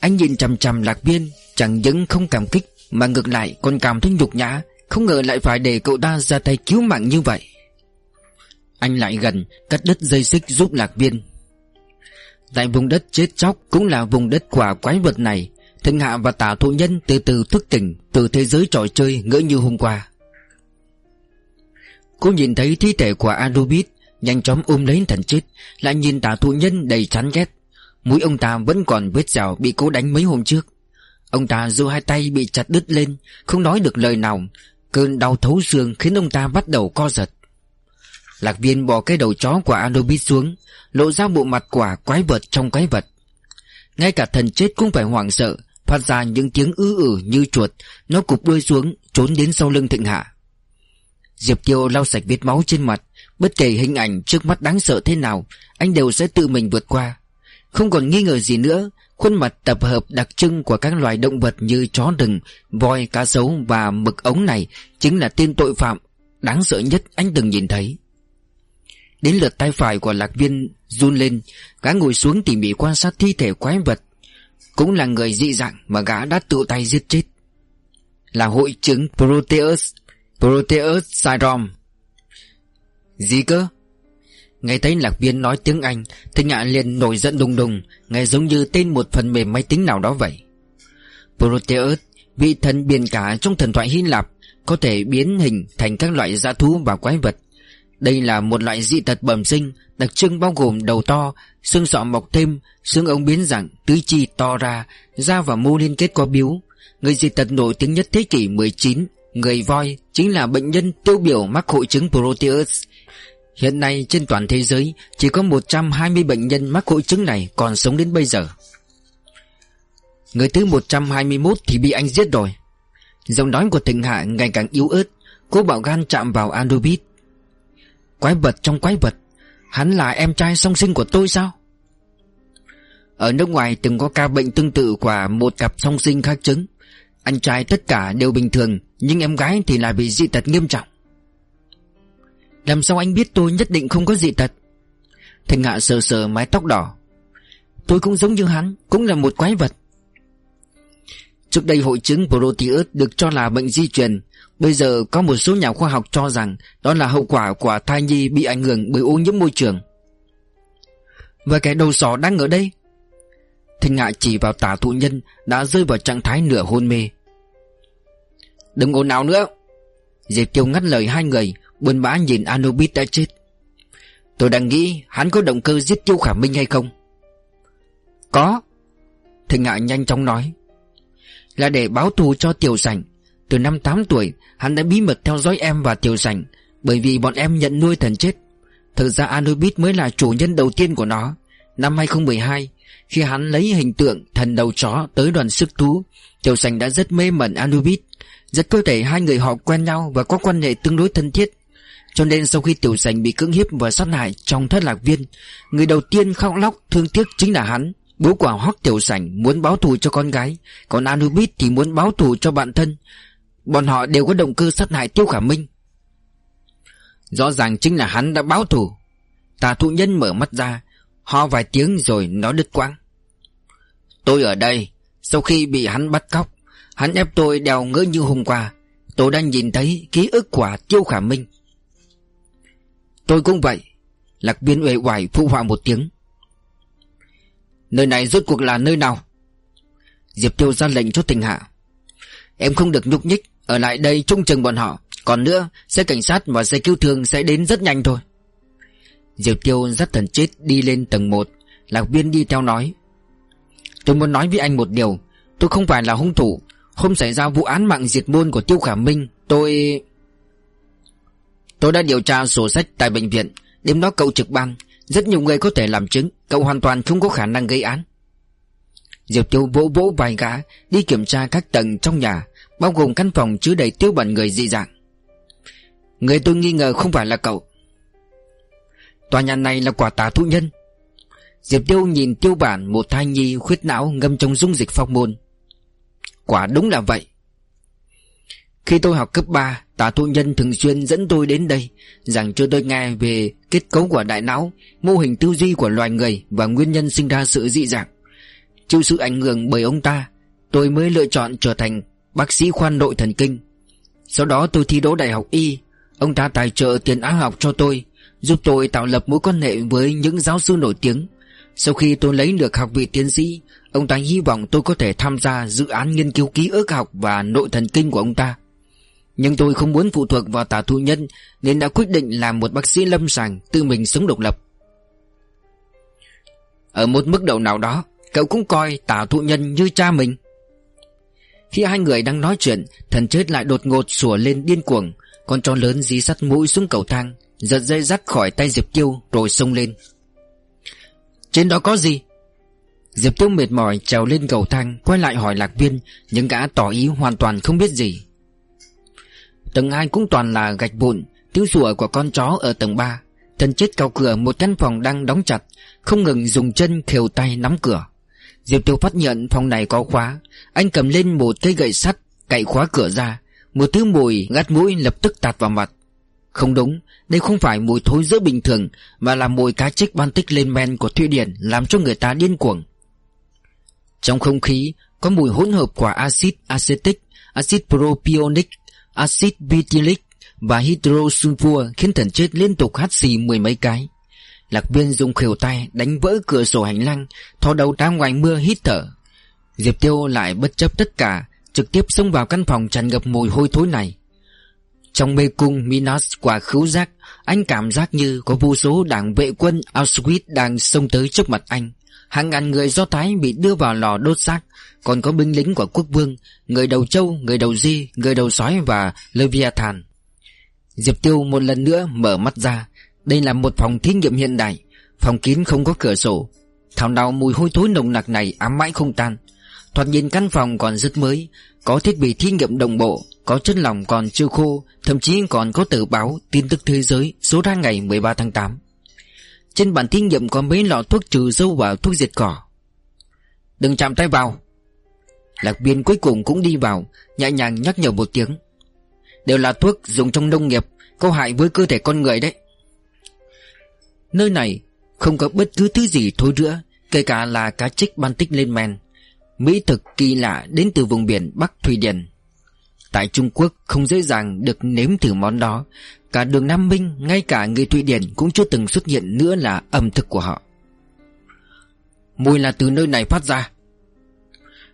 Anh nhìn chằm chằm lạc viên Chẳng những không cảm kích, Mà ngược lại còn cảm thấy nhục nhã. Không ngờ lại phải để cậu ta ra tay cứu mạng như vậy. Anh lại gần, Cắt đứt dây xích giúp lạc viên. Tại vùng đất chết chóc Cũng là vùng đất quả quái vật này, Thịnh Hạ và tả thụ nhân từ từ thức tỉnh, Từ thế giới trò chơi ngỡ như hôm qua. Cô nhìn thấy thi thể của Anubis Nhanh chóng ôm lấy thần chết, Lại nhìn tả thụ nhân đầy chán ghét. Mũi ông ta vẫn còn vết dẻo bị cố đánh mấy hôm trước. Ông ta giơ hai tay bị chặt đứt lên, Không nói được lời nào. Cơn đau thấu xương khiến ông ta bắt đầu co giật. Lạc viên bỏ cái đầu chó của Anubis xuống, Lộ ra bộ mặt quả quái vật trong quái vật. Ngay cả thần chết cũng phải hoảng sợ, Phát ra những tiếng ư ử như chuột, Nó cụp đuôi xuống, Trốn đến sau lưng thịnh hạ. Diệp Tiêu lau sạch vết máu trên mặt, Bất kể hình ảnh trước mắt đáng sợ thế nào, Anh đều sẽ tự mình vượt qua. Không còn nghi ngờ gì nữa Khuôn mặt tập hợp đặc trưng của các loài động vật như chó rừng, voi, cá sấu và mực ống này Chính là tên tội phạm đáng sợ nhất anh từng nhìn thấy. Đến lượt tay phải của lạc viên run lên Gã ngồi xuống tỉ mỉ quan sát thi thể quái vật. Cũng là người dị dạng mà gã đã tự tay giết chết. Là hội chứng Proteus Proteus syndrome. Gì cơ? Nghe thấy lạc viên nói tiếng Anh, Thì nhạ liền nổi giận đùng đùng, Nghe giống như tên một phần mềm máy tính nào đó vậy. Proteus, Vị thần biển cả trong thần thoại Hy Lạp, Có thể biến hình thành các loại dã thú và quái vật. Đây là một loại dị tật bẩm sinh, Đặc trưng bao gồm đầu to, Xương sọ mọc thêm, Xương ống biến dạng, Tứ chi to ra, Da và mô liên kết có biếu Người dị tật nổi tiếng nhất thế kỷ 19 Người voi, chính là bệnh nhân tiêu biểu mắc hội chứng Proteus. Hiện nay trên toàn thế giới, Chỉ có 120 bệnh nhân mắc hội chứng này còn sống đến bây giờ. Người thứ 121 thì bị anh giết rồi. Giọng nói của Thịnh Hạ ngày càng yếu ớt Cô bảo gan chạm vào Anubis Quái vật trong quái vật, Hắn là em trai song sinh của tôi sao? Ở nước ngoài từng có ca bệnh tương tự của một cặp song sinh khác chứng. Anh trai tất cả đều bình thường, Nhưng em gái thì lại bị dị tật nghiêm trọng làm sao anh biết tôi nhất định không có dị tật Thanh Hạ sờ sờ mái tóc đỏ. Tôi cũng giống như hắn, Cũng là một quái vật. Trước đây hội chứng Proteus được cho là bệnh di truyền, Bây giờ có một số nhà khoa học cho rằng Đó là hậu quả của thai nhi bị ảnh hưởng bởi ô nhiễm môi trường. Và cái đầu sỏ đang ở đây? Thanh Hạ chỉ vào tả thụ nhân Đã rơi vào trạng thái nửa hôn mê. Đừng ồn ào nữa. Diệp Kiều ngắt lời hai người Buồn bã nhìn Anubis đã chết. Tôi đang nghĩ hắn có động cơ giết Tiêu Khả Minh hay không? Có Thịnh Hạ nhanh chóng nói. Là để báo thù cho Tiểu Sảnh. Từ năm 8 tuổi, Hắn đã bí mật theo dõi em và Tiểu Sảnh, Bởi vì bọn em nhận nuôi thần chết. Thực ra Anubis mới là chủ nhân đầu tiên của nó. Năm 2012 Khi hắn lấy hình tượng thần đầu chó tới đoàn sức thú, Tiểu Sảnh đã rất mê mẩn Anubis. Rất có thể hai người họ quen nhau Và có quan hệ tương đối thân thiết cho nên sau khi tiểu sành bị cưỡng hiếp và sát hại trong thất lạc viên, Người đầu tiên khóc lóc thương tiếc chính là hắn. Bố quả Hoắc Tiểu Sành muốn báo thù cho con gái, Còn Anubis thì muốn báo thù cho bạn thân. Bọn họ đều có động cơ sát hại Tiêu Khả Minh. Rõ ràng chính là hắn đã báo thù. Tà thụ nhân mở mắt ra, Ho vài tiếng rồi nói đứt quãng. Tôi ở đây, Sau khi bị hắn bắt cóc, Hắn ép tôi đèo ngỡ như hôm qua. Tôi đang nhìn thấy ký ức của Tiêu Khả Minh. Tôi cũng vậy. Lạc biên uể oải phụ họa một tiếng. Nơi này rốt cuộc là nơi nào? Diệp Tiêu ra lệnh cho tình hạ. Em không được nhúc nhích, Ở lại đây trung chừng bọn họ. Còn nữa, xe cảnh sát và xe cứu thương sẽ đến rất nhanh thôi. Diệp Tiêu dắt thần chết đi lên tầng 1 Lạc biên đi theo nói. Tôi muốn nói với anh một điều. Tôi không phải là hung thủ. Hôm xảy ra vụ án mạng diệt môn của Tiêu Khả Minh, Tôi... Tôi đã điều tra sổ sách tại bệnh viện. Đêm đó cậu trực ban. Rất nhiều người có thể làm chứng. Cậu hoàn toàn không có khả năng gây án. Diệp Tiêu vỗ vỗ vài gã, Đi kiểm tra các tầng trong nhà, Bao gồm căn phòng chứa đầy tiêu bẩn người dị dạng. Người tôi nghi ngờ không phải là cậu. Tòa nhà này là quả tà thụ nhân. Diệp Tiêu nhìn tiêu bản, một thai nhi khuyết não ngâm trong dung dịch phong môn. Quả đúng là vậy. Khi tôi học cấp 3 Tà Thu nhân thường xuyên dẫn tôi đến đây, Giảng cho tôi nghe về kết cấu của đại não, Mô hình tư duy của loài người Và nguyên nhân sinh ra sự dị dạng. Chịu sự ảnh hưởng bởi ông ta, Tôi mới lựa chọn trở thành bác sĩ khoan nội thần kinh. Sau đó tôi thi đỗ đại học Y, Ông ta tài trợ tiền áo học cho tôi, Giúp tôi tạo lập mối quan hệ với những giáo sư nổi tiếng. Sau khi tôi lấy được học vị tiến sĩ, Ông ta hy vọng tôi có thể tham gia dự án nghiên cứu ký ức học và nội thần kinh của ông ta. Nhưng tôi không muốn phụ thuộc vào tà Thu nhân, Nên đã quyết định làm một bác sĩ lâm sàng tự mình sống độc lập. Ở một mức độ nào đó, Cậu cũng coi tà thụ nhân như cha mình. Khi hai người đang nói chuyện, Thần chết lại đột ngột sủa lên điên cuồng, Con chó lớn dí sắt mũi xuống cầu thang, Giật dây dắt khỏi tay Diệp Tiêu Rồi xông lên. Trên đó có gì? Diệp Tiêu mệt mỏi trèo lên cầu thang, Quay lại hỏi lạc viên, Nhưng gã tỏ ý hoàn toàn không biết gì. Tầng hai cũng toàn là gạch vụn, Tiếng sủa của con chó ở tầng 3 Thần chết cao cửa, một căn phòng đang đóng chặt, Không ngừng dùng chân khều tay nắm cửa. Diệp Tiêu phát hiện phòng này có khóa. Anh cầm lên một cây gậy sắt, Cậy khóa cửa ra. Một thứ mùi gắt mũi lập tức tạt vào mặt. Không đúng, Đây không phải mùi thối giữa bình thường, Mà là mùi cá chích ban tích lên men của Thụy Điển, Làm cho người ta điên cuồng. Trong không khí, Có mùi hỗn hợp của axit acetic, axit propionic axit butyric và hydrosulfur khiến thần chết liên tục hắt xì mười mấy cái. Lạc viên dùng khều tay đánh vỡ cửa sổ hành lang, Thò đầu ra ngoài mưa hít thở. Diệp Tiêu lại bất chấp tất cả, Trực tiếp xông vào căn phòng tràn ngập mùi hôi thối này. Trong mê cung, Minas quả khứu giác, Anh cảm giác như có vô số đảng vệ quân Auschwitz đang xông tới trước mặt anh. Hàng ngàn người do Thái bị đưa vào lò đốt xác. Còn có binh lính của quốc vương Người đầu trâu, người đầu di, người đầu sói và Leviathan. Diệp Tiêu một lần nữa mở mắt ra. Đây là một phòng thí nghiệm hiện đại. Phòng kín không có cửa sổ. Thảo nào mùi hôi thối nồng nặc này ám mãi không tan. Thoạt nhìn căn phòng còn rất mới Có thiết bị thí nghiệm đồng bộ Có chất lỏng còn chưa khô Thậm chí còn có tờ báo tin tức thế giới Số ra ngày 13 tháng 8 trên bản thí nghiệm có mấy lọ thuốc trừ dâu và thuốc diệt cỏ. Đừng chạm tay vào. Lạc Biên cuối cùng cũng đi vào, Nhẹ nhàng nhắc nhở một tiếng. Đều là thuốc dùng trong nông nghiệp, Có hại với cơ thể con người đấy. Nơi này không có bất cứ thứ gì thôi nữa Kể cả là cá trích ban tích lên men Mỹ thực kỳ lạ đến từ vùng biển Bắc Thủy Điển. Tại Trung Quốc không dễ dàng được nếm thử món đó. Cả đường Nam Minh, Ngay cả người Thụy Điển cũng chưa từng xuất hiện nữa là ẩm thực của họ. Mùi là từ nơi này phát ra.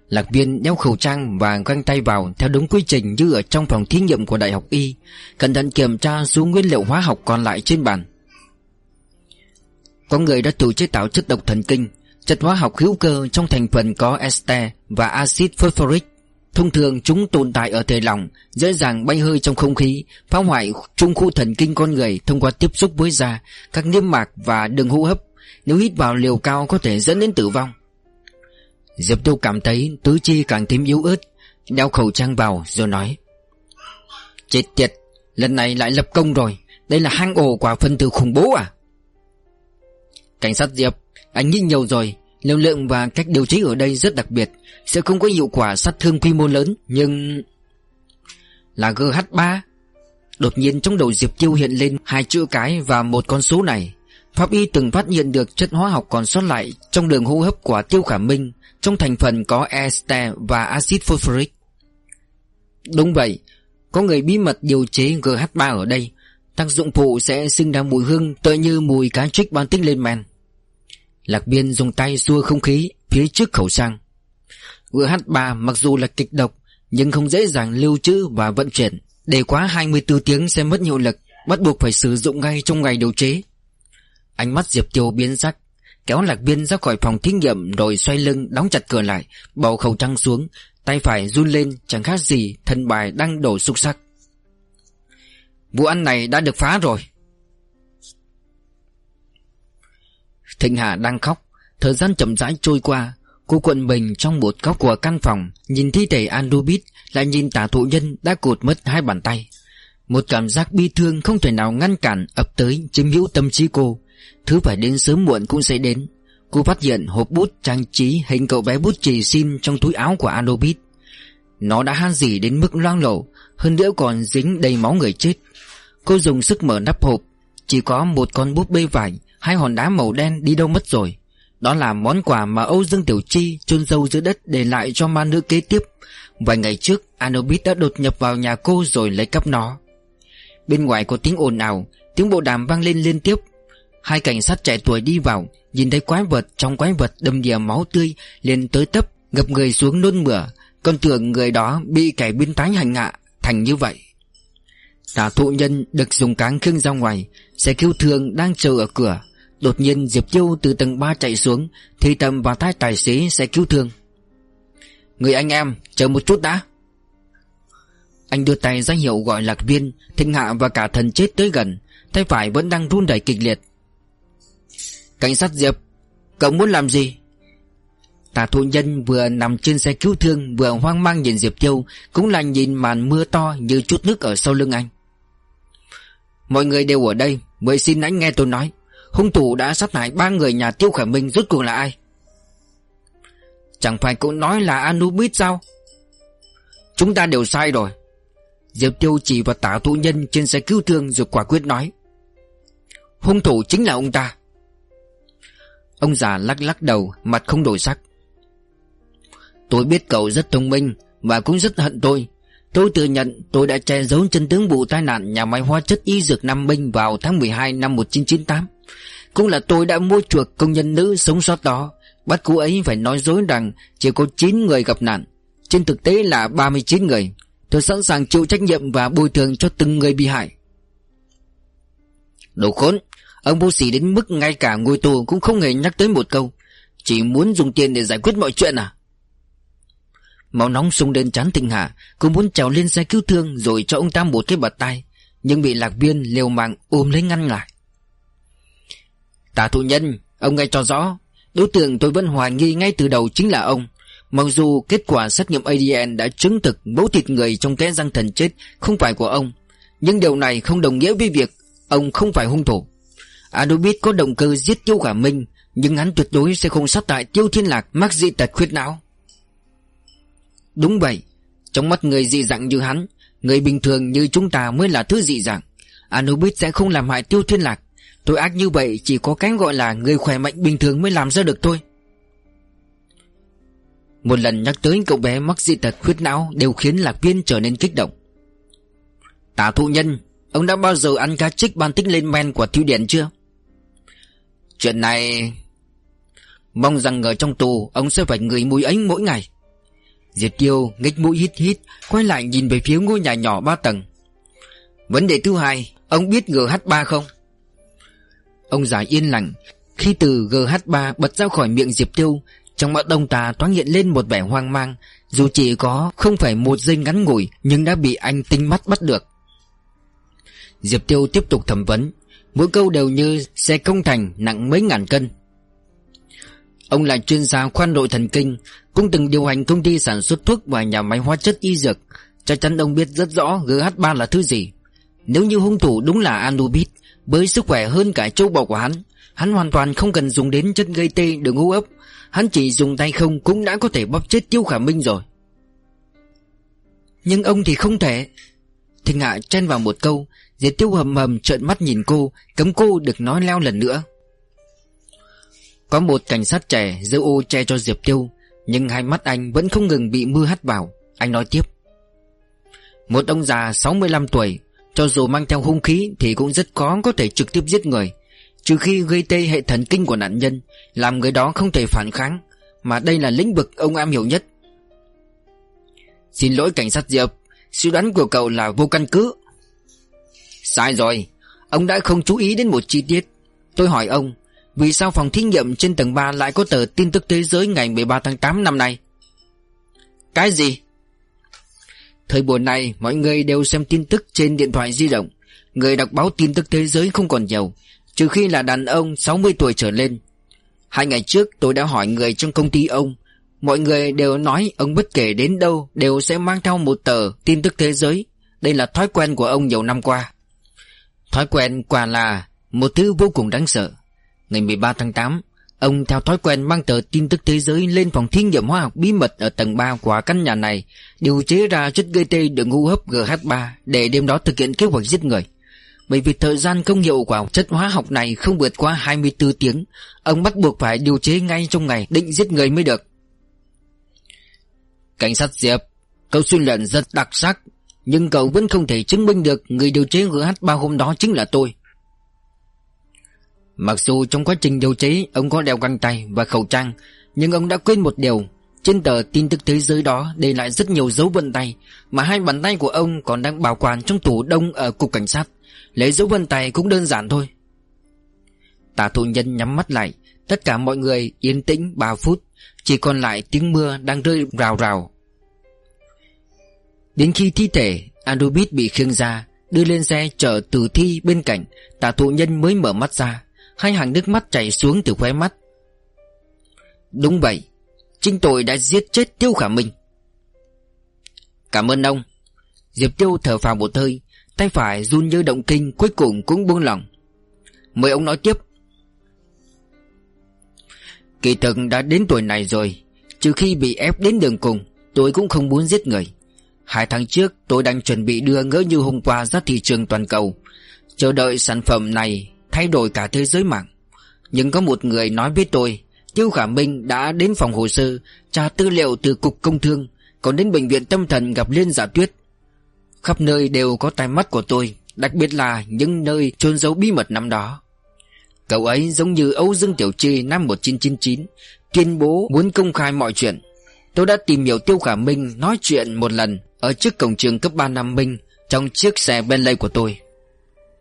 Lạc viên đeo khẩu trang và găng tay vào Theo đúng quy trình như ở trong phòng thí nghiệm của Đại học Y, Cẩn thận kiểm tra số nguyên liệu hóa học còn lại trên bàn. Có người đã tự chế tạo chất độc thần kinh, Chất hóa học hữu cơ trong thành phần có este và axit phosphoric. Thông thường chúng tồn tại ở thể lỏng Dễ dàng bay hơi trong không khí, Phá hoại trung khu thần kinh con người Thông qua tiếp xúc với da, Các niêm mạc và đường hô hấp. Nếu hít vào liều cao có thể dẫn đến tử vong. Diệp Tiêu cảm thấy tứ chi càng thêm yếu ớt, Đeo khẩu trang vào rồi nói, Chết tiệt, Lần này lại lập công rồi. Đây là hang ổ quả phân tử khủng bố à? Cảnh sát Diệp, Anh nghĩ nhiều rồi. Liều lượng và cách điều chế ở đây rất đặc biệt, Sẽ không có hiệu quả sát thương quy mô lớn, Nhưng Là GH3 Đột nhiên trong đầu Diệp Tiêu hiện lên Hai chữ cái và một con số này. Pháp y từng phát hiện được chất hóa học còn sót lại Trong đường hô hấp của Tiêu Khả Minh Trong thành phần có este và axit phosphoric. Đúng vậy, Có người bí mật điều chế GH3 ở đây, Tác dụng phụ sẽ sinh ra mùi hương Tựa như mùi cá trích ban tích lên men Lạc biên dùng tay xua không khí Phía trước khẩu sang. GH3 mặc dù là kịch độc, Nhưng không dễ dàng lưu trữ và vận chuyển. Để quá 24 tiếng sẽ mất hiệu lực, Bắt buộc phải sử dụng ngay trong ngày điều chế. Ánh mắt Diệp Tiêu biến sắc, Kéo lạc biên ra khỏi phòng thí nghiệm Rồi xoay lưng đóng chặt cửa lại Bầu khẩu trang xuống, Tay phải run lên, chẳng khác gì Thần bài đang đổ xúc sắc. Vụ ăn này đã được phá rồi. Thịnh Hà đang khóc. Thời gian chậm rãi trôi qua, Cô cuộn mình trong một góc của căn phòng, Nhìn thi thể Andubit, Lại nhìn tả thụ nhân đã cột mất hai bàn tay. Một cảm giác bi thương không thể nào ngăn cản ập tới chiếm hữu tâm trí cô. Thứ phải đến sớm muộn cũng sẽ đến. Cô phát hiện hộp bút trang trí hình cậu bé bút chì xin trong túi áo của Andubit. Nó đã han dỉ đến mức loang lổ, Hơn nữa còn dính đầy máu người chết. Cô dùng sức mở nắp hộp. Chỉ có một con búp bê vải Hai hòn đá màu đen đi đâu mất rồi đó là món quà mà Âu Dương Tiểu Chi chôn sâu dưới đất để lại cho ma nữ kế tiếp. Vài ngày trước, Anubis đã đột nhập vào nhà cô rồi lấy cắp nó. Bên ngoài có tiếng ồn ào, tiếng bộ đàm vang lên liên tiếp. Hai cảnh sát trẻ tuổi đi vào, nhìn thấy quái vật trong quái vật đầm đìa máu tươi, liền tới tấp, ngập người xuống nôn mửa. Còn tưởng người đó bị kẻ biến tái hành hạ, thành như vậy. Giả thụ nhân được dùng cáng khiêng ra ngoài, xe cứu thương đang chờ ở cửa. Đột nhiên Diệp Châu từ tầng 3 chạy xuống, Thì tầm vào tai tài xế sẽ cứu thương. Người anh em, Chờ một chút đã. Anh đưa tay ra hiệu gọi lạc viên Thịnh hạ và cả thần chết tới gần, Tay phải vẫn đang run đẩy kịch liệt. Cảnh sát Diệp, Cậu muốn làm gì? Tà thụ nhân vừa nằm trên xe cứu thương, Vừa hoang mang nhìn Diệp Châu Cũng là nhìn màn mưa to như chút nước ở sau lưng anh. Mọi người đều ở đây Mời xin anh nghe tôi nói. Hung thủ đã sát hại ba người nhà Tiêu Khải Minh rốt cuộc là ai? Chẳng phải cũng nói là Anubis sao? Chúng ta đều sai rồi. Diệp Tiêu chỉ vào tả thụ nhân trên xe cứu thương rồi quả quyết nói. Hung thủ chính là ông ta. Ông già lắc lắc đầu, Mặt không đổi sắc. Tôi biết cậu rất thông minh Và cũng rất hận tôi. Tôi tự nhận tôi đã che giấu chân tướng vụ tai nạn nhà máy hóa chất y dược Nam Minh vào tháng 12 năm 1998 cũng là tôi đã mua chuộc công nhân nữ sống sót đó. Bắt cô ấy phải nói dối rằng Chỉ có 9 người gặp nạn. Trên thực tế là 39 người. Tôi sẵn sàng chịu trách nhiệm và bồi thường cho từng người bị hại. Đồ khốn, Ông vô sĩ đến mức ngay cả ngôi tù cũng không hề nhắc tới một câu. Chỉ muốn dùng tiền để giải quyết mọi chuyện à? Máu nóng sung đến chán Thịnh hạ Cô muốn trèo lên xe cứu thương Rồi cho ông ta một cái bật tay Nhưng bị lạc viên liều mạng ôm lấy ngăn lại. Tả thụ nhân, Ông nghe cho rõ. Đối tượng tôi vẫn hoài nghi ngay từ đầu chính là ông. Mặc dù kết quả xét nghiệm ADN đã chứng thực mẫu thịt người trong cái răng thần chết không phải của ông, Nhưng điều này không đồng nghĩa với việc ông không phải hung thủ. Anubis có động cơ giết Tiêu Khả Minh Nhưng hắn tuyệt đối sẽ không sát hại Tiêu Thiên Lạc mắc dị tật khuyết não. Đúng vậy, Trong mắt người dị dạng như hắn, Người bình thường như chúng ta mới là thứ dị dạng. Anubis sẽ không làm hại Tiêu Thiên Lạc. Tội ác như vậy chỉ có cái gọi là người khỏe mạnh bình thường mới làm ra được thôi. Một lần nhắc tới cậu bé mắc dị tật khuyết não đều khiến Lạc Viên trở nên kích động. Tả thụ nhân, Ông đã bao giờ ăn cá trích ban tích lên men của thiếu điện chưa? Chuyện này... Mong rằng ở trong tù, Ông sẽ phải ngửi mùi ấy mỗi ngày. Diệp Tiêu nghịch mũi hít hít, Quay lại nhìn về phía ngôi nhà nhỏ ba tầng. Vấn đề thứ hai, Ông biết GH3 không? Ông già yên lặng Khi từ GH3 bật ra khỏi miệng Diệp Tiêu, Trong mắt ông ta thoáng hiện lên một vẻ hoang mang, Dù chỉ có không phải một giây ngắn ngủi, Nhưng đã bị anh tinh mắt bắt được. Diệp Tiêu tiếp tục thẩm vấn, Mỗi câu đều như xe công thành nặng mấy ngàn cân. Ông là chuyên gia khoan nội thần kinh, Cũng từng điều hành công ty sản xuất thuốc và nhà máy hóa chất y dược. Chắc chắn ông biết rất rõ GH3 là thứ gì. Nếu như hung thủ đúng là Anubis, với sức khỏe hơn cả châu bò của hắn Hắn hoàn toàn không cần dùng đến chất gây tê, đường hô hấp. Hắn chỉ dùng tay không cũng đã có thể bóp chết Tiêu Khả Minh rồi. Nhưng ông thì không thể. Thịnh Hạ chen vào một câu Diệt Tiêu hầm hầm trợn mắt nhìn cô, Cấm cô được nói leo lần nữa. Có một cảnh sát trẻ giữ ô che cho Diệp Tiêu, Nhưng hai mắt anh vẫn không ngừng bị mưa hắt vào. Anh nói tiếp. Một ông già 65 tuổi, cho dù mang theo hung khí Thì cũng rất khó có thể trực tiếp giết người. Trừ khi gây tê hệ thần kinh của nạn nhân, Làm người đó không thể phản kháng, Mà đây là lĩnh vực ông am hiểu nhất. Xin lỗi cảnh sát Diệp, Suy đoán của cậu là vô căn cứ. Sai rồi, Ông đã không chú ý đến một chi tiết. Tôi hỏi ông vì sao phòng thí nghiệm trên tầng 3 lại có tờ tin tức thế giới ngày 13 tháng 8 năm nay? Cái gì? Thời buổi này, mọi người đều xem tin tức trên điện thoại di động. Người đọc báo tin tức thế giới không còn nhiều, Trừ khi là đàn ông 60 tuổi trở lên. Hai ngày trước, tôi đã hỏi người trong công ty ông. Mọi người đều nói ông bất kể đến đâu Đều sẽ mang theo một tờ tin tức thế giới. Đây là thói quen của ông nhiều năm qua. Thói quen quả là Một thứ vô cùng đáng sợ. Ngày 13 tháng 8 Ông theo thói quen mang tờ tin tức thế giới lên phòng thí nghiệm hóa học bí mật ở tầng 3 của căn nhà này, điều chế ra chất gây tê đường hô hấp GH3 để đêm đó thực hiện kế hoạch giết người. Bởi vì thời gian công hiệu của chất hóa học này không vượt qua 24 tiếng, ông bắt buộc phải điều chế ngay trong ngày định giết người mới được. Cảnh sát Diệp, câu suy luận rất đặc sắc, nhưng cậu vẫn không thể chứng minh được người điều chế GH3 hôm đó chính là tôi. Mặc dù trong quá trình điều chế, ông có đeo găng tay và khẩu trang, Nhưng ông đã quên một điều. Trên tờ tin tức thế giới đó để lại rất nhiều dấu vân tay Mà hai bàn tay của ông còn đang bảo quản trong tủ đông ở cục cảnh sát. Lấy dấu vân tay cũng đơn giản thôi. Tà thụ nhân nhắm mắt lại. Tất cả mọi người yên tĩnh 3 phút. Chỉ còn lại tiếng mưa đang rơi rào rào. Đến khi thi thể Anubis bị khiêng ra, Đưa lên xe chở tử thi bên cạnh, Tà thụ nhân mới mở mắt ra. Hai hàng nước mắt chảy xuống từ khóe mắt. Đúng vậy, Chính tôi đã giết chết Tiêu Khả Minh. Cảm ơn ông. Diệp Tiêu thở phào một hơi, Tay phải run như động kinh, Cuối cùng cũng buông lỏng. Mời ông nói tiếp. Kỳ thực đã đến tuổi này rồi, Trừ khi bị ép đến đường cùng, Tôi cũng không muốn giết người. Hai tháng trước, tôi đang chuẩn bị đưa ngỡ như hôm qua ra thị trường toàn cầu. Chờ đợi sản phẩm này thay đổi cả thế giới mạng. Nhưng có một người nói với tôi, Tiêu Khả Minh đã đến phòng hồ sơ, Tra tư liệu từ Cục Công Thương, Còn đến bệnh viện tâm thần gặp Liên Giả Tuyết. Khắp nơi đều có tai mắt của tôi, Đặc biệt là những nơi chôn giấu bí mật năm đó. Cậu ấy giống như Âu Dương Tiểu Chi năm 1999 Tuyên bố muốn công khai mọi chuyện. Tôi đã tìm hiểu Tiêu Khả Minh nói chuyện một lần Ở trước cổng trường cấp 3 Nam Minh Trong chiếc xe Bentley của tôi.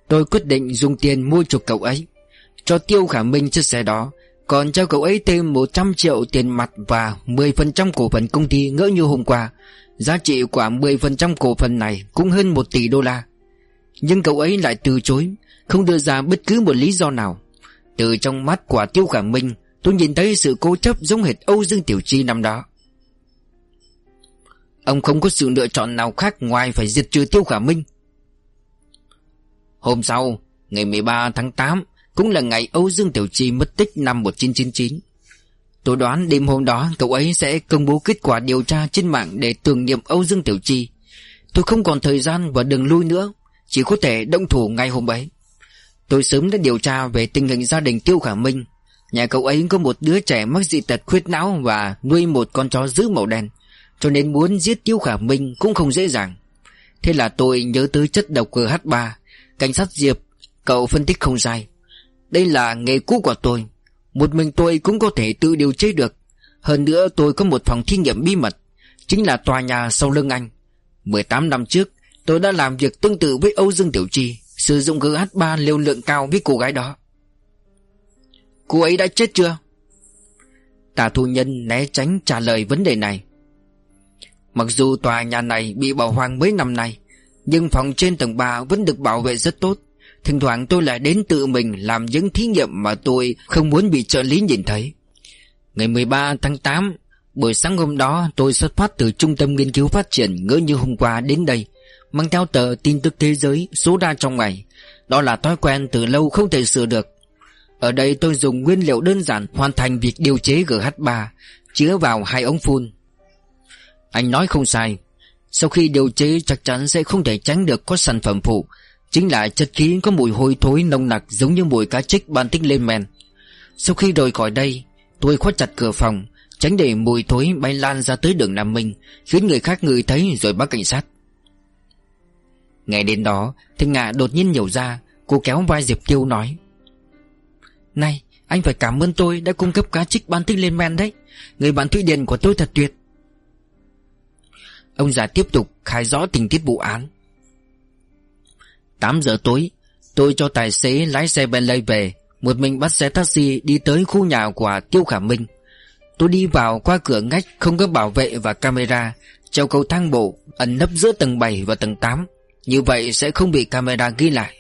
Tôi quyết định dùng tiền mua chuộc cậu ấy. Cho Tiêu Khả Minh chiếc xe đó, Còn cho cậu ấy thêm 100 triệu tiền mặt Và 10% cổ phần công ty ngỡ như hôm qua. Giá trị của 10% cổ phần này Cũng hơn 1 tỷ đô la. Nhưng cậu ấy lại từ chối, Không đưa ra bất cứ một lý do nào. Từ trong mắt của Tiêu Khả Minh, Tôi nhìn thấy sự cố chấp giống hệt Âu Dương Tiểu Chi năm đó. Ông không có sự lựa chọn nào khác ngoài phải diệt trừ Tiêu Khả Minh. Hôm sau, ngày 13 tháng 8 Cũng là ngày Âu Dương Tiểu Chi mất tích năm 1999 Tôi đoán đêm hôm đó cậu ấy sẽ công bố kết quả điều tra trên mạng để tưởng niệm Âu Dương Tiểu Chi Tôi không còn thời gian và đường lui nữa Chỉ có thể động thủ ngay hôm ấy. Tôi sớm đã điều tra về tình hình gia đình Tiêu Khả Minh. Nhà cậu ấy có một đứa trẻ mắc dị tật khuyết não và nuôi một con chó dữ màu đen Cho nên muốn giết Tiêu Khả Minh cũng không dễ dàng. Thế là tôi nhớ tới chất độc GH3 Cảnh sát Diệp, Cậu phân tích không sai. Đây là nghề cũ của tôi. Một mình tôi cũng có thể tự điều chế được. Hơn nữa tôi có một phòng thí nghiệm bí mật, Chính là tòa nhà sau lưng anh. 18 năm trước, Tôi đã làm việc tương tự với Âu Dương Tiểu Chi Sử dụng GH3 liều lượng cao với cô gái đó. Cô ấy đã chết chưa? Tà thu nhân né tránh trả lời vấn đề này. Mặc dù tòa nhà này bị bỏ hoang mấy năm nay nhưng phòng trên tầng 3 vẫn được bảo vệ rất tốt. Thỉnh thoảng tôi lại đến tự mình làm những thí nghiệm mà tôi không muốn bị trợ lý nhìn thấy. Ngày 13 tháng 8 Buổi sáng hôm đó, tôi xuất phát từ Trung tâm Nghiên cứu Phát triển ngỡ như hôm qua đến đây, Mang theo tờ tin tức thế giới số ra trong ngày. Đó là thói quen từ lâu không thể sửa được. Ở đây tôi dùng nguyên liệu đơn giản hoàn thành việc điều chế GH3 Chứa vào hai ống phun. Anh nói không sai sau khi điều chế, chắc chắn sẽ không thể tránh được có sản phẩm phụ. Chính là chất khí có mùi hôi thối nồng nặc giống như mùi cá trích ban tích lên men Sau khi rời khỏi đây, Tôi khóa chặt cửa phòng, Tránh để mùi thối bay lan ra tới đường Nam Minh, Khiến người khác ngửi thấy rồi báo cảnh sát. Ngày đến đó thịnh Ngạ đột nhiên nhiều ra, Cô kéo vai Diệp Tiêu nói, Này, anh phải cảm ơn tôi đã cung cấp cá trích ban tích lên men đấy. Người bạn Thụy Điền của tôi thật tuyệt. Ông già tiếp tục khai rõ tình tiết vụ án. 8 giờ tối, Tôi cho tài xế lái xe Bentley về, Một mình bắt xe taxi đi tới khu nhà của Tiêu Khả Minh. Tôi đi vào qua cửa ngách không có bảo vệ và camera, Treo cầu thang bộ, ẩn nấp giữa tầng 7 và tầng 8 Như vậy sẽ không bị camera ghi lại.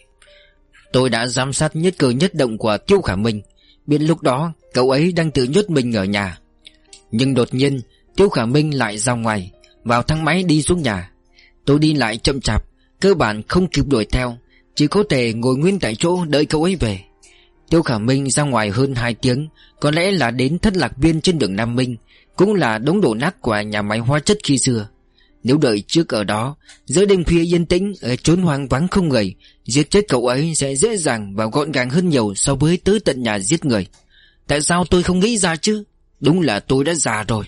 Tôi đã giám sát nhất cử nhất động của Tiêu Khả Minh. Biết lúc đó, cậu ấy đang tự nhốt mình ở nhà. Nhưng đột nhiên, Tiêu Khả Minh lại ra ngoài. Vào thang máy đi xuống nhà. Tôi đi lại chậm chạp, Cơ bản không kịp đuổi theo, Chỉ có thể ngồi nguyên tại chỗ đợi cậu ấy về. Tiêu Khả Minh ra ngoài hơn 2 tiếng, Có lẽ là đến thất lạc viên trên đường Nam Minh, Cũng là đống đổ nát của nhà máy hóa chất khi xưa. Nếu đợi trước ở đó, Giữa đêm khuya yên tĩnh, Ở chốn hoang vắng không người, Giết chết cậu ấy sẽ dễ dàng và gọn gàng hơn nhiều So với tới tận nhà giết người. Tại sao tôi không nghĩ ra chứ? Đúng là tôi đã già rồi.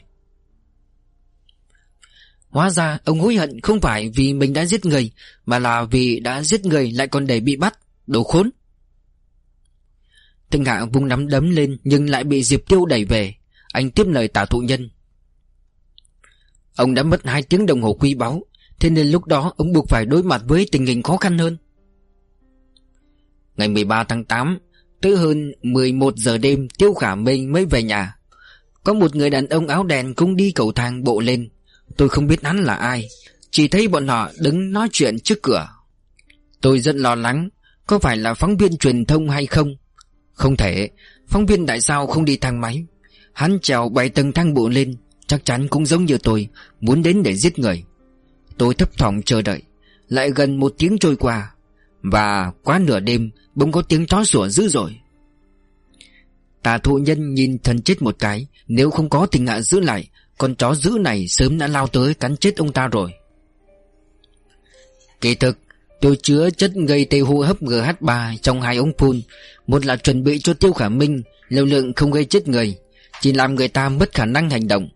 Hóa ra, ông hối hận không phải vì mình đã giết người, Mà là vì đã giết người lại còn để bị bắt, Đồ khốn. Thanh Hạ vung nắm đấm lên Nhưng lại bị Diệp Tiêu đẩy về. Anh tiếp lời tả thụ nhân. Ông đã mất 2 tiếng đồng hồ quý báu, Thế nên lúc đó ông buộc phải đối mặt với tình hình khó khăn hơn. Ngày 13 tháng 8 Tới hơn 11 giờ đêm, Tiêu Khả Minh mới về nhà. Có một người đàn ông áo đèn cũng đi cầu thang bộ lên. Tôi không biết hắn là ai, Chỉ thấy bọn họ đứng nói chuyện trước cửa. Tôi rất lo lắng, Có phải là phóng viên truyền thông hay không? Không thể, Phóng viên tại sao không đi thang máy? Hắn trèo bảy tầng thang bộ lên, Chắc chắn cũng giống như tôi, Muốn đến để giết người. Tôi thấp thỏm chờ đợi, Lại gần một tiếng trôi qua, Và quá nửa đêm Bỗng có tiếng chó sủa dữ dội. Tà thụ nhân nhìn thần chết một cái, Nếu không có tình ngã giữ lại. Con chó dữ này sớm đã lao tới cắn chết ông ta rồi. Kỳ thực Tôi chứa chất gây tê hô hấp GH3 trong hai ống phun, Một là chuẩn bị cho tiêu khả minh, Liều lượng không gây chết người, Chỉ làm người ta mất khả năng hành động.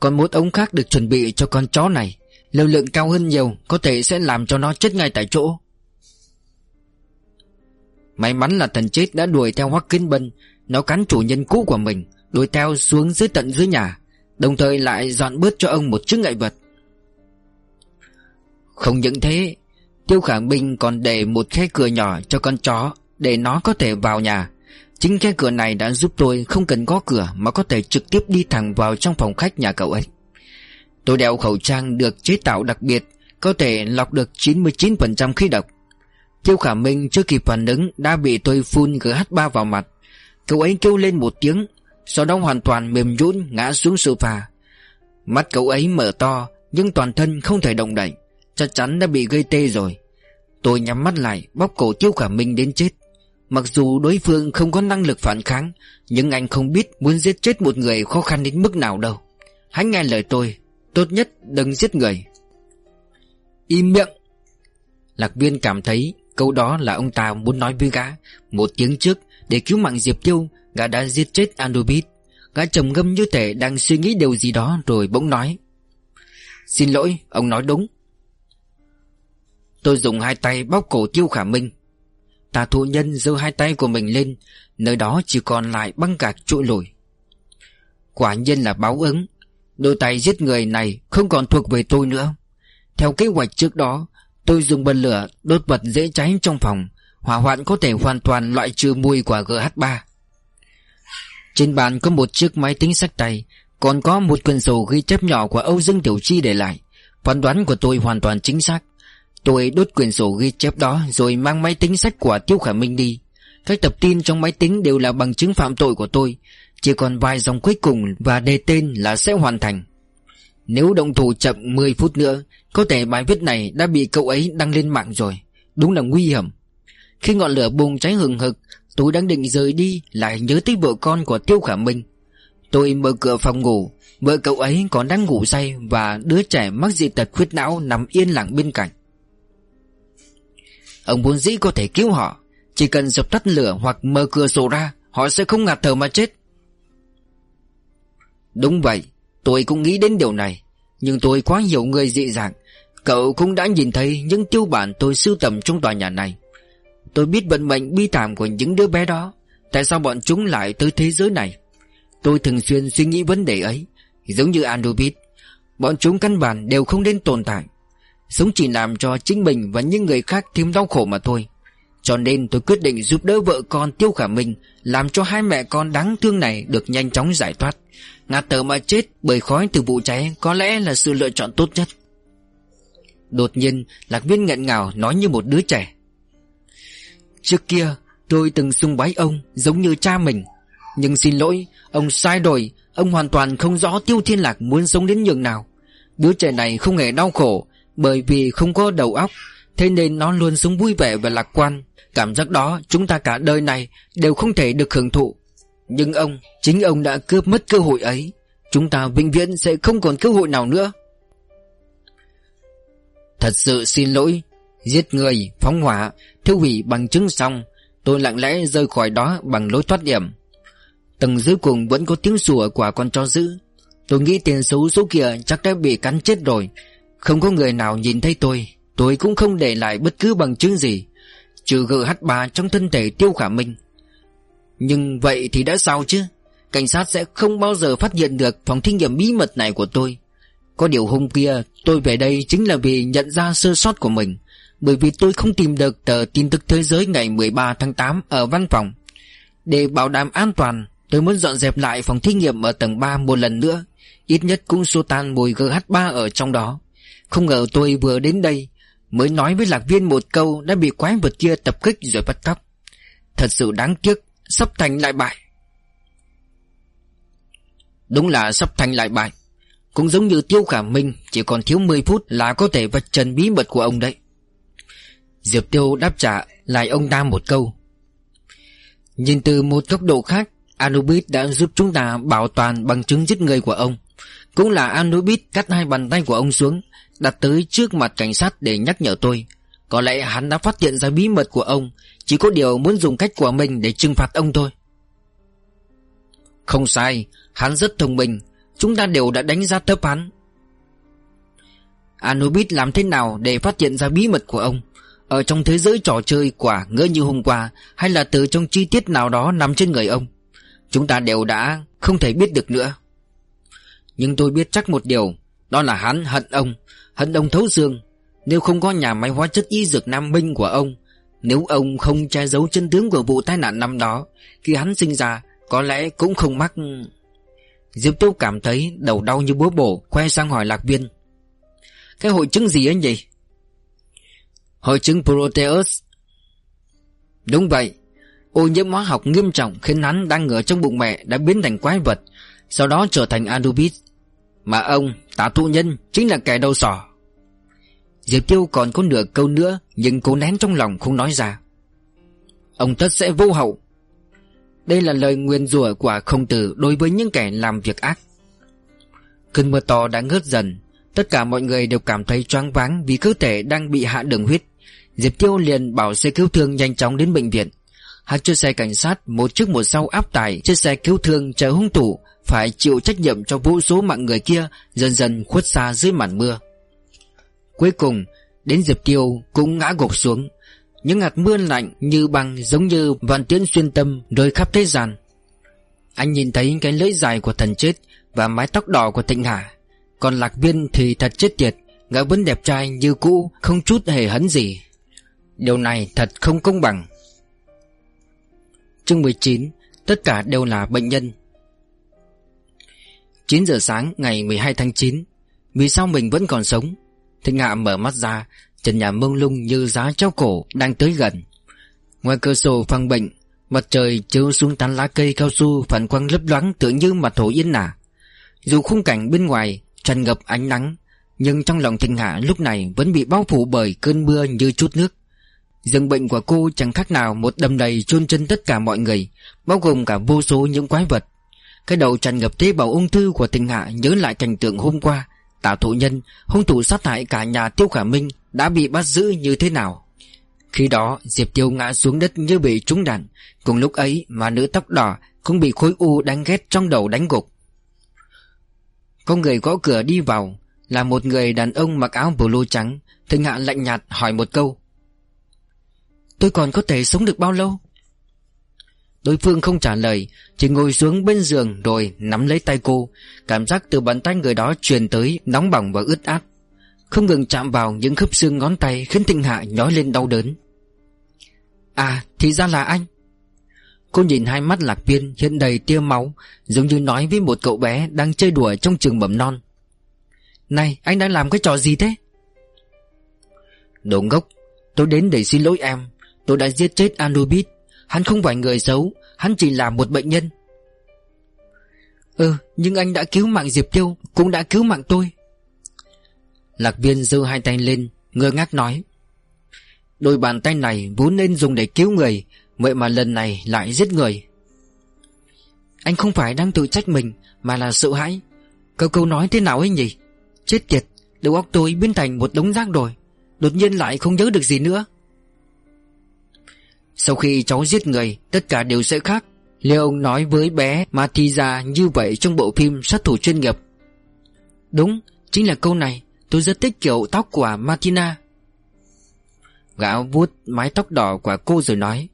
Còn một ống khác được chuẩn bị cho con chó này, Liều lượng cao hơn nhiều, Có thể sẽ làm cho nó chết ngay tại chỗ. May mắn là thần chết đã đuổi theo Hoắc Kiến Bân, Nó cắn chủ nhân cũ của mình, Đuổi theo xuống dưới tận dưới nhà. Đồng thời lại dọn bớt cho ông một chiếc ngại vật. Không những thế, Tiêu Khả Minh còn để một khe cửa nhỏ cho con chó Để nó có thể vào nhà. Chính khe cửa này đã giúp tôi không cần có cửa Mà có thể trực tiếp đi thẳng vào trong phòng khách nhà cậu ấy. Tôi đeo khẩu trang được chế tạo đặc biệt, Có thể lọc được 99% khí độc. Tiêu Khả Minh chưa kịp phản ứng Đã bị tôi phun GH3 vào mặt. Cậu ấy kêu lên một tiếng sau đó hoàn toàn mềm nhũn ngã xuống sofa. Mắt cậu ấy mở to, Nhưng toàn thân không thể động đậy. Chắc chắn đã bị gây tê rồi. Tôi nhắm mắt lại, bóp cổ Tiêu Khả Minh đến chết. Mặc dù đối phương không có năng lực phản kháng, Nhưng anh không biết muốn giết chết một người khó khăn đến mức nào đâu. Hãy nghe lời tôi, Tốt nhất đừng giết người. Im miệng. Lạc viên cảm thấy câu đó là ông ta muốn nói với gã Một tiếng trước Để cứu mạng Diệp Tiêu Gã đã giết chết Anubis. Gã trầm ngâm như thể đang suy nghĩ điều gì đó Rồi bỗng nói. Xin lỗi, ông nói đúng. Tôi dùng hai tay bóc cổ Tiêu Khả Minh. Tà thụ nhân giơ hai tay của mình lên, Nơi đó chỉ còn lại băng gạc trụi lồi. Quả nhiên là báo ứng. Đôi tay giết người này không còn thuộc về tôi nữa. Theo kế hoạch trước đó, Tôi dùng bật lửa đốt vật dễ cháy trong phòng, Hỏa hoạn có thể hoàn toàn loại trừ mùi của GH3 trên bàn có một chiếc máy tính sách tay, Còn có một quyển sổ ghi chép nhỏ của Âu Dương Tiểu Chi để lại. Phán đoán của tôi hoàn toàn chính xác. Tôi đốt quyển sổ ghi chép đó Rồi mang máy tính sách của Tiêu Khả Minh đi. Các tập tin trong máy tính đều là bằng chứng phạm tội của tôi. Chỉ còn vài dòng cuối cùng Và đề tên là sẽ hoàn thành. Nếu động thủ chậm 10 phút nữa, Có thể bài viết này đã bị cậu ấy đăng lên mạng rồi. Đúng là nguy hiểm. Khi ngọn lửa bùng cháy hừng hực Tôi đang định rời đi, Lại nhớ tới vợ con của Tiêu Khả Minh. Tôi mở cửa phòng ngủ, Vợ cậu ấy còn đang ngủ say Và đứa trẻ mắc dị tật khuyết não Nằm yên lặng bên cạnh. Ông vốn dĩ có thể cứu họ, Chỉ cần dập tắt lửa hoặc mở cửa sổ ra, Họ sẽ không ngạt thở mà chết. Đúng vậy, Tôi cũng nghĩ đến điều này, Nhưng tôi quá hiểu người dị dạng. Cậu cũng đã nhìn thấy những tiêu bản tôi sưu tầm trong tòa nhà này. Tôi biết vận mệnh bi thảm của những đứa bé đó. Tại sao bọn chúng lại tới thế giới này? Tôi thường xuyên suy nghĩ vấn đề ấy, Giống như Android. Bọn chúng căn bản đều không nên tồn tại. Sống chỉ làm cho chính mình và những người khác thêm đau khổ mà thôi. Cho nên tôi quyết định giúp đỡ vợ con Tiêu Khả Minh Làm cho hai mẹ con đáng thương này được nhanh chóng giải thoát. Ngạt thở mà chết bởi khói từ vụ cháy Có lẽ là sự lựa chọn tốt nhất. Đột nhiên, Lạc viên nghẹn ngào nói như một đứa trẻ. Trước kia tôi từng sung bái ông giống như cha mình. Nhưng xin lỗi Ông sai rồi. Ông hoàn toàn không rõ Tiêu Thiên Lạc muốn sống đến nhường nào. Đứa trẻ này không hề đau khổ Bởi vì không có đầu óc. Thế nên nó luôn sống vui vẻ và lạc quan. Cảm giác đó chúng ta cả đời này Đều không thể được hưởng thụ. Nhưng ông Chính ông đã cướp mất cơ hội ấy. Chúng ta vĩnh viễn sẽ không còn cơ hội nào nữa. Thật sự xin lỗi Giết người, phóng hỏa Thiêu hủy bằng chứng xong, Tôi lặng lẽ rời khỏi đó bằng lối thoát điểm Tầng dưới cùng vẫn có tiếng sủa của con chó dữ. Tôi nghĩ tiền xấu số kia chắc đã bị cắn chết rồi. Không có người nào nhìn thấy tôi Tôi cũng không để lại bất cứ bằng chứng gì, Trừ GH3 trong thân thể Tiêu Khả Minh. Nhưng vậy thì đã sao chứ? Cảnh sát sẽ không bao giờ phát hiện được phòng thí nghiệm bí mật này của tôi. Có điều hôm kia tôi về đây chính là vì nhận ra sơ sót của mình. Bởi vì tôi không tìm được tờ tin tức thế giới ngày 13 tháng 8 ở văn phòng. Để bảo đảm an toàn, Tôi muốn dọn dẹp lại phòng thí nghiệm ở tầng 3 một lần nữa. Ít nhất cũng xua tan mùi GH3 ở trong đó. Không ngờ tôi vừa đến đây, Mới nói với lạc viên một câu Đã bị quái vật kia tập kích rồi bắt cóc. Thật sự đáng tiếc, Sắp thành lại bại. Đúng là sắp thành lại bại. Cũng giống như Tiêu Khả Minh, Chỉ còn thiếu 10 phút là có thể vạch trần bí mật của ông đấy. Diệp Tiêu đáp trả lại ông ta một câu. Nhìn từ một góc độ khác, Anubis đã giúp chúng ta bảo toàn bằng chứng giết người của ông. Cũng là Anubis cắt hai bàn tay của ông xuống, Đặt tới trước mặt cảnh sát để nhắc nhở tôi. Có lẽ hắn đã phát hiện ra bí mật của ông, Chỉ có điều muốn dùng cách của mình để trừng phạt ông thôi. Không sai, Hắn rất thông minh. Chúng ta đều đã đánh giá thấp hắn. Anubis làm thế nào để phát hiện ra bí mật của ông? Ở trong thế giới trò chơi quả ngỡ như hôm qua, Hay là từ trong chi tiết nào đó nằm trên người ông, Chúng ta đều đã không thể biết được nữa. Nhưng tôi biết chắc một điều, Đó là hắn hận ông Hận ông thấu xương. Nếu không có nhà máy hóa chất y dược Nam Minh của ông, Nếu ông không che giấu chân tướng của vụ tai nạn năm đó, Khi hắn sinh ra, Có lẽ cũng không mắc. Diệp Tiêu cảm thấy đầu đau như búa bổ Quay sang hỏi lạc viên. Cái hội chứng gì ấy nhỉ? Hội chứng Proteus. Đúng vậy Ô nhiễm hóa học nghiêm trọng khiến hắn đang ở trong bụng mẹ đã biến thành quái vật Sau đó trở thành Anubis. Mà ông, tả thụ nhân, chính là kẻ đầu sỏ. Diệp Tiêu còn có nửa câu nữa Nhưng cố nén trong lòng không nói ra. Ông tất sẽ vô hậu. Đây là lời nguyền rủa của không tử Đối với những kẻ làm việc ác. Cơn mưa to đã ngớt dần Tất cả mọi người đều cảm thấy choáng váng Vì cơ thể đang bị hạ đường huyết. Diệp Tiêu liền bảo xe cứu thương nhanh chóng đến bệnh viện Hai chiếc xe cảnh sát một trước một sau áp tải chiếc xe cứu thương chờ hung thủ phải chịu trách nhiệm cho vũ số mạng người kia dần dần khuất xa dưới màn mưa. Cuối cùng, đến Diệp Tiêu cũng ngã gục xuống. Những hạt mưa lạnh như băng giống như vạn tiễn xuyên tâm rơi khắp thế gian. Anh nhìn thấy cái lưỡi dài của thần chết và mái tóc đỏ của Thịnh hạ, Còn Lạc Viên thì thật chết tiệt, gã vẫn đẹp trai như cũ, không chút hề hấn gì. Điều này thật không công bằng. Chương 19 Tất cả đều là bệnh nhân. 9 giờ sáng ngày 12 tháng 9 Vì sao mình vẫn còn sống? Thịnh Hạ mở mắt ra, Trần nhà mông lung như giá treo cổ Đang tới gần. Ngoài cửa sổ phăng bệnh, Mặt trời chiếu xuống tán lá cây cao su Phản quang lấp loáng tựa như mặt hồ yên nả. Dù khung cảnh bên ngoài tràn ngập ánh nắng, Nhưng trong lòng Thịnh Hạ lúc này Vẫn bị bao phủ bởi cơn mưa như chút nước. Dương bệnh của cô chẳng khác nào một đầm đầy chôn chân tất cả mọi người Bao gồm cả vô số những quái vật. Cái đầu tràn ngập tế bào ung thư của tình hạ nhớ lại cảnh tượng hôm qua Tả thụ nhân, hung thủ sát hại cả nhà Tiêu Khả Minh đã bị bắt giữ như thế nào. Khi đó Diệp Tiêu ngã xuống đất như bị trúng đạn Cùng lúc ấy mà nữ tóc đỏ cũng bị khối u đáng ghét trong đầu đánh gục. Có người gõ cửa đi vào Là một người đàn ông mặc áo blue trắng Thịnh hạ lạnh nhạt hỏi một câu Tôi còn có thể sống được bao lâu? Đối phương không trả lời, Chỉ ngồi xuống bên giường rồi nắm lấy tay cô. Cảm giác từ bàn tay người đó truyền tới, Nóng bỏng và ướt át. Không ngừng chạm vào những khớp xương ngón tay Khiến Tinh Hạ nhói lên đau đớn. À thì ra là anh. Cô nhìn hai mắt lạc viên hiện đầy tia máu, Giống như nói với một cậu bé Đang chơi đùa trong trường mầm non. Này, anh đang làm cái trò gì thế? Đồ ngốc, Tôi đến để xin lỗi em. Tôi đã giết chết Anubis. Hắn không phải người xấu, Hắn chỉ là một bệnh nhân. Ừ nhưng anh đã cứu mạng Diệp Tiêu, Cũng đã cứu mạng tôi. Lạc viên giơ hai tay lên, Ngơ ngác nói, Đôi bàn tay này vốn nên dùng để cứu người, Vậy mà lần này lại giết người. Anh không phải đang tự trách mình, Mà là sợ hãi. Câu câu nói thế nào ấy nhỉ? Chết tiệt, Đầu óc tôi biến thành một đống rác rồi, Đột nhiên lại không nhớ được gì nữa. Sau khi cháu giết người, Tất cả đều sẽ khác. Liệu ông nói với bé Matiza như vậy trong bộ phim sát thủ chuyên nghiệp. Đúng, Chính là câu này. Tôi rất thích kiểu tóc của Martina. Gã vuốt mái tóc đỏ của cô rồi nói,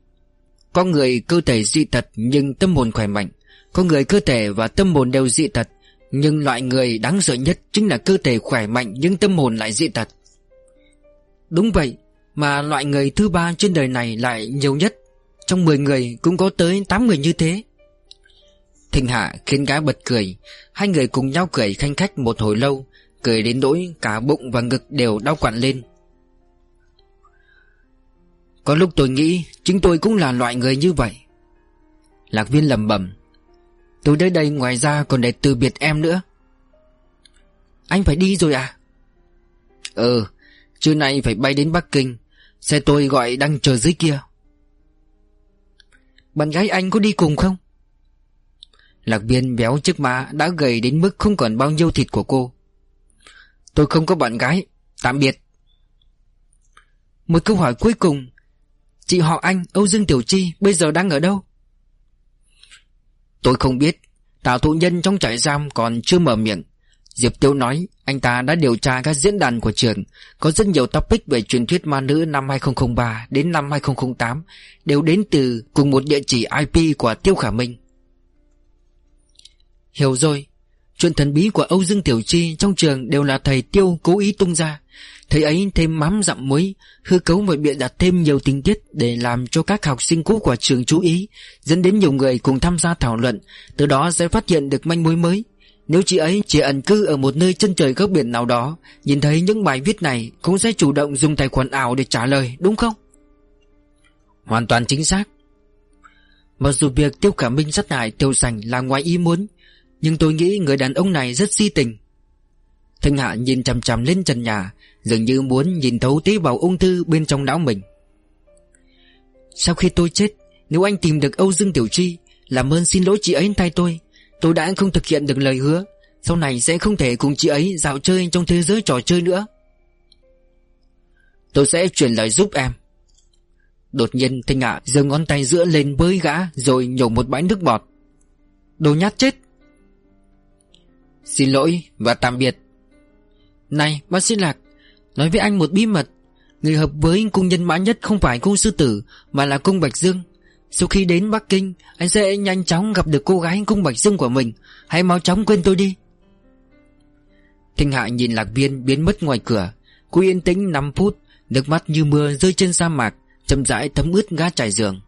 Có người cơ thể dị tật nhưng tâm hồn khỏe mạnh. Có người cơ thể và tâm hồn đều dị tật, Nhưng loại người đáng sợ nhất chính là cơ thể khỏe mạnh nhưng tâm hồn lại dị tật. Đúng vậy mà loại người thứ ba trên đời này lại nhiều nhất. Trong 10 người cũng có tới 8 người như thế. Thịnh Hạ khiến gái bật cười. Hai người cùng nhau cười khanh khách một hồi lâu, Cười đến nỗi cả bụng và ngực đều đau quặn lên. Có lúc tôi nghĩ Chính tôi cũng là loại người như vậy. Lạc viên lầm bẩm. Tôi tới đây ngoài ra còn để từ biệt em nữa. Anh phải đi rồi à? Ừ Trưa nay phải bay đến Bắc Kinh. Xe tôi gọi đang chờ dưới kia. Bạn gái anh có đi cùng không? Lạc biên béo trước má đã gầy đến mức không còn bao nhiêu thịt của cô. Tôi không có bạn gái, Tạm biệt. Một câu hỏi cuối cùng. Chị họ anh, Âu Dương Tiểu Chi, Bây giờ đang ở đâu? Tôi không biết. Tào thụ nhân trong trại giam còn chưa mở miệng. Diệp Tiêu nói, Anh ta đã điều tra các diễn đàn của trường. Có rất nhiều topic về truyền thuyết ma nữ năm 2003 đến năm 2008 Đều đến từ cùng một địa chỉ IP của Tiêu Khả Minh. Hiểu rồi. Chuyện thần bí của Âu Dương Tiểu Chi trong trường đều là thầy Tiêu cố ý tung ra. Thầy ấy thêm mắm dặm muối, Hư cấu và bịa đặt thêm nhiều tình tiết Để làm cho các học sinh cũ của trường chú ý, Dẫn đến nhiều người cùng tham gia thảo luận, Từ đó sẽ phát hiện được manh mối mới. Nếu chị ấy chỉ ẩn cư ở một nơi chân trời góc biển nào đó, Nhìn thấy những bài viết này Cũng sẽ chủ động dùng tài khoản ảo để trả lời, đúng không? Hoàn toàn chính xác. Mặc dù việc Tiêu Khả Minh sát hại Tiêu Sành là ngoài ý muốn, nhưng tôi nghĩ người đàn ông này rất si tình. Thanh Hạ nhìn chằm chằm lên trần nhà, Dường như muốn nhìn thấu tế bào ung thư bên trong não mình. Sau khi tôi chết, Nếu anh tìm được Âu Dương Tiểu Tri Làm ơn xin lỗi chị ấy thay tôi. Tôi đã không thực hiện được lời hứa. Sau này sẽ không thể cùng chị ấy dạo chơi trong thế giới trò chơi nữa. Tôi sẽ chuyển lời giúp em. Đột nhiên, Thanh Hạ giơ ngón tay giữa lên bới gã Rồi nhổ một bãi nước bọt. Đồ nhát chết. Xin lỗi và tạm biệt. Này, bác sĩ Lạc, Nói với anh một bí mật. Người hợp với cung nhân mã nhất không phải cung sư tử, Mà là cung Bạch Dương. Sau khi đến Bắc Kinh, Anh sẽ nhanh chóng gặp được cô gái cung Bạch Dương của mình. Hãy mau chóng quên tôi đi. Thinh Hạ nhìn Lạc Viên biến mất ngoài cửa. Cô yên tĩnh 5 phút, Nước mắt như mưa rơi trên sa mạc, chậm rãi thấm ướt gã trải giường.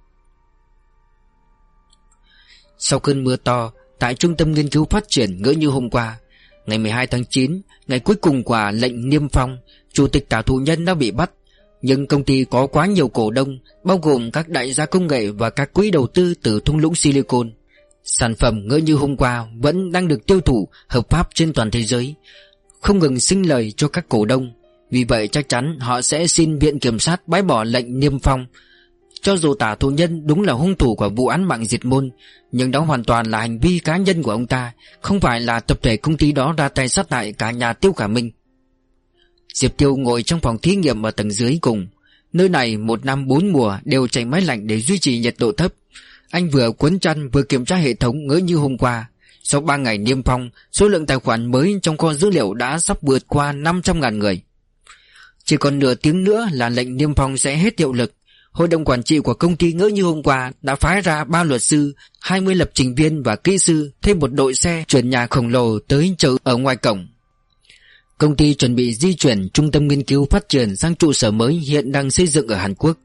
Sau cơn mưa to, Tại Trung tâm Nghiên cứu Phát triển ngỡ như hôm qua, Ngày 12 tháng 9 Ngày cuối cùng của lệnh niêm phong, Chủ tịch tả thụ nhân đã bị bắt. Nhưng công ty có quá nhiều cổ đông, Bao gồm các đại gia công nghệ Và các quỹ đầu tư từ thung lũng Silicon. Sản phẩm ngỡ như hôm qua Vẫn đang được tiêu thụ, hợp pháp trên toàn thế giới. Không ngừng xin lời cho các cổ đông. Vì vậy chắc chắn họ sẽ xin viện kiểm sát bãi bỏ lệnh niêm phong. Cho dù tả thù nhân đúng là hung thủ của vụ án mạng diệt môn, Nhưng đó hoàn toàn là hành vi cá nhân của ông ta, Không phải là tập thể công ty đó ra tay sát hại cả nhà Tiêu Khả Minh. Diệp Tiêu ngồi trong phòng thí nghiệm ở tầng dưới cùng. Nơi này một năm bốn mùa đều chạy máy lạnh để duy trì nhiệt độ thấp. Anh vừa cuốn chăn vừa kiểm tra hệ thống ngỡ như hôm qua. Sau 3 ngày niêm phong Số lượng tài khoản mới trong kho dữ liệu đã sắp vượt qua 500.000 người. Chỉ còn nửa tiếng nữa là lệnh niêm phong sẽ hết hiệu lực. Hội đồng quản trị của công ty ngỡ như hôm qua đã phái ra ba luật sư, 20 lập trình viên và kỹ sư, thêm một đội xe chuyển nhà khổng lồ tới chợ ở ngoài cổng. Công ty chuẩn bị di chuyển trung tâm nghiên cứu phát triển sang trụ sở mới hiện đang xây dựng ở Hàn Quốc.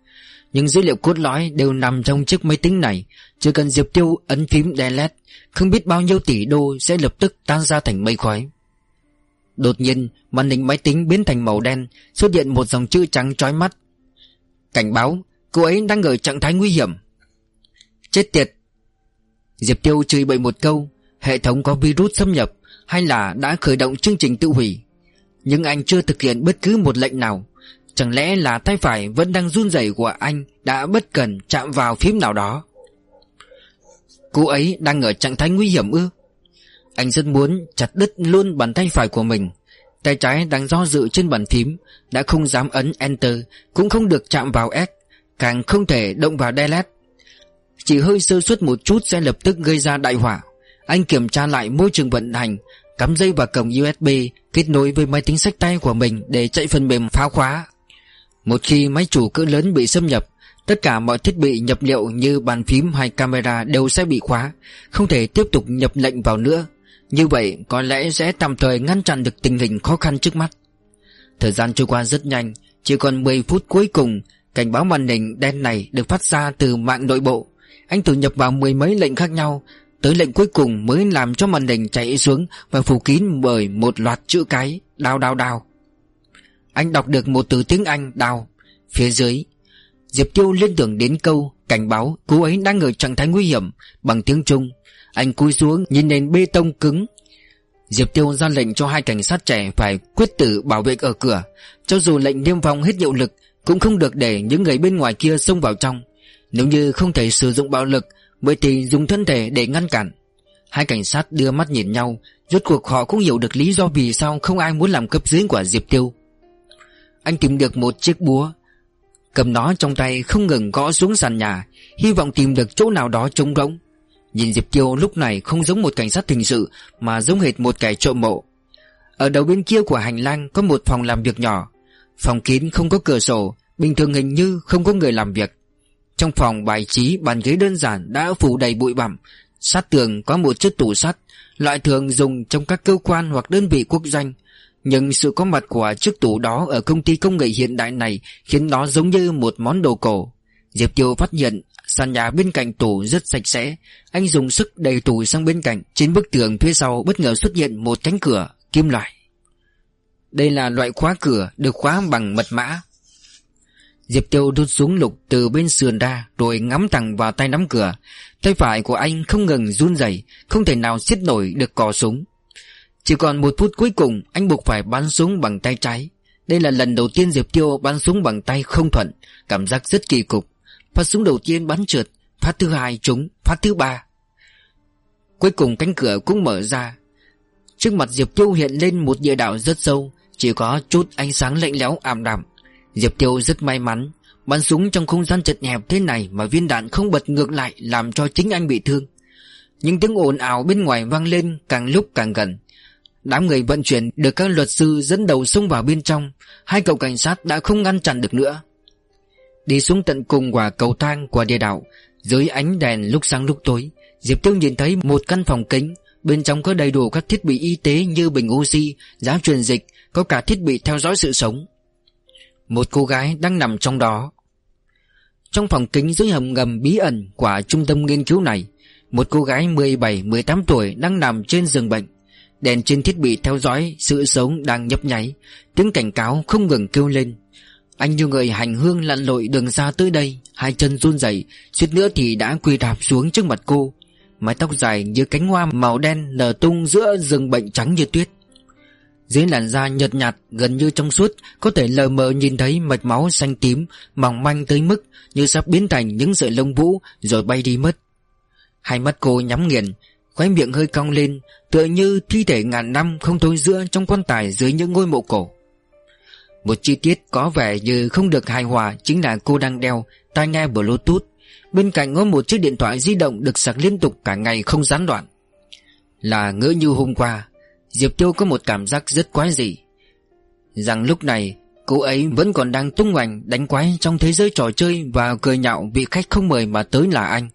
Những dữ liệu cốt lõi đều nằm trong chiếc máy tính này, chỉ cần Diệp Tiêu ấn phím delete, không biết bao nhiêu tỷ đô sẽ lập tức tan ra thành mây khói. Đột nhiên, màn hình máy tính biến thành màu đen, xuất hiện một dòng chữ trắng chói mắt. Cảnh báo, Cô ấy đang ở trạng thái nguy hiểm Chết tiệt Diệp Tiêu chửi bậy một câu Hệ thống có virus xâm nhập Hay là đã khởi động chương trình tự hủy nhưng anh chưa thực hiện bất cứ một lệnh nào. Chẳng lẽ là tay phải vẫn đang run rẩy của anh Đã bất cần chạm vào phím nào đó? Cô ấy đang ở trạng thái nguy hiểm ư? Anh rất muốn chặt đứt luôn bàn tay phải của mình. Tay trái đang do dự trên bàn phím, Đã không dám ấn Enter, Cũng không được chạm vào S, Càng không thể động vào Delete. Chỉ hơi sơ suất một chút sẽ lập tức gây ra đại hỏa Anh kiểm tra lại môi trường vận hành Cắm dây vào cổng USB Kết nối với máy tính sách tay của mình Để chạy phần mềm phá khóa. Một khi máy chủ cỡ lớn bị xâm nhập, Tất cả mọi thiết bị nhập liệu như bàn phím hay camera đều sẽ bị khóa, Không thể tiếp tục nhập lệnh vào nữa. Như vậy, có lẽ sẽ tạm thời ngăn chặn được tình hình khó khăn trước mắt. Thời gian trôi qua rất nhanh, Chỉ còn 10 phút cuối cùng, Cảnh báo màn hình đen này được phát ra từ mạng nội bộ. Anh tự nhập vào mười mấy lệnh khác nhau Tới lệnh cuối cùng mới làm cho màn hình chạy xuống Và phủ kín bởi một loạt chữ cái Đào đào đào Anh đọc được một từ tiếng Anh đào Phía dưới, Diệp Tiêu liên tưởng đến câu Cảnh báo cô ấy đang ở trạng thái nguy hiểm Bằng tiếng Trung. Anh cúi xuống nhìn nền bê tông cứng. Diệp Tiêu ra lệnh cho hai cảnh sát trẻ Phải quyết tử bảo vệ ở cửa. Cho dù lệnh niêm phong hết hiệu lực, Cũng không được để những người bên ngoài kia xông vào trong. Nếu như không thể sử dụng bạo lực Vậy thì dùng thân thể để ngăn cản. Hai cảnh sát đưa mắt nhìn nhau, Rốt cuộc họ cũng hiểu được lý do vì sao Không ai muốn làm cấp dưới của Diệp Tiêu. Anh tìm được một chiếc búa, Cầm nó trong tay không ngừng gõ xuống sàn nhà, Hy vọng tìm được chỗ nào đó trống rỗng. Nhìn Diệp Tiêu lúc này không giống một cảnh sát hình sự, Mà giống hệt một kẻ trộm mộ. Ở đầu bên kia của hành lang có một phòng làm việc nhỏ. Phòng kín không có cửa sổ, Bình thường hình như không có người làm việc. Trong phòng bài trí, bàn ghế đơn giản đã phủ đầy bụi bặm Sát tường có một chiếc tủ sắt Loại thường dùng trong các cơ quan hoặc đơn vị quốc doanh nhưng sự có mặt của chiếc tủ đó ở công ty công nghệ hiện đại này khiến nó giống như một món đồ cổ. Diệp Tiêu phát hiện, sàn nhà bên cạnh tủ rất sạch sẽ. Anh dùng sức đẩy tủ sang bên cạnh. Trên bức tường phía sau bất ngờ xuất hiện một cánh cửa, kim loại. Đây là loại khóa cửa được khóa bằng mật mã. Diệp Tiêu đút súng lục từ bên sườn ra rồi ngắm thẳng vào tay nắm cửa. Tay phải của anh không ngừng run rẩy, không thể nào siết nổi được cò súng. Chỉ còn một phút cuối cùng Anh buộc phải bắn súng bằng tay trái. Đây là lần đầu tiên Diệp Tiêu bắn súng bằng tay không thuận Cảm giác rất kỳ cục. Phát súng đầu tiên bắn trượt Phát thứ hai trúng Phát thứ ba. Cuối cùng cánh cửa cũng mở ra. Trước mặt Diệp Tiêu hiện lên một địa đạo rất sâu Chỉ có chút ánh sáng lạnh lẽo ảm đạm. Diệp Tiêu rất may mắn Bắn súng trong không gian chật hẹp thế này Mà viên đạn không bật ngược lại Làm cho chính anh bị thương. Những tiếng ồn ào bên ngoài vang lên Càng lúc càng gần. Đám người vận chuyển được các luật sư dẫn đầu xông vào bên trong Hai cậu cảnh sát đã không ngăn chặn được nữa. Đi xuống tận cùng quả cầu thang qua địa đạo Dưới ánh đèn lúc sáng lúc tối Diệp Tiêu nhìn thấy một căn phòng kính Bên trong có đầy đủ các thiết bị y tế như bình oxy, giá truyền dịch Có cả thiết bị theo dõi sự sống. Một cô gái đang nằm trong đó. Trong phòng kính dưới hầm ngầm bí ẩn của trung tâm nghiên cứu này, Một cô gái 17-18 tuổi đang nằm trên giường bệnh. Đèn trên thiết bị theo dõi sự sống đang nhấp nháy, Tiếng cảnh cáo không ngừng kêu lên. Anh như người hành hương lặn lội đường xa tới đây, Hai chân run rẩy, suýt nữa thì đã quỳ đạp xuống trước mặt cô. Mái tóc dài như cánh hoa màu đen nở tung giữa rừng bệnh trắng như tuyết. Dưới làn da nhợt nhạt gần như trong suốt, Có thể lờ mờ nhìn thấy mạch máu xanh tím, Mỏng manh tới mức như sắp biến thành những sợi lông vũ Rồi bay đi mất. Hai mắt cô nhắm nghiền, Khóe miệng hơi cong lên, Tựa như thi thể ngàn năm không thối giữa Trong quan tài dưới những ngôi mộ cổ. Một chi tiết có vẻ như không được hài hòa Chính là cô đang đeo Tai nghe bluetooth. Bên cạnh có một chiếc điện thoại di động Được sạc liên tục cả ngày không gián đoạn. Là ngỡ như hôm qua Diệp Tiêu có một cảm giác rất quái dị. Rằng lúc này, Cô ấy vẫn còn đang tung hoành Đánh quái trong thế giới trò chơi Và cười nhạo vị khách không mời mà tới là anh.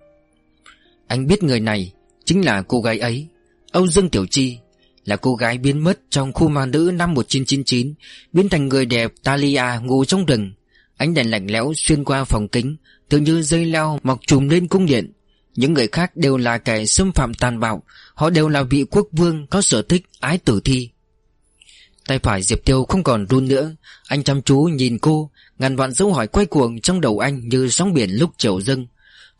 Anh biết người này Chính là cô gái ấy, Âu Dương Tiểu Chi, Là cô gái biến mất trong khu ma nữ năm 1999 Biến thành người đẹp Talia ngủ trong rừng. Ánh đèn lạnh lẽo xuyên qua phòng kính, Tự như dây leo mọc trùm lên cung điện. Những người khác đều là kẻ xâm phạm tàn bạo. Họ đều là vị quốc vương có sở thích ái tử thi. Tay phải Diệp Tiêu không còn run nữa. Anh chăm chú nhìn cô, Ngàn vạn dấu hỏi quay cuồng trong đầu anh Như sóng biển lúc chiều dâng.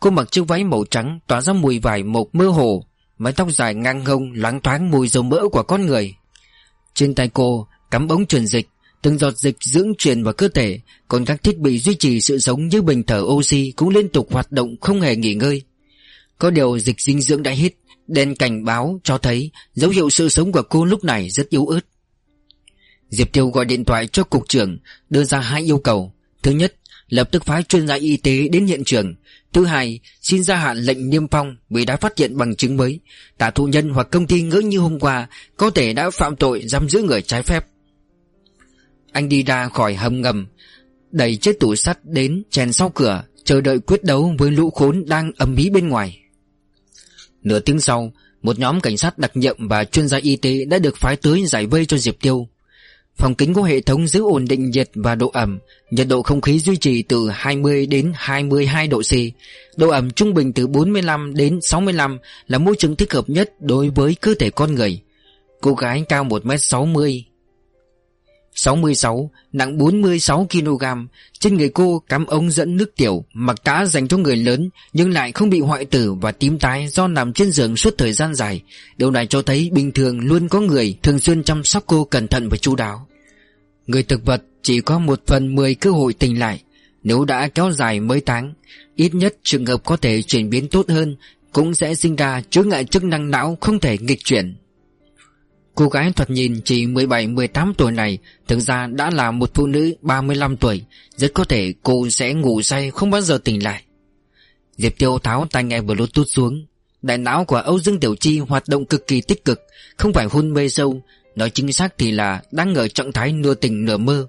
Cô mặc chiếc váy màu trắng, Tỏa ra mùi vải mộc mơ hồ. Mái tóc dài ngang hông, loáng thoáng mùi dầu mỡ của con người. Trên tay cô, cắm ống truyền dịch, Từng giọt dịch dưỡng truyền vào cơ thể. Còn các thiết bị duy trì sự sống như bình thở oxy Cũng liên tục hoạt động không hề nghỉ ngơi. Có điều dịch dinh dưỡng đã hết, Đèn cảnh báo cho thấy Dấu hiệu sự sống của cô lúc này rất yếu ớt. Diệp Tiêu gọi điện thoại cho cục trưởng, Đưa ra hai yêu cầu. Thứ nhất, Lập tức phái chuyên gia y tế đến hiện trường. Thứ hai, Xin gia hạn lệnh niêm phong Vì đã phát hiện bằng chứng mới. Tả thụ nhân hoặc công ty ngỡ như hôm qua Có thể đã phạm tội giam giữ người trái phép. Anh đi ra khỏi hầm ngầm, Đẩy chiếc tủ sắt đến chèn sau cửa, Chờ đợi quyết đấu với lũ khốn đang ầm ĩ bên ngoài. Nửa tiếng sau, Một nhóm cảnh sát đặc nhiệm và chuyên gia y tế đã được phái tới giải vây cho Diệp Tiêu. Phòng kính có hệ thống giữ ổn định nhiệt và độ ẩm, Nhiệt độ không khí duy trì từ 20 đến 22 độ C, Độ ẩm trung bình từ 45 đến 65 là môi trường thích hợp nhất đối với cơ thể con người. Cô gái cao 1m60 66, nặng 46kg Trên người cô cắm ống dẫn nước tiểu Mặc tã dành cho người lớn Nhưng lại không bị hoại tử và tím tái Do nằm trên giường suốt thời gian dài. Điều này cho thấy bình thường luôn có người Thường xuyên chăm sóc cô cẩn thận và chu đáo. Người thực vật chỉ có một phần mười cơ hội tỉnh lại. Nếu đã kéo dài mấy tháng Ít nhất trường hợp có thể chuyển biến tốt hơn Cũng sẽ sinh ra chứa ngại chức năng não không thể nghịch chuyển. Cô gái thoạt nhìn chỉ 17-18 tuổi này, Thực ra đã là một phụ nữ 35 tuổi. Rất có thể cô sẽ ngủ say không bao giờ tỉnh lại. Diệp Tiêu tháo tai nghe bluetooth xuống. Đại não của Âu Dương Tiểu Chi hoạt động cực kỳ tích cực, Không phải hôn mê sâu. Nói chính xác thì là đang ở trạng thái nửa tỉnh nửa mơ.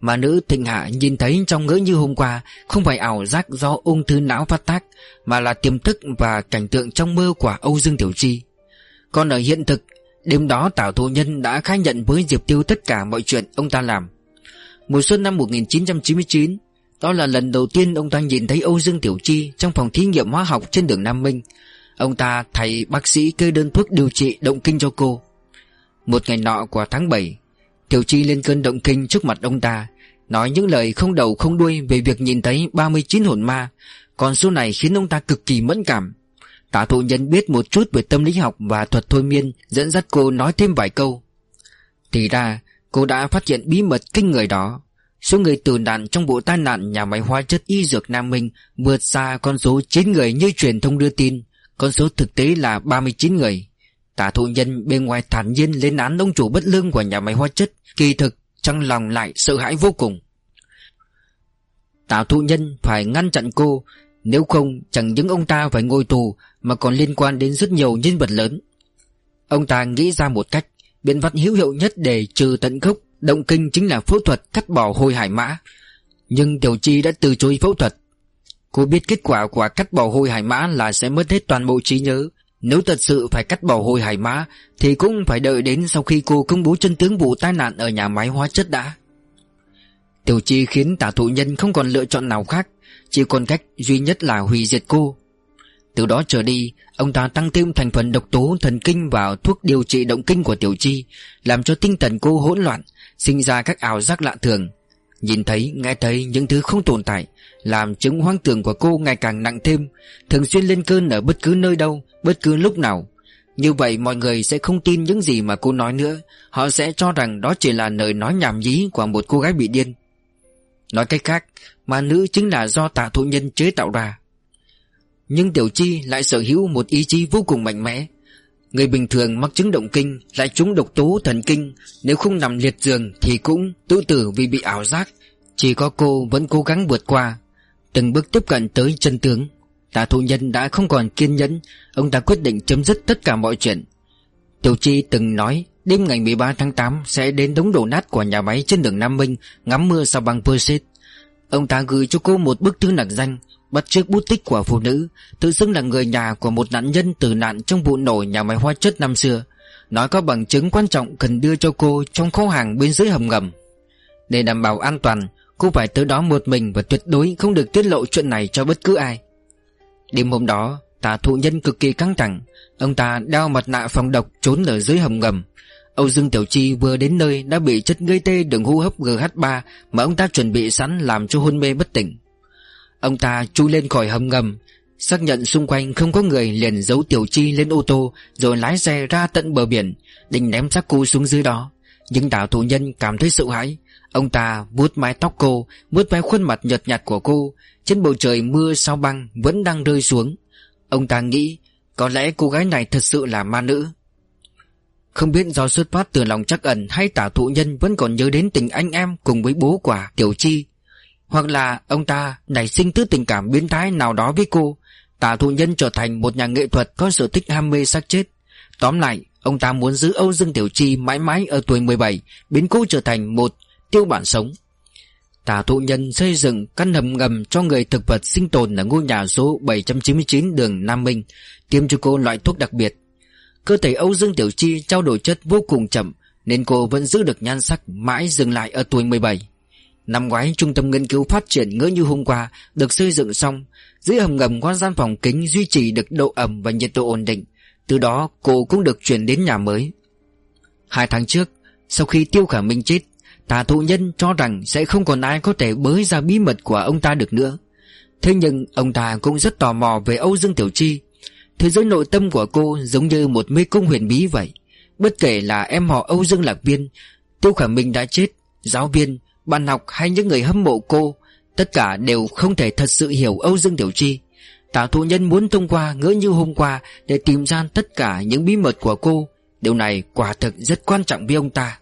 Mà nữ thịnh hạ nhìn thấy trong ngỡ như hôm qua, Không phải ảo giác do ung thư não phát tác, Mà là tiềm thức và cảnh tượng trong mơ của Âu Dương Tiểu Chi. Còn ở hiện thực Đêm đó Tào Thu Nhân đã khai nhận với Diệp Tiêu tất cả mọi chuyện ông ta làm. Mùa xuân năm 1999 Đó là lần đầu tiên ông ta nhìn thấy Âu Dương Tiểu Chi Trong phòng thí nghiệm hóa học trên đường Nam Minh. Ông ta thầy bác sĩ kê đơn thuốc điều trị động kinh cho cô. Một ngày nọ của tháng 7 Tiểu Chi lên cơn động kinh trước mặt ông ta, Nói những lời không đầu không đuôi Về việc nhìn thấy 39 hồn ma, Còn số này khiến ông ta cực kỳ mẫn cảm. Tả thụ nhân biết một chút về tâm lý học và thuật thôi miên, Dẫn dắt cô nói thêm vài câu. Thì ra, cô đã phát hiện bí mật kinh người đó. Số người tử nạn trong vụ tai nạn nhà máy hóa chất y dược Nam Minh Vượt xa con số 9 người như truyền thông đưa tin. Con số thực tế là 39 người. Tả thụ nhân bên ngoài thản nhiên lên án ông chủ bất lương của nhà máy hóa chất. Kỳ thực, trong lòng lại sợ hãi vô cùng. Tả thụ nhân phải ngăn chặn cô nếu không, chẳng những ông ta phải ngồi tù, Mà còn liên quan đến rất nhiều nhân vật lớn. Ông ta nghĩ ra một cách, Biện pháp hữu hiệu nhất để trừ tận gốc, Động kinh chính là phẫu thuật cắt bỏ hôi hải mã. Nhưng Tiểu Chi đã từ chối phẫu thuật. Cô biết kết quả của cắt bỏ hôi hải mã là sẽ mất hết toàn bộ trí nhớ. Nếu thật sự phải cắt bỏ hôi hải mã, Thì cũng phải đợi đến sau khi cô công bố chân tướng vụ tai nạn ở nhà máy hóa chất đã. Tiểu Chi khiến tả thụ nhân không còn lựa chọn nào khác. Chỉ còn cách duy nhất là hủy diệt cô. Từ đó trở đi Ông ta tăng thêm thành phần độc tố thần kinh vào thuốc điều trị động kinh của Tiểu Chi Làm cho tinh thần cô hỗn loạn Sinh ra các ảo giác lạ thường. Nhìn thấy, nghe thấy những thứ không tồn tại Làm chứng hoang tưởng của cô ngày càng nặng thêm Thường xuyên lên cơn ở bất cứ nơi đâu Bất cứ lúc nào. Như vậy mọi người sẽ không tin những gì mà cô nói nữa. Họ sẽ cho rằng đó chỉ là lời nói nhảm nhí của một cô gái bị điên. Nói cách khác, ma nữ chính là do tạ thụ nhân chế tạo ra. Nhưng Tiểu Chi lại sở hữu một ý chí vô cùng mạnh mẽ. Người bình thường mắc chứng động kinh Lại trúng độc tố thần kinh. Nếu không nằm liệt giường Thì cũng tự tử vì bị ảo giác. Chỉ có cô vẫn cố gắng vượt qua. Từng bước tiếp cận tới chân tướng. Tạ thụ nhân đã không còn kiên nhẫn. Ông ta quyết định chấm dứt tất cả mọi chuyện. Tiểu Chi từng nói Đêm ngày 13 tháng 8 Sẽ đến đống đổ nát của nhà máy trên đường Nam Minh, Ngắm mưa sau băng Perseid Ông ta gửi cho cô một bức thư nặc danh, Bắt chiếc bút tích của phụ nữ, Tự xưng là người nhà của một nạn nhân tử nạn Trong vụ nổ nhà máy hóa chất năm xưa. Nói có bằng chứng quan trọng cần đưa cho cô Trong kho hàng bên dưới hầm ngầm. Để đảm bảo an toàn, Cô phải tới đó một mình Và tuyệt đối không được tiết lộ chuyện này cho bất cứ ai. Đêm hôm đó, tà thụ nhân cực kỳ căng thẳng, Ông ta đeo mặt nạ phòng độc trốn ở dưới hầm ngầm. Âu Dương Tiểu Chi vừa đến nơi đã bị chất gây tê đường hô hấp GH3 mà ông ta chuẩn bị sẵn làm cho hôn mê bất tỉnh. Ông ta chui lên khỏi hầm ngầm, Xác nhận xung quanh không có người liền giấu Tiểu Chi lên ô tô Rồi lái xe ra tận bờ biển Định ném xác cô xuống dưới đó. Nhưng đảo thủ nhân cảm thấy sợ hãi. Ông ta vuốt mái tóc cô vuốt mái khuôn mặt nhợt nhạt của cô. Trên bầu trời mưa sao băng vẫn đang rơi xuống. Ông ta nghĩ Có lẽ cô gái này thật sự là ma nữ. Không biết do xuất phát từ lòng chắc ẩn Hay tả thụ nhân vẫn còn nhớ đến tình anh em Cùng với bố quả Tiểu Chi. Hoặc là ông ta nảy sinh thứ tình cảm biến thái nào đó với cô Tả thụ nhân trở thành một nhà nghệ thuật Có sở thích ham mê xác chết. Tóm lại Ông ta muốn giữ Âu Dương Tiểu Chi mãi mãi ở tuổi 17 Biến cô trở thành một tiêu bản sống. Tả thụ nhân xây dựng căn hầm ngầm cho người thực vật sinh tồn ở ngôi nhà số 799 đường Nam Minh, tiêm cho cô loại thuốc đặc biệt. Cơ thể Âu Dương Tiểu Chi trao đổi chất vô cùng chậm, nên cô vẫn giữ được nhan sắc mãi dừng lại ở tuổi 17. Năm ngoái, trung tâm nghiên cứu phát triển ngỡ như hôm qua được xây dựng xong, dưới hầm ngầm có gian phòng kính duy trì được độ ẩm và nhiệt độ ổn định, từ đó cô cũng được chuyển đến nhà mới. Hai tháng trước, sau khi Tiêu Khả Minh chết, Tà thụ nhân cho rằng sẽ không còn ai có thể bới ra bí mật của ông ta được nữa Thế nhưng ông ta cũng rất tò mò về Âu Dương Tiểu Chi Thế giới nội tâm của cô giống như một mê cung huyền bí vậy. Bất kể là em họ Âu Dương Lạc Viên Tiêu Khả Minh đã chết Giáo viên, bạn học hay những người hâm mộ cô Tất cả đều không thể thật sự hiểu Âu Dương Tiểu Chi. Tả thụ nhân muốn thông qua ngỡ như hôm qua Để tìm ra tất cả những bí mật của cô Điều này quả thực rất quan trọng với ông ta.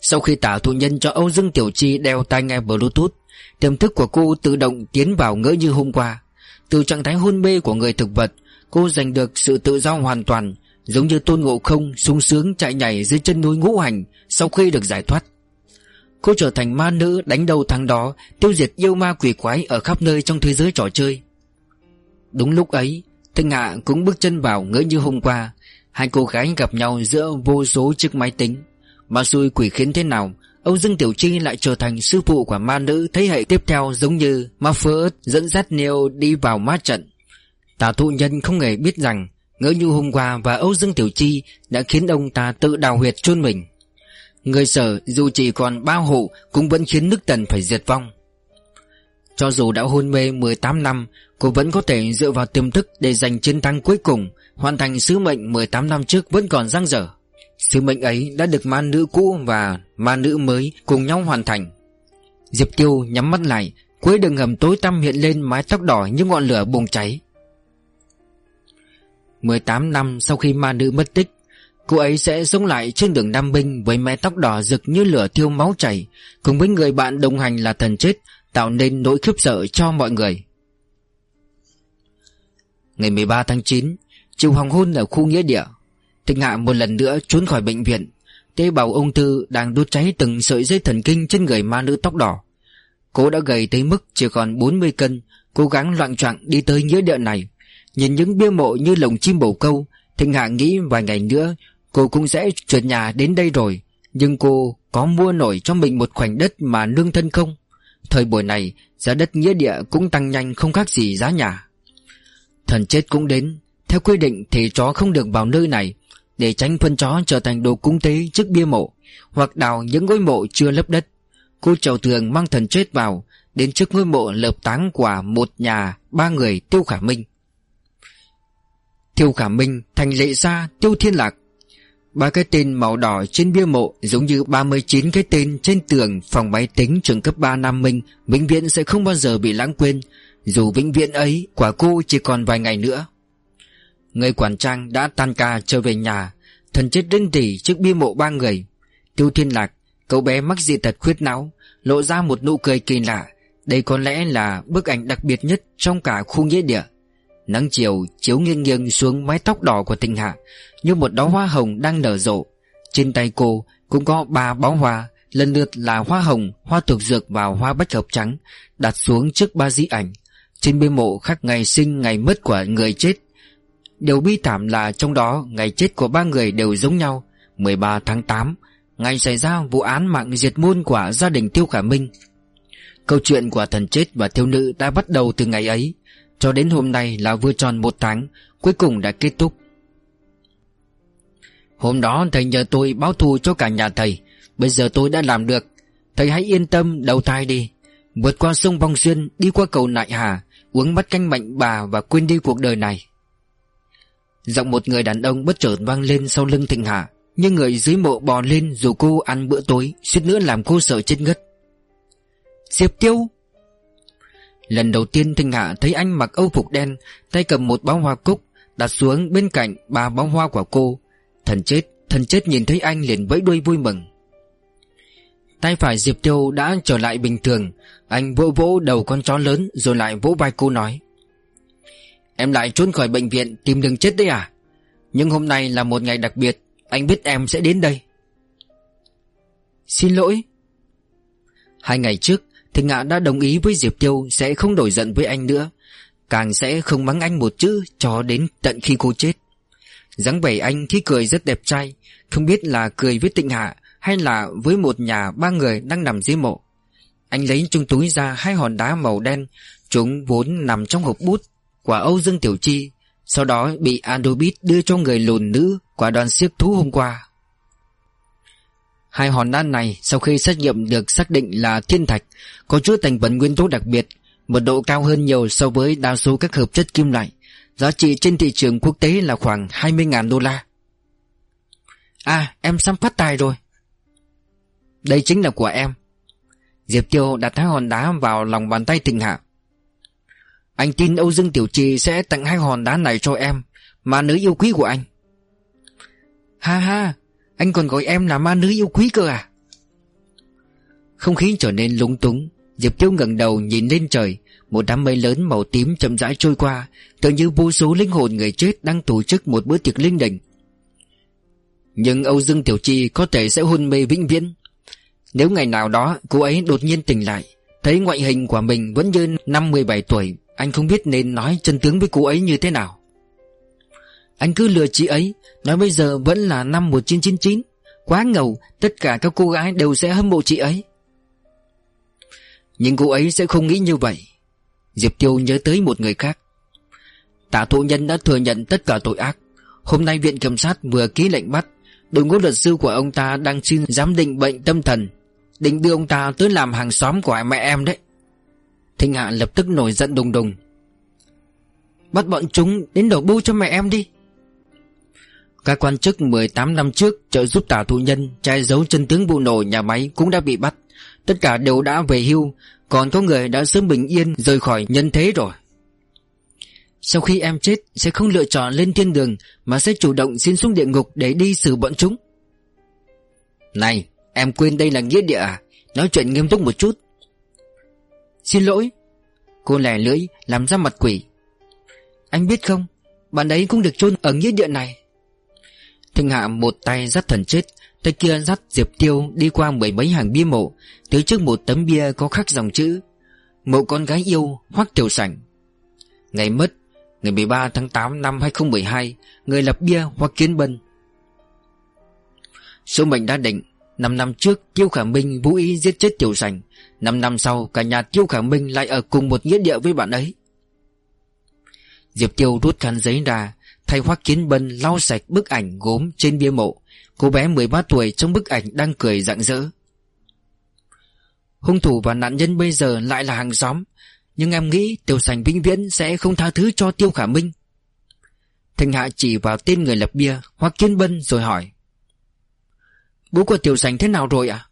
Sau khi tả thụ nhân cho Âu Dương Tiểu Chi đeo tai nghe Bluetooth Tiềm thức của cô tự động tiến vào ngỡ như hôm qua. Từ trạng thái hôn mê của người thực vật, Cô giành được sự tự do hoàn toàn, Giống như tôn ngộ không sung sướng chạy nhảy dưới chân núi ngũ hành Sau khi được giải thoát. Cô trở thành ma nữ đánh đầu tháng đó, Tiêu diệt yêu ma quỷ quái ở khắp nơi trong thế giới trò chơi. Đúng lúc ấy, Thanh Hạ cũng bước chân vào ngỡ như hôm qua. Hai cô gái gặp nhau giữa vô số chiếc máy tính. Mà xui quỷ khiến thế nào Âu Dương Tiểu Chi lại trở thành sư phụ của ma nữ thế hệ tiếp theo giống như Ma dẫn dắt Neo đi vào ma trận. Tà thụ nhân không hề biết rằng Ngỡ như hôm qua và Âu Dương Tiểu Chi đã khiến ông ta tự đào huyệt chôn mình. Người sở dù chỉ còn bao hộ cũng vẫn khiến nước tần phải diệt vong. Cho dù đã hôn mê 18 năm, cô vẫn có thể dựa vào tiềm thức để giành chiến thắng cuối cùng, hoàn thành sứ mệnh 18 năm trước vẫn còn dang dở. Sứ mệnh ấy đã được ma nữ cũ và ma nữ mới cùng nhau hoàn thành. Diệp Tiêu nhắm mắt lại, Cuối đường hầm tối tăm hiện lên mái tóc đỏ như ngọn lửa bùng cháy. 18 năm sau khi ma nữ mất tích, Cô ấy sẽ sống lại trên đường Nam Binh Với mái tóc đỏ rực như lửa thiêu máu chảy, Cùng với người bạn đồng hành là thần chết, Tạo nên nỗi khiếp sợ cho mọi người. Ngày 13 tháng 9 Chiều hoàng hôn ở khu nghĩa địa. Thịnh Hạ một lần nữa trốn khỏi bệnh viện. Tế bào ung thư đang đốt cháy từng sợi dây thần kinh trên người ma nữ tóc đỏ. Cô đã gầy tới mức chỉ còn 40 cân, Cố gắng loạn trọng đi tới nghĩa địa này. Nhìn những bia mộ như lồng chim bầu câu Thịnh Hạ nghĩ vài ngày nữa, Cô cũng sẽ chuyển nhà đến đây rồi. Nhưng cô có mua nổi cho mình một khoảnh đất mà nương thân không? Thời buổi này, Giá đất nghĩa địa cũng tăng nhanh không khác gì giá nhà. Thần chết cũng đến. Theo quy định thì chó không được vào nơi này để tránh phân chó trở thành đồ cúng tế trước bia mộ hoặc đào những ngôi mộ chưa lấp đất. Cô chầu tường mang thần chết vào đến trước ngôi mộ lợp táng của một nhà ba người Tiêu Khả Minh. Tiêu Khả Minh, Thành Lệ Gia, Tiêu Thiên Lạc. Ba cái tên màu đỏ trên bia mộ giống như 39 cái tên trên tường phòng máy tính trường cấp 3 Nam Minh vĩnh viễn sẽ không bao giờ bị lãng quên. Dù vĩnh viễn ấy, quả cô chỉ còn vài ngày nữa. Người quản trang đã tan ca trở về nhà. Thần chết rinh rỉ trước bia mộ ba người. Tiêu Thiên Lạc Cậu bé mắc dị tật khuyết não Lộ ra một nụ cười kỳ lạ. Đây có lẽ là bức ảnh đặc biệt nhất Trong cả khu nghĩa địa. Nắng chiều chiếu nghiêng nghiêng xuống mái tóc đỏ của tình hạ Như một đóa hoa hồng đang nở rộ. Trên tay cô cũng có ba bó hoa Lần lượt là hoa hồng, hoa thuộc dược và hoa bách hợp trắng Đặt xuống trước ba di ảnh. Trên bia mộ khắc ngày sinh ngày mất của người chết Điều bi thảm là trong đó, ngày chết của ba người đều giống nhau. 13 tháng 8 Ngày xảy ra vụ án mạng diệt môn của gia đình Tiêu Khả Minh. Câu chuyện của thần chết và thiếu nữ đã bắt đầu từ ngày ấy, Cho đến hôm nay là vừa tròn một tháng, Cuối cùng đã kết thúc. Hôm đó, thầy nhờ tôi báo thù cho cả nhà thầy. Bây giờ tôi đã làm được. Thầy hãy yên tâm, đầu thai đi. Vượt qua sông Vong Xuyên, Đi qua cầu Nại Hà, Uống bát canh mạnh bà và quên đi cuộc đời này. Giọng một người đàn ông bất chợt vang lên sau lưng Thịnh Hạ Nhưng người dưới mộ bò lên dù cô ăn bữa tối, suýt nữa làm cô sợ chết ngất. Diệp Tiêu! Lần đầu tiên Thịnh Hạ thấy anh mặc âu phục đen, Tay cầm một bó hoa cúc, Đặt xuống bên cạnh ba bó hoa của cô. Thần chết Thần chết nhìn thấy anh liền vẫy đuôi vui mừng. Tay phải Diệp Tiêu đã trở lại bình thường. Anh vỗ vỗ đầu con chó lớn Rồi lại vỗ vai cô nói. Em lại trốn khỏi bệnh viện Tìm đường chết đấy à? Nhưng hôm nay là một ngày đặc biệt, Anh biết em sẽ đến đây. Xin lỗi. Hai ngày trước, Thì Ngạ đã đồng ý với Diệp Tiêu Sẽ không đổi giận với anh nữa. Càng sẽ không mắng anh một chữ Cho đến tận khi cô chết. dáng vẻ anh khi cười rất đẹp trai, Không biết là cười với tịnh hạ Hay là với một nhà ba người đang nằm dưới mộ. Anh lấy trong túi ra hai hòn đá màu đen, Chúng vốn nằm trong hộp bút quả Âu Dương Tiểu Chi, Sau đó bị Andobit đưa cho người lùn nữ Quả đoàn siếc thú hôm qua. Hai hòn đá này sau khi xét nghiệm được xác định là thiên thạch, Có chứa thành phần nguyên tố đặc biệt, Mật độ cao hơn nhiều so với đa số các hợp chất kim loại, Giá trị trên thị trường quốc tế là khoảng 20.000 đô la. À em sắp phát tài rồi. Đây chính là của em. Diệp Tiêu đặt hai hòn đá vào lòng bàn tay Thịnh Hạ. Anh tin Âu Dương Tiểu Trì sẽ tặng hai hòn đá này cho em, ma nữ yêu quý của anh. Ha ha, Anh còn gọi em là ma nữ yêu quý cơ à? Không khí trở nên lúng túng, Diệp Tiêu ngẩng đầu nhìn lên trời, Một đám mây lớn màu tím chậm rãi trôi qua Tự như vô số linh hồn người chết Đang tổ chức một bữa tiệc linh đình. Nhưng Âu Dương Tiểu Chi Có thể sẽ hôn mê vĩnh viễn. Nếu ngày nào đó cô ấy đột nhiên tỉnh lại, Thấy ngoại hình của mình vẫn như năm 17 tuổi anh không biết nên nói chân tướng với cô ấy như thế nào. Anh cứ lừa chị ấy, Nói bây giờ vẫn là năm 1999 Quá ngầu, Tất cả các cô gái đều sẽ hâm mộ chị ấy. Nhưng cô ấy sẽ không nghĩ như vậy. Diệp Tiêu nhớ tới một người khác. Tạ thụ nhân đã thừa nhận tất cả tội ác. Hôm nay viện kiểm sát vừa ký lệnh bắt, Đội ngũ luật sư của ông ta đang xin giám định bệnh tâm thần, Định đưa ông ta tới làm hàng xóm của mẹ em đấy. Thịnh Hạ lập tức nổi giận đùng đùng. Bắt bọn chúng đến đổ bưu cho mẹ em đi. Các quan chức 18 năm trước trợ giúp tả thụ nhân Trai giấu chân tướng vụ nổ nhà máy cũng đã bị bắt. Tất cả đều đã về hưu, Còn có người đã sớm bình yên rời khỏi nhân thế rồi. Sau khi em chết, Sẽ không lựa chọn lên thiên đường, Mà sẽ chủ động xin xuống địa ngục Để đi xử bọn chúng. Này, em quên đây là nghĩa địa à? Nói chuyện nghiêm túc một chút. Xin lỗi. Cô lẻ lưỡi, làm ra mặt quỷ. Anh biết không, Bạn ấy cũng được chôn ở nghĩa địa này. Thịnh Hạ một tay dắt thần chết, Tay kia dắt Diệp Tiêu đi qua mười mấy hàng bia mộ, Tới trước một tấm bia có khắc dòng chữ, Mộ con gái yêu, Hoắc Tiểu Sảnh. Ngày mất, Ngày 13 tháng 8 năm 2012 Người lập bia Hoắc Kiến Bân. Số mệnh đã định 5 năm trước Tiêu Khả Minh, vũ ý giết chết Tiểu Sành. 5 năm sau, cả nhà Tiêu Khả Minh lại ở cùng một nghĩa địa với bạn ấy. Diệp Tiêu rút khăn giấy ra, Thay Hoắc Kiến Bân, lau sạch bức ảnh gốm trên bia mộ. Cô bé 13 tuổi trong bức ảnh đang cười rạng rỡ. Hung thủ và nạn nhân bây giờ lại là hàng xóm. Nhưng em nghĩ Tiểu Sành vĩnh viễn sẽ không tha thứ cho Tiêu Khả Minh. Thanh Hạ chỉ vào tên người lập bia Hoặc Kiến Bân rồi hỏi. Bố của Tiểu Sành thế nào rồi ạ?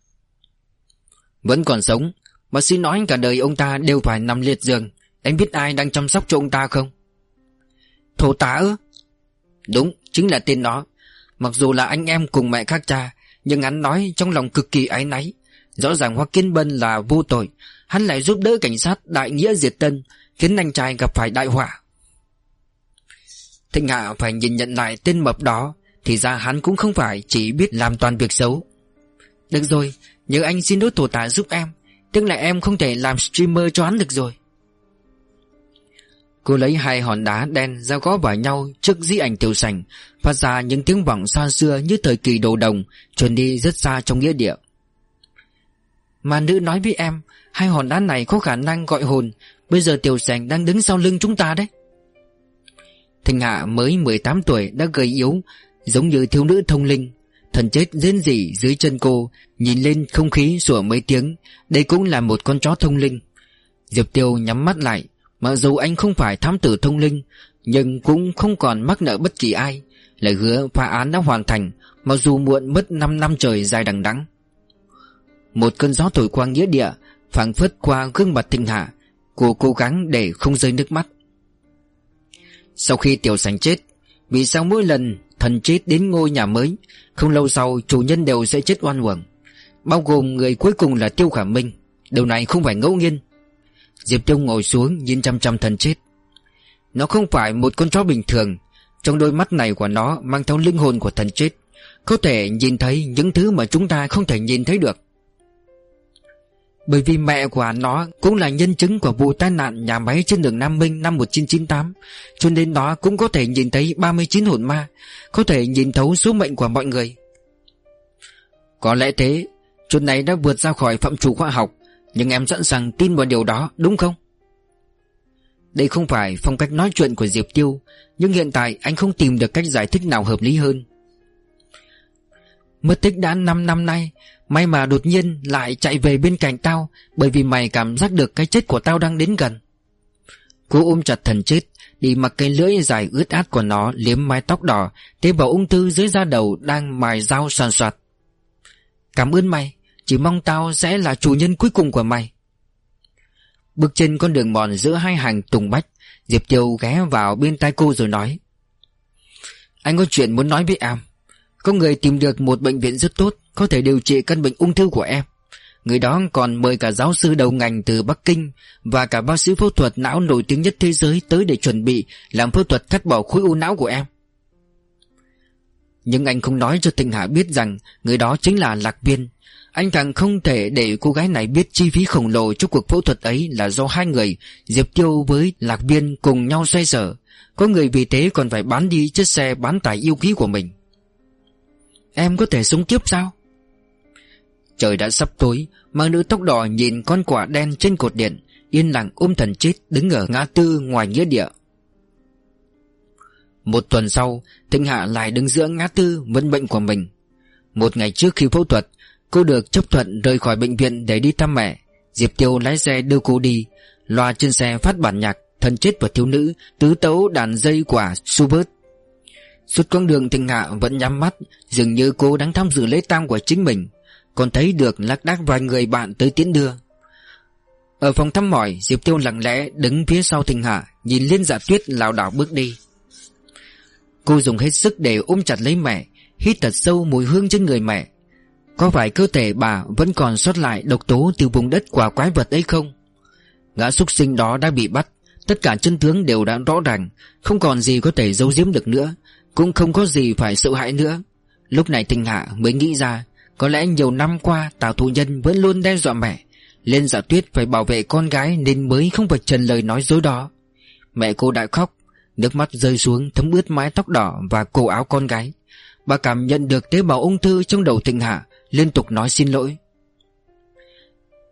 Vẫn còn sống. Bác sĩ nói cả đời ông ta đều phải nằm liệt giường. Anh biết ai đang chăm sóc cho ông ta không? Thổ tá ư? Đúng, chính là tên đó Mặc dù là anh em cùng mẹ khác cha Nhưng hắn nói trong lòng cực kỳ áy náy. Rõ ràng Hoa Kiên Bân là vô tội. Hắn lại giúp đỡ cảnh sát đại nghĩa diệt tân Khiến anh trai gặp phải đại họa. Thịnh Hạ phải nhìn nhận lại tên mập đó. Thì ra hắn cũng không phải chỉ biết làm toàn việc xấu. Được rồi Nhớ anh xin đốt tổ tả giúp em. Tức là em không thể làm streamer cho hắn được rồi. Cô lấy hai hòn đá đen giao gó vào nhau trước di ảnh tiểu sành Phát ra những tiếng vọng xa xưa như thời kỳ đồ đồng, Truyền đi rất xa trong nghĩa địa. Mà nữ nói với em, Hai hòn đá này có khả năng gọi hồn, Bây giờ tiểu sành đang đứng sau lưng chúng ta đấy. Thanh Hạ mới 18 tuổi đã gầy yếu Giống như thiếu nữ thông linh. Thần chết rên rỉ dưới chân cô, Nhìn lên không khí sủa mấy tiếng. Đây cũng là một con chó thông linh. Diệp Tiêu nhắm mắt lại, Mặc dù anh không phải thám tử thông linh, Nhưng cũng không còn mắc nợ bất kỳ ai. Lời hứa phá án đã hoàn thành, Mặc dù muộn mất 5 năm trời dài đằng đẵng. Một cơn gió thổi qua nghĩa địa, phảng phất qua gương mặt thịnh hạ, Cô cố gắng để không rơi nước mắt. Sau khi tiểu sành chết, Vì sao mỗi lần thần chết đến ngôi nhà mới. Không lâu sau, chủ nhân đều sẽ chết oan uổng, Bao gồm người cuối cùng là Tiêu Khả Minh. Điều này không phải ngẫu nhiên. Diệp Tiêu ngồi xuống, nhìn chăm chăm thần chết. Nó không phải một con chó bình thường. Trong đôi mắt này của nó mang theo linh hồn của thần chết, Có thể nhìn thấy những thứ mà chúng ta không thể nhìn thấy được bởi vì mẹ của nó cũng là nhân chứng của vụ tai nạn nhà máy trên đường Nam Minh năm 1998 Cho nên nó cũng có thể nhìn thấy 39 hồn ma, Có thể nhìn thấu số mệnh của mọi người Có lẽ thế, Chuyện này đã vượt ra khỏi phạm chủ khoa học, Nhưng em sẵn sàng tin vào điều đó, đúng không? Đây không phải phong cách nói chuyện của Diệp Tiêu, Nhưng hiện tại anh không tìm được cách giải thích nào hợp lý hơn Mất tích đã 5 năm nay May mà đột nhiên lại chạy về bên cạnh tao, Bởi vì mày cảm giác được cái chết của tao đang đến gần. Cô ôm chặt thần chết, Đi mặc cái lưỡi dài ướt át của nó, Liếm mái tóc đỏ, Tế bào ung thư dưới da đầu đang mài dao soàn soạt. Cảm ơn mày, Chỉ mong tao sẽ là chủ nhân cuối cùng của mày. Bước trên con đường mòn giữa hai hàng tùng bách, Diệp Tiêu ghé vào bên tai cô rồi nói. Anh có chuyện muốn nói với em. Có người tìm được một bệnh viện rất tốt, có thể điều trị căn bệnh ung thư của em. Người đó còn mời cả giáo sư đầu ngành từ Bắc Kinh Và cả bác sĩ phẫu thuật não nổi tiếng nhất thế giới Tới để chuẩn bị làm phẫu thuật cắt bỏ khối u não của em. Nhưng anh không nói cho Thịnh Hạ biết rằng Người đó chính là Lạc Viên. Anh càng không thể để cô gái này biết chi phí khổng lồ cho cuộc phẫu thuật ấy Là do hai người, Diệp Tiêu với Lạc Viên cùng nhau xoay sở. Có người vì thế còn phải bán đi chiếc xe bán tải yêu quý của mình. Em có thể sống tiếp sao? Trời đã sắp tối Mà nữ tóc đỏ nhìn con quả đen trên cột điện, Yên lặng ôm thần chết Đứng ở ngã tư ngoài nghĩa địa. Một tuần sau, Thịnh Hạ lại đứng giữa ngã tư vẫn bệnh của mình. Một ngày trước khi phẫu thuật, Cô được chấp thuận rời khỏi bệnh viện để đi thăm mẹ. Diệp Tiêu lái xe đưa cô đi, Loa trên xe phát bản nhạc, Thần chết và thiếu nữ Tứ tấu đàn dây quả Schubert. Suốt con đường Thịnh Hạ vẫn nhắm mắt, Dường như cô đang tham dự lễ tang của chính mình, còn thấy được lác đác vài người bạn tới tiến đưa. Ở phòng thăm mỏi Diệp Tiêu lặng lẽ đứng phía sau Thịnh Hạ, Nhìn Liên Dạ Tuyết lảo đảo bước đi. Cô dùng hết sức để ôm chặt lấy mẹ, Hít thật sâu mùi hương trên người mẹ. Có phải cơ thể bà vẫn còn sót lại độc tố từ vùng đất quả quái vật ấy không? Gã súc sinh đó đã bị bắt, Tất cả chân tướng đều đã rõ ràng, Không còn gì có thể giấu giếm được nữa. Cũng không có gì phải sợ hãi nữa. Lúc này Thịnh Hạ mới nghĩ ra, có lẽ nhiều năm qua Tào Thụ Nhân vẫn luôn đe dọa mẹ, Lên giả tuyết phải bảo vệ con gái Nên mới không phải trần lời nói dối đó. Mẹ cô đã khóc, Nước mắt rơi xuống thấm ướt mái tóc đỏ Và cổ áo con gái. Bà cảm nhận được tế bào ung thư trong đầu Thịnh Hạ, Liên tục nói xin lỗi.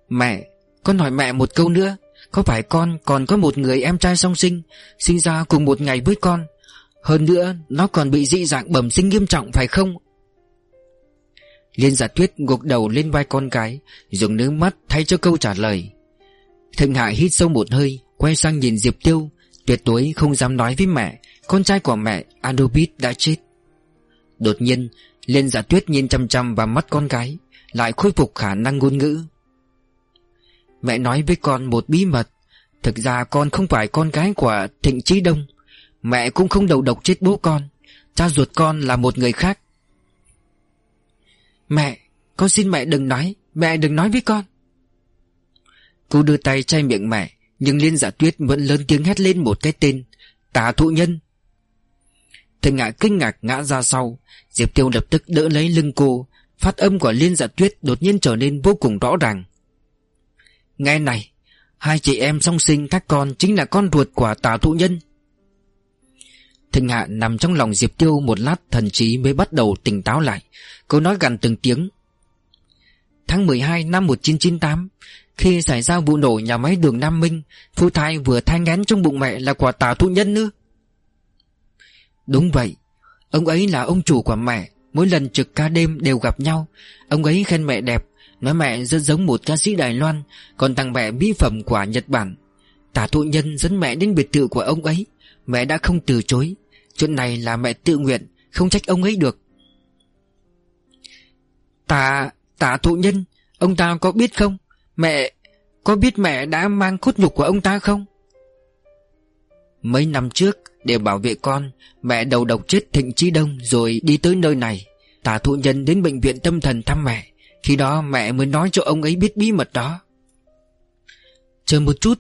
Mẹ, Con hỏi mẹ một câu nữa, Có phải con còn có một người em trai song sinh Sinh ra cùng một ngày với con hơn nữa, Nó còn bị dị dạng bẩm sinh nghiêm trọng, phải không? Liên giả tuyết gục đầu lên vai con gái, Dùng nước mắt thay cho câu trả lời. Thịnh Hạ hít sâu một hơi, Quay sang nhìn Diệp Tiêu, Tuyệt đối không dám nói với mẹ, Con trai của mẹ Adobit đã chết. Đột nhiên, Liên giả tuyết nhìn chăm chăm vào mắt con gái, Lại khôi phục khả năng ngôn ngữ. Mẹ nói với con một bí mật, Thực ra con không phải con gái của Thịnh Trí Đông. Mẹ cũng không đầu độc chết bố con. Cha ruột con là một người khác. Mẹ, Con xin mẹ đừng nói. Mẹ đừng nói với con. Cô đưa tay chay miệng mẹ, Nhưng Liên giả tuyết vẫn lớn tiếng hét lên một cái tên, tà thụ nhân. Thầy ngạ kinh ngạc ngã ra sau. Diệp Tiêu lập tức đỡ lấy lưng cô. Phát âm của Liên giả tuyết đột nhiên trở nên vô cùng rõ ràng. Nghe này, Hai chị em song sinh các con Chính là con ruột của tà thụ nhân. Thịnh Hạ nằm trong lòng Diệp Tiêu một lát, thần trí mới bắt đầu tỉnh táo lại. Cô nói gần từng tiếng. Tháng 12 năm 1998 Khi xảy ra vụ nổ nhà máy đường Nam Minh phụ thai vừa thai ngén trong bụng mẹ là quả tà thụ nhân nữa Đúng vậy, Ông ấy là ông chủ của mẹ. Mỗi lần trực ca đêm đều gặp nhau. Ông ấy khen mẹ đẹp, Nói mẹ rất giống một ca sĩ Đài Loan, Còn tặng mẹ mỹ phẩm của Nhật Bản. Tả thụ nhân dẫn mẹ đến biệt thự của ông ấy. Mẹ đã không từ chối. Chuyện này là mẹ tự nguyện Không trách ông ấy được. Tả, tả thụ nhân Ông ta có biết không? Mẹ, có biết mẹ đã mang cốt nhục của ông ta không? Mấy năm trước Để bảo vệ con Mẹ đầu độc chết Thịnh Trí Đông Rồi đi tới nơi này. Tả thụ nhân đến bệnh viện tâm thần thăm mẹ. Khi đó mẹ mới nói cho ông ấy biết bí mật đó. Chờ một chút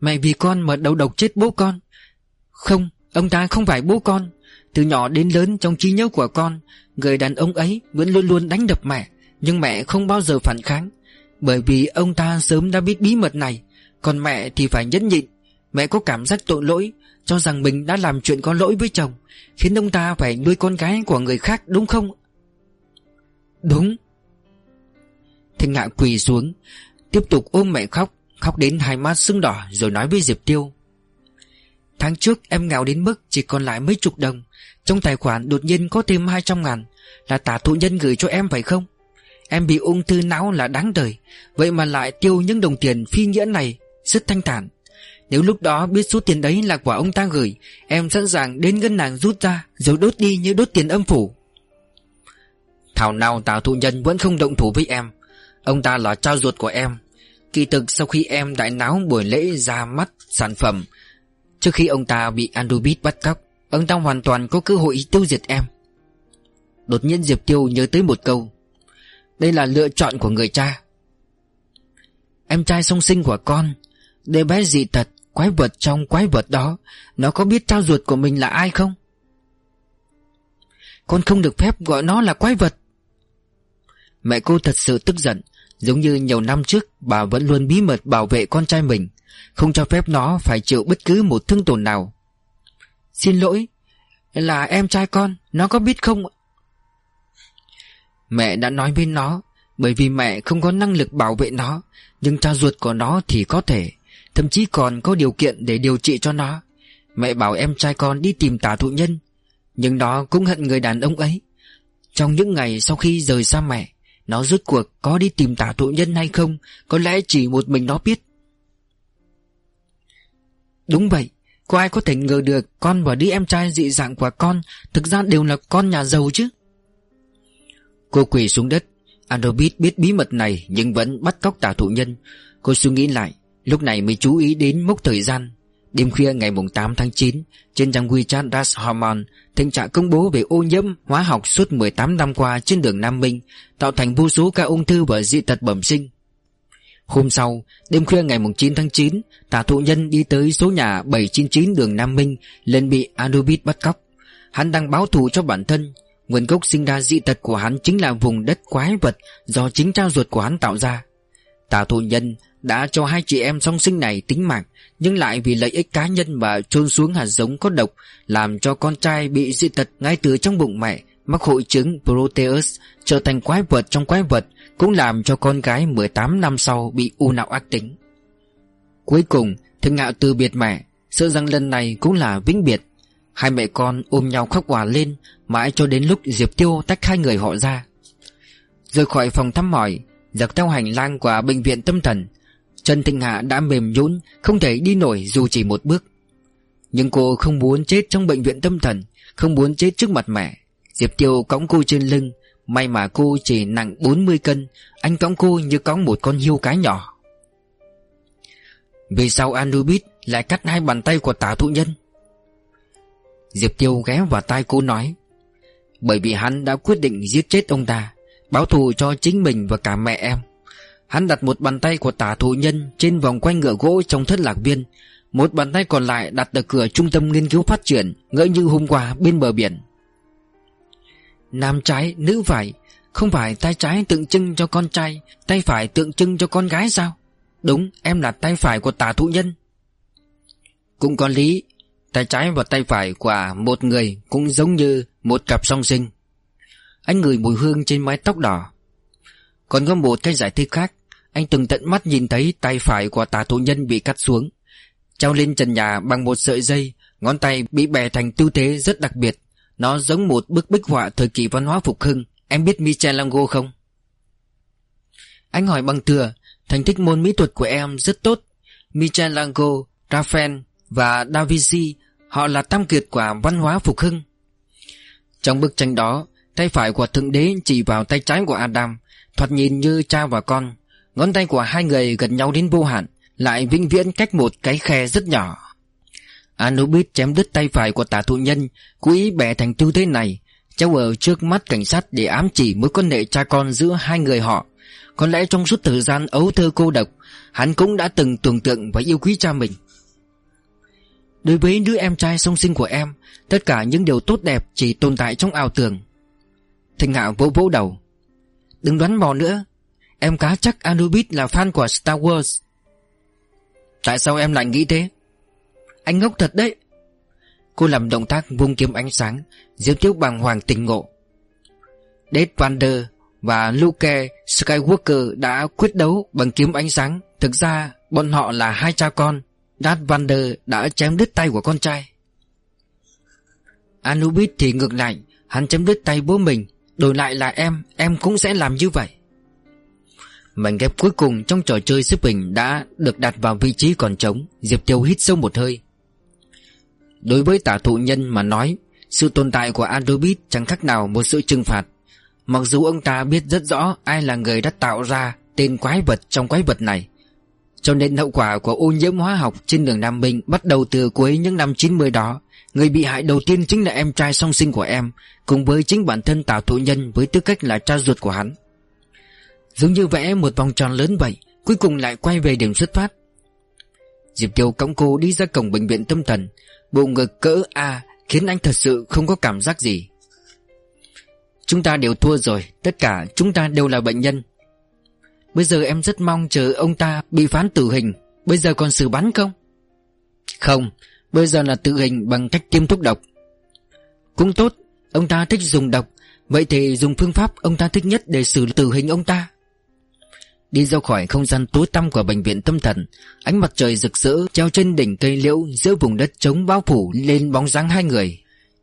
Mẹ vì con mà đầu độc chết bố con. Không Ông ta không phải bố con. Từ nhỏ đến lớn trong trí nhớ của con, Người đàn ông ấy vẫn luôn luôn đánh đập mẹ, Nhưng mẹ không bao giờ phản kháng. Bởi vì ông ta sớm đã biết bí mật này, Còn mẹ thì phải nhẫn nhịn. Mẹ có cảm giác tội lỗi, Cho rằng mình đã làm chuyện có lỗi với chồng, Khiến ông ta phải nuôi con gái của người khác, đúng không? Đúng. Thanh Hạ quỳ xuống, Tiếp tục ôm mẹ khóc. Khóc đến hai mắt sưng đỏ rồi nói với Diệp Tiêu. Tháng trước em nghèo đến mức chỉ còn lại mấy chục đồng. Trong tài khoản đột nhiên có thêm 200 ngàn. Là tả thụ nhân gửi cho em phải không? Em bị ung thư não là đáng đời. Vậy mà lại tiêu những đồng tiền phi nghĩa này. Rất thanh thản. Nếu lúc đó biết số tiền đấy là của ông ta gửi, Em sẵn sàng đến ngân hàng rút ra, Rồi đốt đi như đốt tiền âm phủ. Thảo nào tả thụ nhân vẫn không động thủ với em. Ông ta là trao ruột của em. Kỳ thực sau khi em đại náo buổi lễ ra mắt sản phẩm Trước khi ông ta bị Andubit bắt cóc, Ông ta hoàn toàn có cơ hội tiêu diệt em. Đột nhiên Diệp Tiêu nhớ tới một câu, Đây là lựa chọn của người cha. Em trai song sinh của con, Đứa bé dị tật, Quái vật trong quái vật đó, Nó có biết trao ruột của mình là ai không? Con không được phép gọi nó là quái vật. Mẹ cô thật sự tức giận Giống như nhiều năm trước, Bà vẫn luôn bí mật bảo vệ con trai mình, Không cho phép nó phải chịu bất cứ một thương tổn nào. Xin lỗi, Là em trai con, Nó có biết không Mẹ đã nói với nó, Bởi vì mẹ không có năng lực bảo vệ nó, Nhưng cha ruột của nó thì có thể, Thậm chí còn có điều kiện để điều trị cho nó. Mẹ bảo em trai con đi tìm tả thụ nhân, Nhưng nó cũng hận người đàn ông ấy. Trong những ngày sau khi rời xa mẹ nó rốt cuộc có đi tìm tả thụ nhân hay không? Có lẽ chỉ một mình nó biết. Đúng vậy, Có ai có thể ngờ được Con và đứa em trai dị dạng của con Thực ra đều là con nhà giàu chứ? Cô quỳ xuống đất. Androbit biết bí mật này Nhưng vẫn bắt cóc tả thụ nhân. Cô suy nghĩ lại, Lúc này mới chú ý đến mốc thời gian. Đêm khuya ngày 8 tháng 9 Trên trang WeChat Das Hormone Thịnh trạng công bố về ô nhiễm hóa học suốt 18 năm qua trên đường Nam Minh Tạo thành vô số ca ung thư và dị tật bẩm sinh. Hôm sau, đêm khuya ngày 9 tháng 9 Tả thụ nhân đi tới số nhà 799 đường Nam Minh Lên bị Anubis bắt cóc. Hắn đang báo thù cho bản thân. Nguồn gốc sinh ra dị tật của hắn chính là vùng đất quái vật Do chính cha ruột của hắn tạo ra. Tả thụ nhân đã cho hai chị em song sinh này tính mạng nhưng lại vì lợi ích cá nhân mà trôn xuống hạt giống có độc làm cho con trai bị dị tật ngay từ trong bụng mẹ mắc hội chứng Proteus trở thành quái vật trong quái vật cũng làm cho con gái 18 năm sau bị u não ác tính. Cuối cùng, Thịnh Ngạo từ biệt mẹ, sợ rằng lần này cũng là vĩnh biệt. Hai mẹ con ôm nhau khóc hòa lên, mãi cho đến lúc Diệp Tiêu tách hai người họ ra. Rời khỏi phòng thăm hỏi, dọc theo hành lang của bệnh viện tâm thần, Trần Thịnh Hạ đã mềm nhũn, Không thể đi nổi dù chỉ một bước. Nhưng cô không muốn chết trong bệnh viện tâm thần, Không muốn chết trước mặt mẹ. Diệp Tiêu cõng cô trên lưng, May mà cô chỉ nặng 40 cân, Anh cõng cô như cõng một con hiêu cái nhỏ. Vì sao Anubis lại cắt hai bàn tay của tả thụ nhân? Diệp Tiêu ghé vào tai cô nói, Bởi vì hắn đã quyết định giết chết ông ta, Báo thù cho chính mình và cả mẹ em. Hắn đặt một bàn tay của tả thụ nhân Trên vòng quanh ngựa gỗ trong thất lạc viên. Một bàn tay còn lại đặt ở cửa trung tâm nghiên cứu phát triển Ngỡ như hôm qua bên bờ biển. Nam trái, nữ phải Không phải tay trái tượng trưng cho con trai Tay phải tượng trưng cho con gái sao? Đúng, em là tay phải của tả thụ nhân. Cũng có lý Tay trái và tay phải của một người Cũng giống như một cặp song sinh. Anh ngửi mùi hương trên mái tóc đỏ còn có một cái giải thích khác. Anh từng tận mắt nhìn thấy tay phải của tà thủ nhân bị cắt xuống. Treo lên trần nhà bằng một sợi dây, Ngón tay bị bè thành tư thế rất đặc biệt. Nó giống một bức bích họa thời kỳ văn hóa phục hưng. Em biết Michelangelo không? Anh hỏi bằng thừa, Thành tích môn mỹ thuật của em rất tốt. Michelangelo, Raphael và Da Vinci, Họ là tam kiệt của văn hóa phục hưng. Trong bức tranh đó, Tay phải của Thượng Đế chỉ vào tay trái của Adam Thoạt nhìn như cha và con, Ngón tay của hai người gần nhau đến vô hạn, Lại vĩnh viễn cách một cái khe rất nhỏ. Anubis chém đứt tay phải của tả thụ nhân, Cố ý bẻ thành tư thế này. Cháu ở trước mắt cảnh sát để ám chỉ mối quan hệ cha con giữa hai người họ. Có lẽ trong suốt thời gian ấu thơ cô độc, Hắn cũng đã từng tưởng tượng và yêu quý cha mình. Đối với đứa em trai song sinh của em, Tất cả những điều tốt đẹp chỉ tồn tại trong ảo tưởng. Thịnh Hạ vỗ vỗ đầu. Đừng đoán mò nữa. Em cá chắc Anubis là fan của Star Wars. Tại sao em lại nghĩ thế? Anh ngốc thật đấy. Cô làm động tác vung kiếm ánh sáng Diệp Tiêu bằng hoàng tình ngộ. Death Vander và Luke Skywalker đã quyết đấu bằng kiếm ánh sáng. Thực ra, bọn họ là hai cha con. Darth Vader đã chém đứt tay của con trai. Anubis thì ngược lại, Hắn chém đứt tay bố mình. Đổi lại là em Em cũng sẽ làm như vậy. Mảnh ghép cuối cùng trong trò chơi xếp hình Đã được đặt vào vị trí còn trống, Diệp Tiêu hít sâu một hơi. Đối với tả thụ nhân mà nói, Sự tồn tại của Anubis chẳng khác nào một sự trừng phạt. Mặc dù ông ta biết rất rõ Ai là người đã tạo ra Tên quái vật trong quái vật này, cho nên hậu quả của ô nhiễm hóa học trên đường Nam Minh bắt đầu từ cuối những năm 90 đó. Người bị hại đầu tiên chính là em trai song sinh của em, cùng với chính bản thân Tào Thụ Nhân với tư cách là cha ruột của hắn. Giống như vẽ một vòng tròn lớn vậy, cuối cùng lại quay về điểm xuất phát. Diệp Tiêu cõng cô đi ra cổng bệnh viện tâm thần, bộ ngực cỡ A khiến anh thật sự không có cảm giác gì. Chúng ta đều thua rồi, tất cả chúng ta đều là bệnh nhân, Bây giờ em rất mong chờ ông ta bị phán tử hình Bây giờ còn xử bắn không Không Bây giờ là tử hình bằng cách tiêm thuốc độc. Cũng tốt, Ông ta thích dùng độc. Vậy thì dùng phương pháp ông ta thích nhất để xử tử hình ông ta. Đi ra khỏi không gian tối tăm của bệnh viện tâm thần, Ánh mặt trời rực rỡ treo trên đỉnh cây liễu Giữa vùng đất trống bao phủ lên bóng dáng hai người.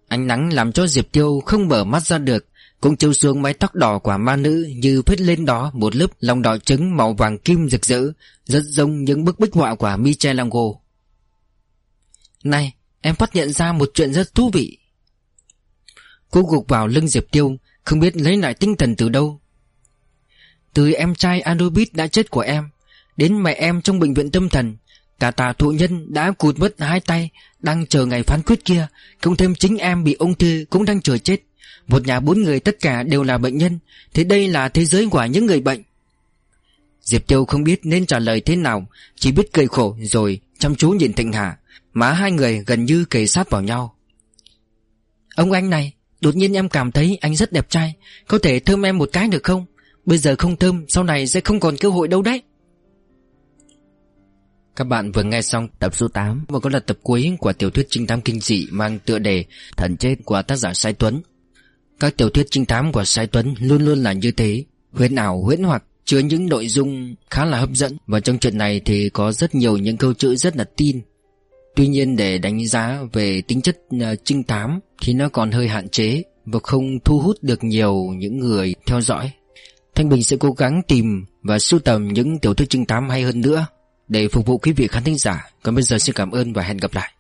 Ánh nắng làm cho Diệp Tiêu không mở mắt ra được, cũng chiếu xuống mái tóc đỏ của ma nữ Như phết lên đó một lớp lòng đỏ trứng màu vàng kim rực rỡ, Rất giống những bức bích họa của Michelangelo. Này, em phát hiện ra một chuyện rất thú vị. Cô gục vào lưng Diệp Tiêu, Không biết lấy lại tinh thần từ đâu. Từ em trai Anubis đã chết của em, Đến mẹ em trong bệnh viện tâm thần, Cả tà thụ nhân đã cụt mất hai tay, Đang chờ ngày phán quyết kia Không thêm chính em bị ung thư cũng đang chờ chết. Một nhà bốn người tất cả đều là bệnh nhân, Thế đây là thế giới của những người bệnh. Diệp Tiêu không biết nên trả lời thế nào, Chỉ biết cười khổ rồi chăm chú nhìn Thịnh Hà. Má hai người gần như kề sát vào nhau. Ông anh này, Đột nhiên em cảm thấy anh rất đẹp trai. Có thể thơm em một cái được không? Bây giờ không thơm, Sau này sẽ không còn cơ hội đâu đấy. Các bạn vừa nghe xong tập số 8 Và có là tập cuối của tiểu thuyết trinh thám kinh dị Mang tựa đề Thần chết của tác giả Sai Tuấn. Các tiểu thuyết trinh thám của Sai Tuấn luôn luôn là như thế, Huyễn ảo, huyễn hoặc, chứa những nội dung khá là hấp dẫn. Và trong chuyện này thì có rất nhiều những câu chữ rất là tin. Tuy nhiên để đánh giá về tính chất ờ, trinh thám thì nó còn hơi hạn chế Và không thu hút được nhiều những người theo dõi. Thanh Bình sẽ cố gắng tìm và sưu tầm những tiểu thuyết trinh thám hay hơn nữa Để phục vụ quý vị khán thính giả. Còn bây giờ xin cảm ơn và hẹn gặp lại.